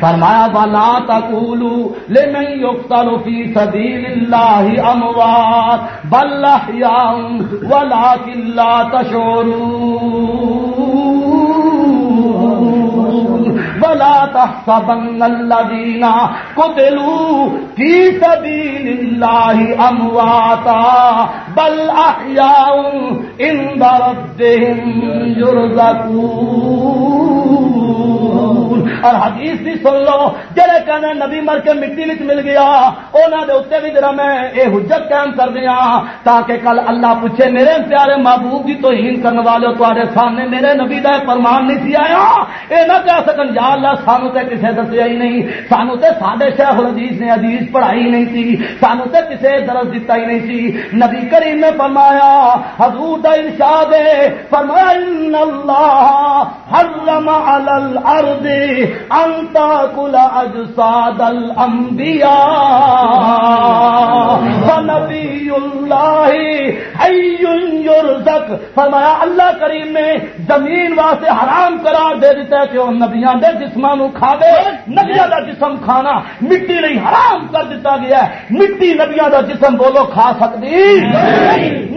فرمایا والا تقولو لمن يقتل في سبيل الله اموات بل احياء ولكن لا تشعرون فلا تحسبن الذين قتلوا في سبيل الله امواتا بل احياء عند ربهم يرزقون اور حدیث بھی سن لو، جڑے کہنے نبی مر کے مٹی وچ مل گیا انہوں دے اتنے بھی ذرا میں اے حجت قائم کر دیا تاکہ کل اللہ پوچھے، میرے پیارے محبوب کی تو ہین کرنے والے تے سامنے میرے نبی کا فرمان نہیں سی آیا۔ یہ نہ کہہ سکن، یا اللہ، سانو تے کسے دسیا ہی نہیں، سانو تے ساڈے شیخ الحدیث نے حدیث پڑھائی نہیں سی، سانو تے کسے درس دیتا ہی نہیں سی۔ نبی کریم نے فرمایا، حضور دا ارشاد ہے، فرمایا، ان اللہ حرم علی الارض انتا کلا اجساد الانبیاء فنبی اللہ یرزق فرمایا اللہ کریم نے زمین واسطے حرام قرار دے دیتا ہے کہ وہ نبیاں دے جسمانو کھا دے نبیاں دا جسم کھانا مٹی نہیں حرام کر دیتا گیا ہے۔ مٹی نبیاں دا جسم بولو کھا سکتی؟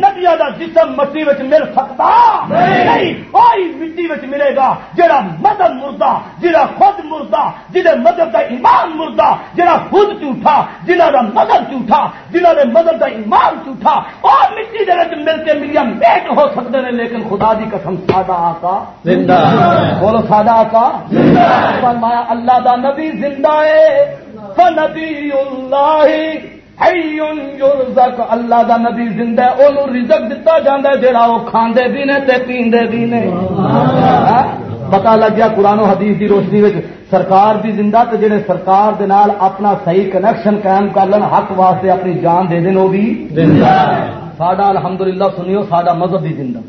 نبیاں دا جسم مٹی وچ مل سکتا؟ نہیں۔ کوئی مٹی وچ ملے گا جڑا مدد مردہ جڑا خود مردہ جہاں مدد کا ایمان مردہ جہاں خود جھوٹا جنہ کا مدد جھوٹا جنہ نے مدد کا ایمان جھوٹا اور مٹی دے مل کے ملیا میٹ ہو سکتے ہیں لیکن خدا دی قسم سادہ آقا۔ زندہ بولو سادہ آقا۔ فرمایا اللہ دا نبی زندہ ہے۔ فنبی اللہ اللہ دا نبی زندہ انہوں رزق دتا جاندہ ہے جڑا وہ کھاندے بھی نے تے پیندے بھی نے۔ پتا لگ گیا قرآن و حدیث کی روشنی سرکار بھی زندہ تو جڑے سرکار دے نال اپنا صحیح کنیکشن قائم کر لین حق واسطے اپنی جان دے دین وہ بھی ساڈا الحمدللہ سنیو ساڈا مذہب بھی زندہ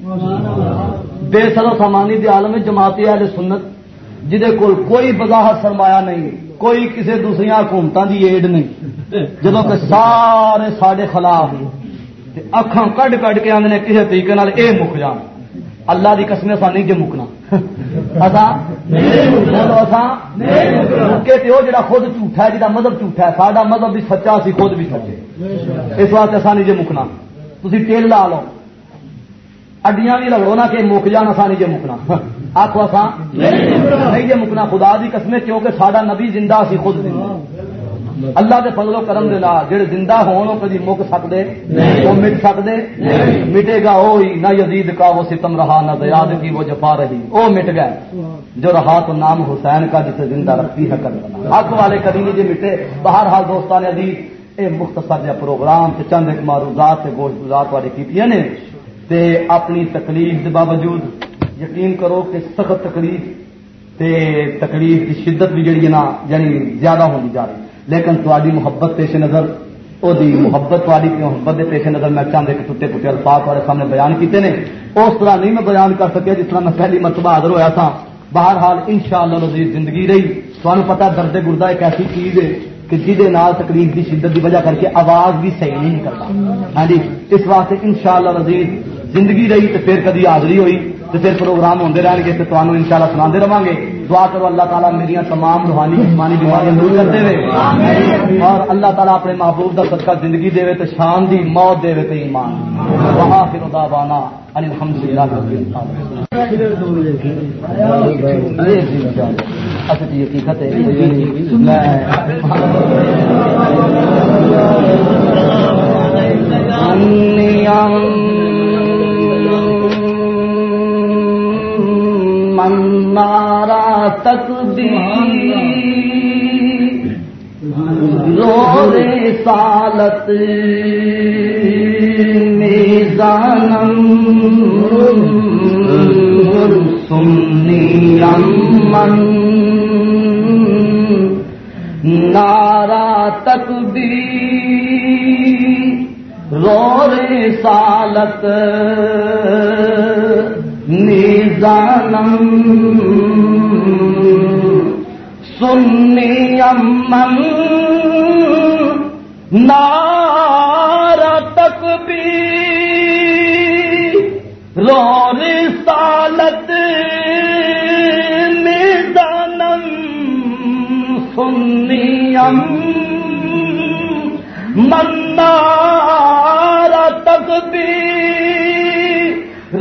بے سر و سامانی دے عالم جماعتی اہل سنت جہے کول کوئی وضاحت سرمایا نہیں کوئی کسی دوسری حکومتوں کی ایڈ نہیں جبکہ سارے سارے خلاف اکھان کڈ کڈ کے آدھے کسی طریقے اے مک جان اللہ کی قسم سا نہیں جی مکنا جڑا خود جھوٹا ہے جا مذہب جھوٹا ہے سارا مذہب بھی سچا سی خود بھی سچے۔ اس واسطے اصا نہیں جی مکنا۔ تھی تیل لا لو۔ اڈیاں بھی لگڑو نا کہ مک جان اصا نہیں جی مکنا۔ آخو اصا نہیں جی مکنا۔ خدا کی قسمے کیونکہ سارا نبی زندہ سی خود زندہ۔ اللہ کے فضل و کرم دے جڑے زندہ ہون کبھی مک سکتے وہ مٹ سکتے مٹے گا وہی نہ یزید کا وہ ستم رہا نہ زیاد کی وہ جفا رہی۔ وہ مٹ گئے جو رہا تو نام حسین کا جسے زندہ رکھتی ہے کر حق والے کبھی نہیں جی مٹے بہرحال دوستان عزیز اے مختصر جہا پروگرام سے چند ایک معروضات سے گوشت گزار والے کی نے تے اپنی تکلیف کے باوجود یقین کرو کہ سخت تکلیف تے تکلیف کی شدت بھی جڑی ہے نا یعنی زیادہ ہونی جا رہی لیکن تاری محبت پیش نظر وہ محبت تاری محبت کے پیش نظر میں چاہتے کہ ٹوٹے پٹے الفاظ والے سامنے بیان کیتے ہیں اس طرح نہیں میں بیان کر سکیا جس طرح میں پہلی مرتبہ حاضر ہوا تھا۔ بہرحال ان شاء اللہ نظیر زندگی رہی۔ تمہیں پتا درد گردہ ایک ایسی چیز ہے کہ جہد تکلیف کی شدت کی وجہ کر کے آواز بھی صحیح نہیں نکلتا۔ ہاں جی اس واسطے ان شاء اللہ نظیر زندگی رہی تو پھر کدی حاضری ہوئی۔ تو پھر پروگرام ہوتے رہن گے تو تمہیں ان شاء اللہ سنا رہا گے دعا کرو اللہ تعالیٰ میری تمام روحانی جسمانی بیماریاں دور کرتے ہوئے اور اللہ تعالیٰ اپنے محبوب کا صدقہ زندگی دے تو شان دی موت دے تو ایمان۔ وہاں پھر ادا بانا الحمد للہ حقیقت ہے من مارا تک رے سالت میزانم۔ سنی امن نارا تک بھی رے سالت نیزانم سنی امن نار تک بھی رو سالت میدانم سنی ام منار تک بھی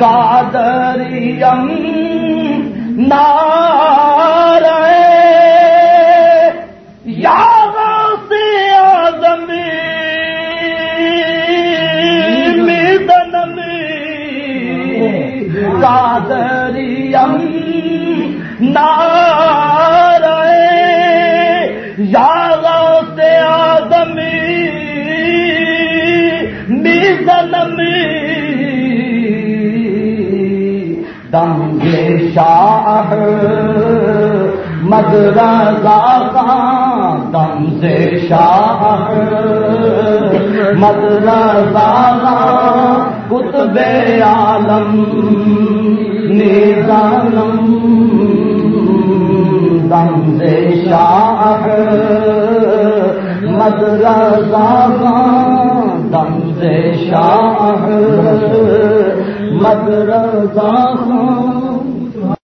مر عثمانو ہے در میرانم قادریم نار نار یا غوث آدمی میزنمی دم شاہ مدرزا دم سے شاہ مدرزا کتب عالم نیزانم دم سے شاہ مدرزا دم سے شاہ مدرزا